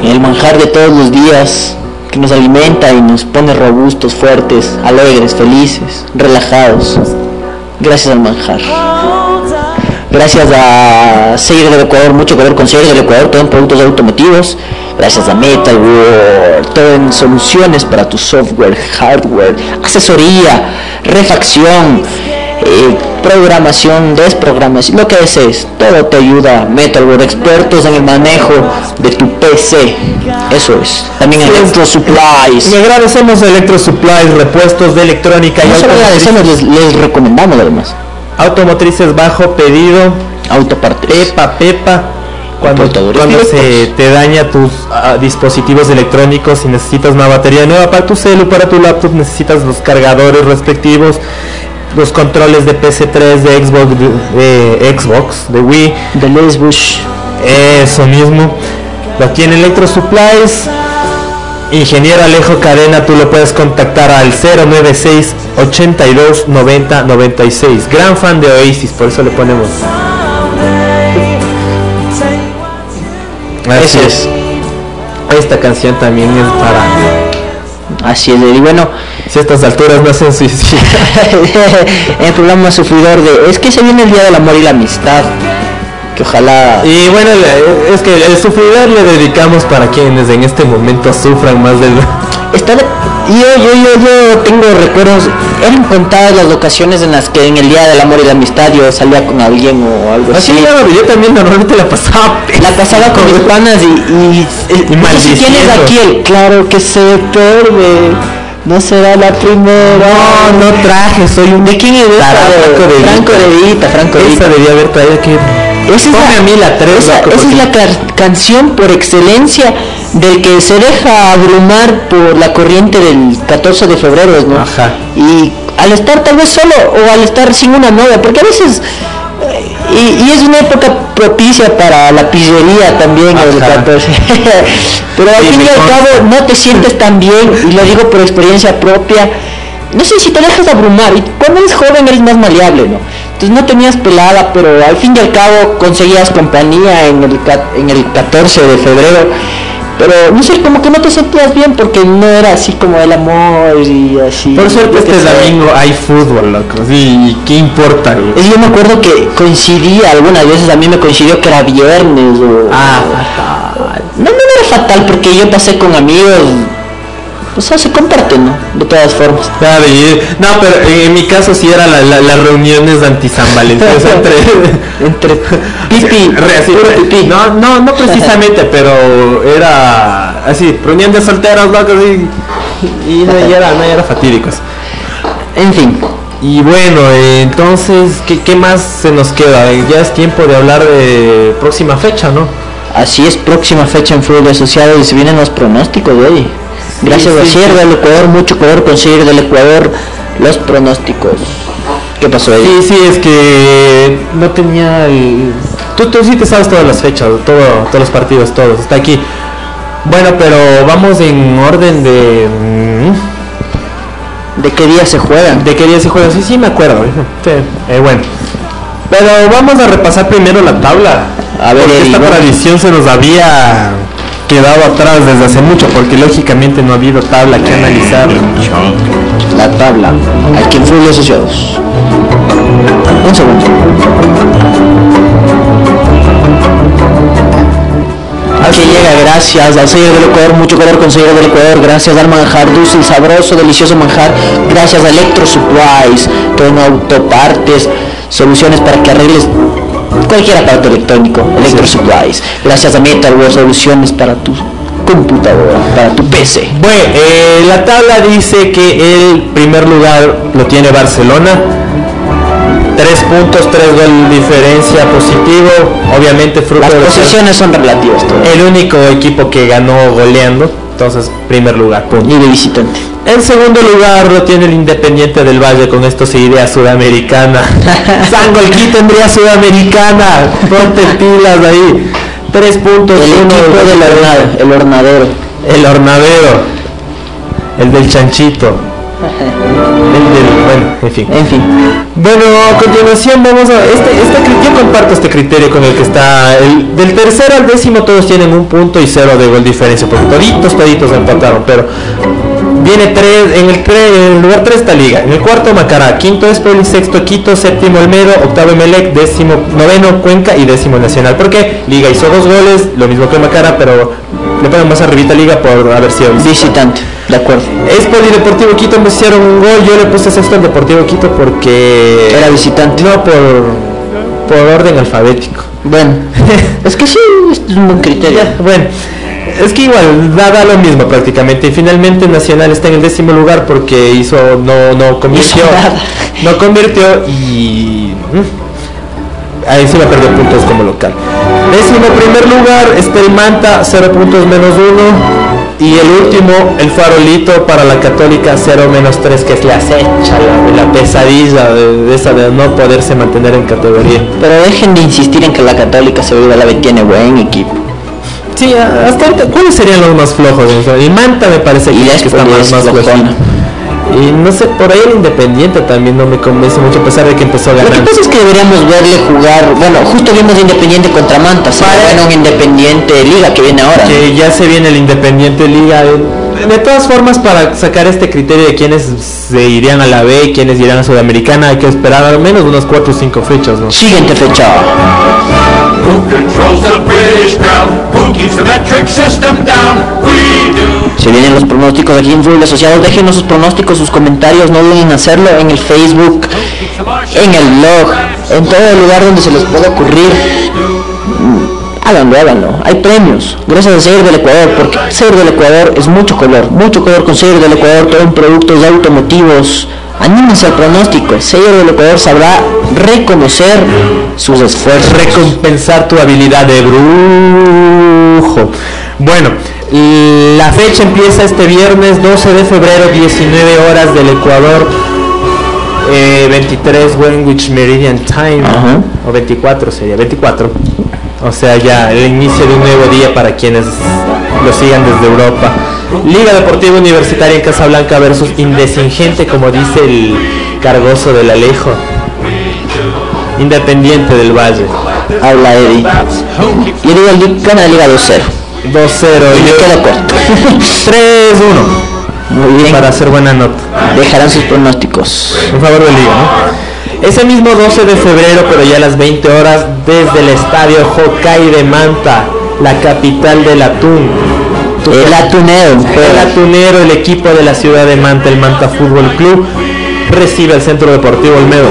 el manjar de todos los días que nos alimenta y nos pone robustos, fuertes, alegres, felices, relajados. Gracias al manjar. Gracias a Seguir del Ecuador, mucho color con Seguir del Ecuador, todo en productos automotivos. Gracias a Metal World, todo en soluciones para tu software, hardware, asesoría, refacción, eh, programación, desprogramación, lo que desees. Todo te ayuda. Metal World, expertos en el manejo de tu PC. Eso es. También Electro Supplies. Le agradecemos a Electro Supplies, repuestos de electrónica y solo agradecemos, les, les recomendamos además. automotrices bajo pedido. Autopartes. Pepa, Pepa. Cuando, cuando se te daña tus ah, dispositivos electrónicos y necesitas una batería nueva para tu celu, para tu laptop, necesitas los cargadores respectivos, los controles de PC3, de Xbox, de, de Xbox, de Wii, De Les Bush. eso mismo. Aquí en Electro Supplies, Ingeniero Alejo Cadena, tú lo puedes contactar al 096 82 90 96. Gran fan de Oasis, por eso le ponemos. Así es. Esta canción también es para. Así es, y bueno, Si a estas alturas no hacen suicidio. el programa sufridor de es que se viene el día del amor y la amistad que ojalá Y bueno, es que el sufridor le dedicamos para quienes en este momento sufran más del. estar yo, yo, yo, yo tengo recuerdos eran contadas las ocasiones en las que en el día del amor y la amistad yo salía con alguien o algo Así, así yo también normalmente la pasaba. la pasaba con mis panas y, y, Y no sé si tienes aquí el claro que se pierde no será la primera No, no traje, soy un. ¿De quién es esta? Tarado, Franco de Franco Vita. de Vita, Franco de Vita. Esa debía haber traído que. Esa es Ponme la- a mí la tres, esa, loco, esa es la ca- canción por excelencia del que se deja abrumar por la corriente del 14 de febrero, ¿no? Ajá. Y al estar tal vez solo o al estar sin una novia, porque a veces y, y es una época propicia para la pillería también el Ajá. 14. Pero al fin y al cabo no te sientes tan bien y lo digo por experiencia propia. No sé si te dejas abrumar y cuando eres joven eres más maleable, ¿no? Entonces no tenías pelada, pero al fin y al cabo conseguías compañía en el, en el 14 de febrero. Pero no sé, como que no te sentías bien porque no era así como el amor y así. Por suerte este domingo hay fútbol, loco. Sí, ¿qué importa, güey? Es, yo me acuerdo que coincidía algunas veces, a mí me coincidió que era viernes o... Ah, No, no, no era fatal porque yo pasé con amigos. O sea, se comparten, ¿no? De todas formas. Claro, y- no, pero en mi caso sí era la- la- las reuniones anti San Valentín, o sea, entre, Entre pipi, así. No, no, no precisamente, pero era así, reunión de solteros, locos, y, y era, no, era fatídicos. En fin, Y bueno, eh, entonces, ¿qué, qué más se nos queda? Ya es tiempo de hablar de próxima fecha, ¿no? así es próxima fecha en fútbol asociado y se vienen los pronósticos de hoy. Gracias sí, a Sierra del Ecuador, mucho color conseguir del Ecuador los pronósticos. ¿Qué pasó ahí? Sí, sí, es que no tenía el... Tú, tú sí te sabes todas las fechas, todo, todos los partidos, todos, está aquí. Bueno, pero vamos en orden de... mm, ¿De qué día se juegan? ¿De qué día se juega? Sí, sí, me acuerdo. Sí, eh, bueno. Pero vamos a repasar primero la tabla. A ver, porque esta vamos. tradición se nos había quedado atrás desde hace mucho, porque lógicamente no ha habido tabla que analizar. La tabla. Aquí en fútbol asociados. Un segundo. Que llega gracias al sello del Ecuador, mucho color con sello del Ecuador, gracias al manjar dulce y sabroso, delicioso manjar, gracias a Electro Supplies, todo en autopartes, soluciones para que arregles cualquier aparato electrónico, Electro Supplies, gracias a Metalworld, soluciones para tu computadora, para tu PC. Bueno, eh, la tabla dice que el primer lugar lo tiene Barcelona. Tres puntos, tres gol diferencia positivo. Obviamente fruto Las de ser posesiones son relativas. todo. el único equipo que ganó goleando. Entonces, primer lugar, punto. Y de visitante. En segundo lugar lo tiene el Independiente del Valle con esto se idea sudamericana. Sangolquí tendría sudamericana. Ponte pilas ahí. Tres puntos. El uno de- hornado, el hornadero. El hornadero. El del chanchito. Bueno, en fin. En fin. Bueno, a continuación vamos a... Este, este, yo comparto este criterio con el que está... El, del tercero al décimo todos tienen un punto y cero de gol diferencia, porque toditos, toditos empataron, pero... Viene tres, en el, tre- en el lugar 3 está Liga, en el cuarto Macará, quinto Espoli, sexto Quito, séptimo Olmedo, octavo Emelec, décimo, noveno Cuenca y décimo Nacional. ¿Por qué? Liga hizo dos goles, lo mismo que Macará, pero le ponen más arribita Liga por haber sido visitante. De acuerdo. Espoli y Deportivo Quito me hicieron un gol, yo le puse sexto al Deportivo Quito porque... Era visitante. No, por, por orden alfabético. Bueno, es que sí, es un buen criterio. Ya, bueno, es que igual da, da lo mismo prácticamente. Y finalmente Nacional está en el décimo lugar porque hizo, no, no convirtió. Hizo nada. No convirtió y. Ahí sí va a perder puntos como local. Décimo primer lugar está el Manta, 0 puntos menos 1. Y el último, el Farolito para la Católica, 0 menos 3, que es la acecha, la, la pesadilla de, de esa de no poderse mantener en categoría. Pero dejen de insistir en que la Católica Segunda la B tiene buen equipo. Sí, hasta ahorita, ¿cuáles serían los más flojos? El Manta me parece Y que, que está más, es más flojona. flojito. Y no sé, por ahí el Independiente también no me convence mucho a pesar de que empezó Lo que pasa es que deberíamos verle jugar, bueno, justo vimos Independiente contra Manta, se un Independiente Liga que viene ahora. Que ya se viene el Independiente Liga. De todas formas, para sacar este criterio de quiénes se irían a la B y quiénes irán a Sudamericana, hay que esperar al menos unos 4 o 5 fechas, ¿no? Siguiente fecha. Who vienen los pronósticos aquí en Fútbol Asociados. Déjenos sus pronósticos, sus comentarios. No duden en hacerlo en el Facebook, en el blog, en todo el lugar donde se les pueda ocurrir. Mm, Háganlo, háganlo. Hay premios. Gracias a Seguir del Ecuador, porque Seguir del Ecuador es mucho color. Mucho color con Seguir del Ecuador, todo en productos automotivos. Anímense al pronóstico. Seguir del Ecuador sabrá reconocer sus esfuerzos. recompensar tu habilidad de brujo. Bueno, la fecha empieza este viernes 12 de febrero, 19 horas del Ecuador, eh, 23 Greenwich Meridian Time, Ajá. o 24 sería, 24. O sea, ya el inicio de un nuevo día para quienes lo sigan desde Europa. Liga Deportiva Universitaria en Casablanca versus Indesingente, como dice el cargoso del Alejo. Independiente del Valle. Habla Eddie. Yo digo gana la Liga 2-0. 2-0. Y me quedo corto. 3-1. Muy bien. Para hacer buena nota. Dejarán sus pronósticos. En favor de Liga, ¿no? Ese mismo 12 de febrero, pero ya a las 20 horas, desde el estadio Hokkaido de Manta, la capital del atún. El atunero. El atunero, el equipo de la ciudad de Manta, el Manta Fútbol Club, recibe al Centro Deportivo Olmedo.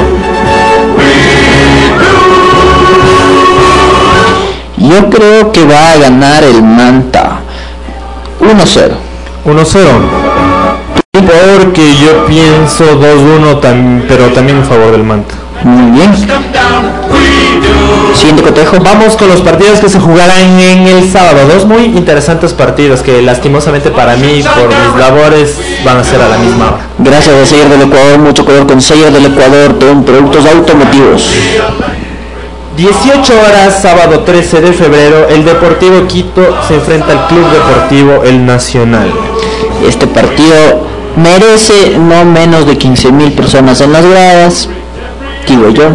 Yo creo que va a ganar el Manta. 1-0. 1-0. Porque yo pienso 2-1, tam- pero también en favor del Manta. Muy bien. Siguiente cotejo. Vamos con los partidos que se jugarán en el sábado. Dos muy interesantes partidos que lastimosamente para mí, por mis labores, van a ser a la misma hora. Gracias a Seller del Ecuador, mucho color con Seller del Ecuador, en productos automotivos. 18 horas, sábado 13 de febrero, el Deportivo Quito se enfrenta al Club Deportivo El Nacional. Este partido merece no menos de 15 mil personas en las gradas, digo yo.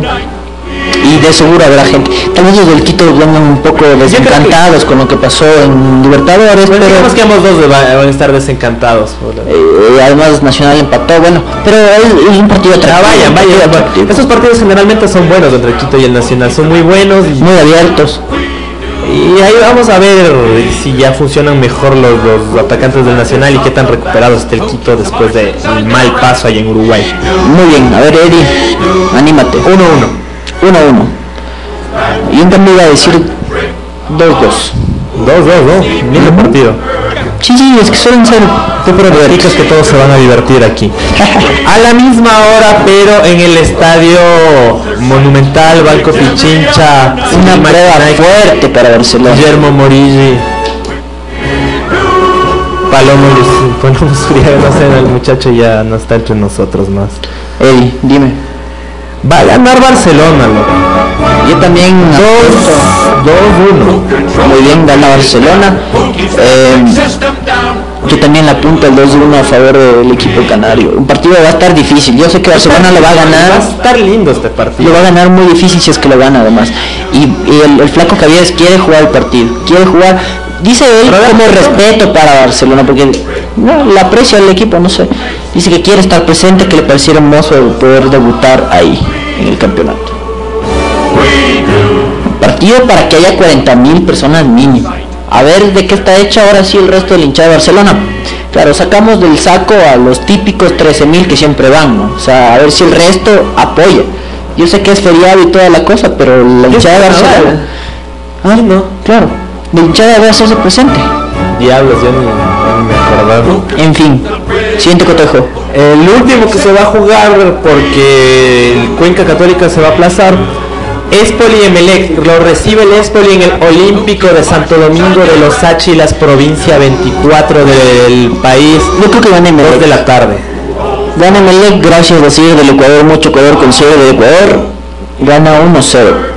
Y de seguro habrá gente. Tal vez los del Quito vengan un poco desencantados con lo que pasó en Libertadores, Bueno, pero que ambos dos va- van a estar desencantados. eh, además Nacional empató, bueno, pero es, un partido Ah, atractivo. vayan, partido vayan. atractivo. Estos partidos generalmente son buenos entre el Quito y el Nacional, son muy buenos y, muy abiertos. Y ahí vamos a ver si ya funcionan mejor los, los atacantes del Nacional y qué tan recuperados está el Quito después del mal paso ahí en Uruguay. Muy bien, a ver Eddie, anímate. 1-1. 1-1. Y un cambio iba a decir 2-2. 2-2, ¿no? Lindo partido. Sí, sí, es que suelen ser Tú pronosticas que todos se van a divertir aquí. A la misma hora, pero en el estadio Monumental, Banco Pichincha, una prueba fuerte para Barcelona. Guillermo Morilli. Palomo Luis- Palomo Suriaga, no sé, el muchacho ya no está entre nosotros más. Eddie, dime. Va a ganar Barcelona, loco. Yo también. 2-1. Muy bien, gana Barcelona. Eh, yo también la apunto el 2-1 a favor del equipo canario. Un partido va a estar difícil. Yo sé que Barcelona lo va a Va a ganar. estar lindo este Lo partido. va a ganar muy difícil si es que lo gana además. Y, y el, el flaco Cavieres quiere jugar el partido. Quiere jugar. Dice él como respeto para Barcelona porque no, le aprecia al equipo, no sé. Dice que quiere estar presente, que le pareciera hermoso poder debutar ahí en el campeonato. Partido para que haya 40.000 personas mínimo. A ver de qué está hecha ahora sí el resto del hinchada de Barcelona. Claro, sacamos del saco a los típicos 13.000 que siempre van, ¿no? O sea, a ver si el resto apoya. Yo sé que es feriado y toda la cosa, pero la hinchada de Barcelona... Ah, no, claro. La hinchada debe hacerse presente. Diablos, ya ni me acordaba. En fin, siguiente cotejo. El último que se va a jugar porque el Cuenca Católica se va a aplazar. Espoli Emelec lo recibe el Espoli en el Olímpico de Santo Domingo de los Áchilas, provincia 24 del país, Yo creo que gana 2 de Emelec. la tarde. Gana Emelec, gracias a decir del Ecuador, mucho Ecuador con cero del Ecuador. Gana 1-0.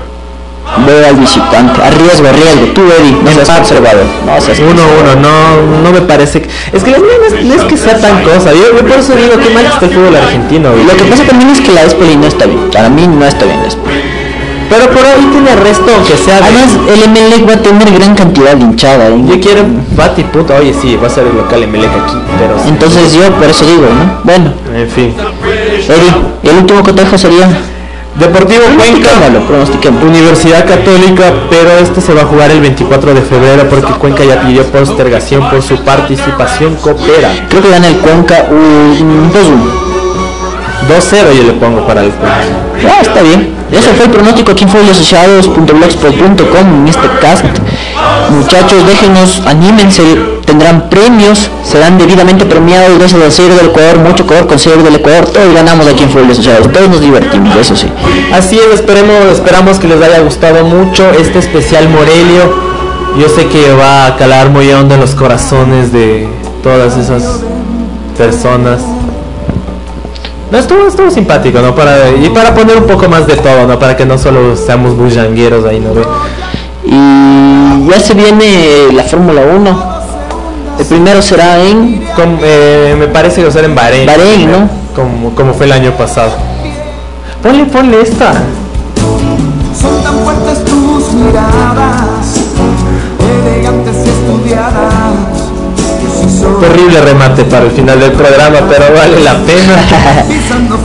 Veo al visitante. Arriesgo, arriesgo. Tú, Eddie, no seas Empate. conservador. No seas 1-1, no, no me parece que... Es que no es, no es que sea tan cosa. Yo, yo por eso digo que mal está el fútbol argentino. güey. Lo que pasa también es que la Espoli no está bien. Para mí no está bien la Espoli. Pero por ahí tiene resto, aunque sea... de- Además, el Emelec va a tener gran cantidad de hinchada. ¿eh? Yo quiero Bati puta, oye sí, va a ser el local Emelec aquí, pero... Entonces yo por eso digo, ¿no? Bueno, En fin. Eddie, el último cotejo sería... Deportivo Cuenca. Universidad Católica, pero este se va a jugar el 24 de febrero porque Cuenca ya pidió postergación por su participación coopera. Creo que gana el Cuenca un 2-1. 2-0 yo le pongo para el Cuenca. Ah, está bien. Eso fue el pronóstico aquí en folioasociados.blogspot.com en este cast. Muchachos, déjenos, anímense, tendrán premios, serán debidamente premiados gracias al sello del Ecuador, mucho Ecuador con sello del Ecuador, todos ganamos aquí en Folio Asociados, todos nos divertimos, eso sí. Así es, esperemos, esperamos que les haya gustado mucho este especial Morelio. Yo sé que va a calar muy hondo en los corazones de todas esas personas. No, estuvo, estuvo simpático, ¿no? Para, y para poner un poco más de todo, ¿no? Para que no solo seamos bullangueros ahí, ¿no? Y ya se viene la Fórmula 1. El primero será en eh, me parece que va a ser en Bahrein. Bahrein, ¿no? Como, como fue el año pasado. Ponle, ponle esta. Son tan fuertes tus miradas, elegantes y estudiadas. Terrible remate para el final del programa, pero vale la pena.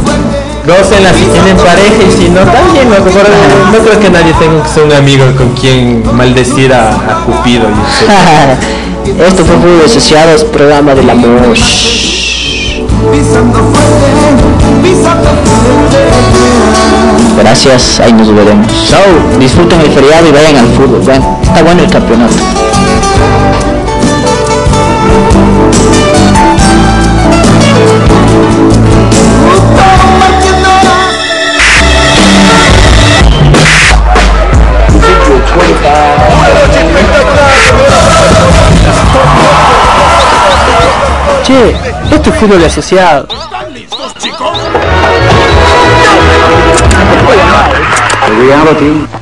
fuerte, Gócenla si tienen pareja y si no, también. No, no creo que nadie tenga que ser un amigo con quien maldecir a, a Cupido. y etcétera. Esto fue Folio Asociados, programa del amor. Gracias, ahí nos veremos. Chao. Disfruten el feriado y vayan al fútbol. Bueno, está bueno el campeonato. Esto es fútbol asociado. Reality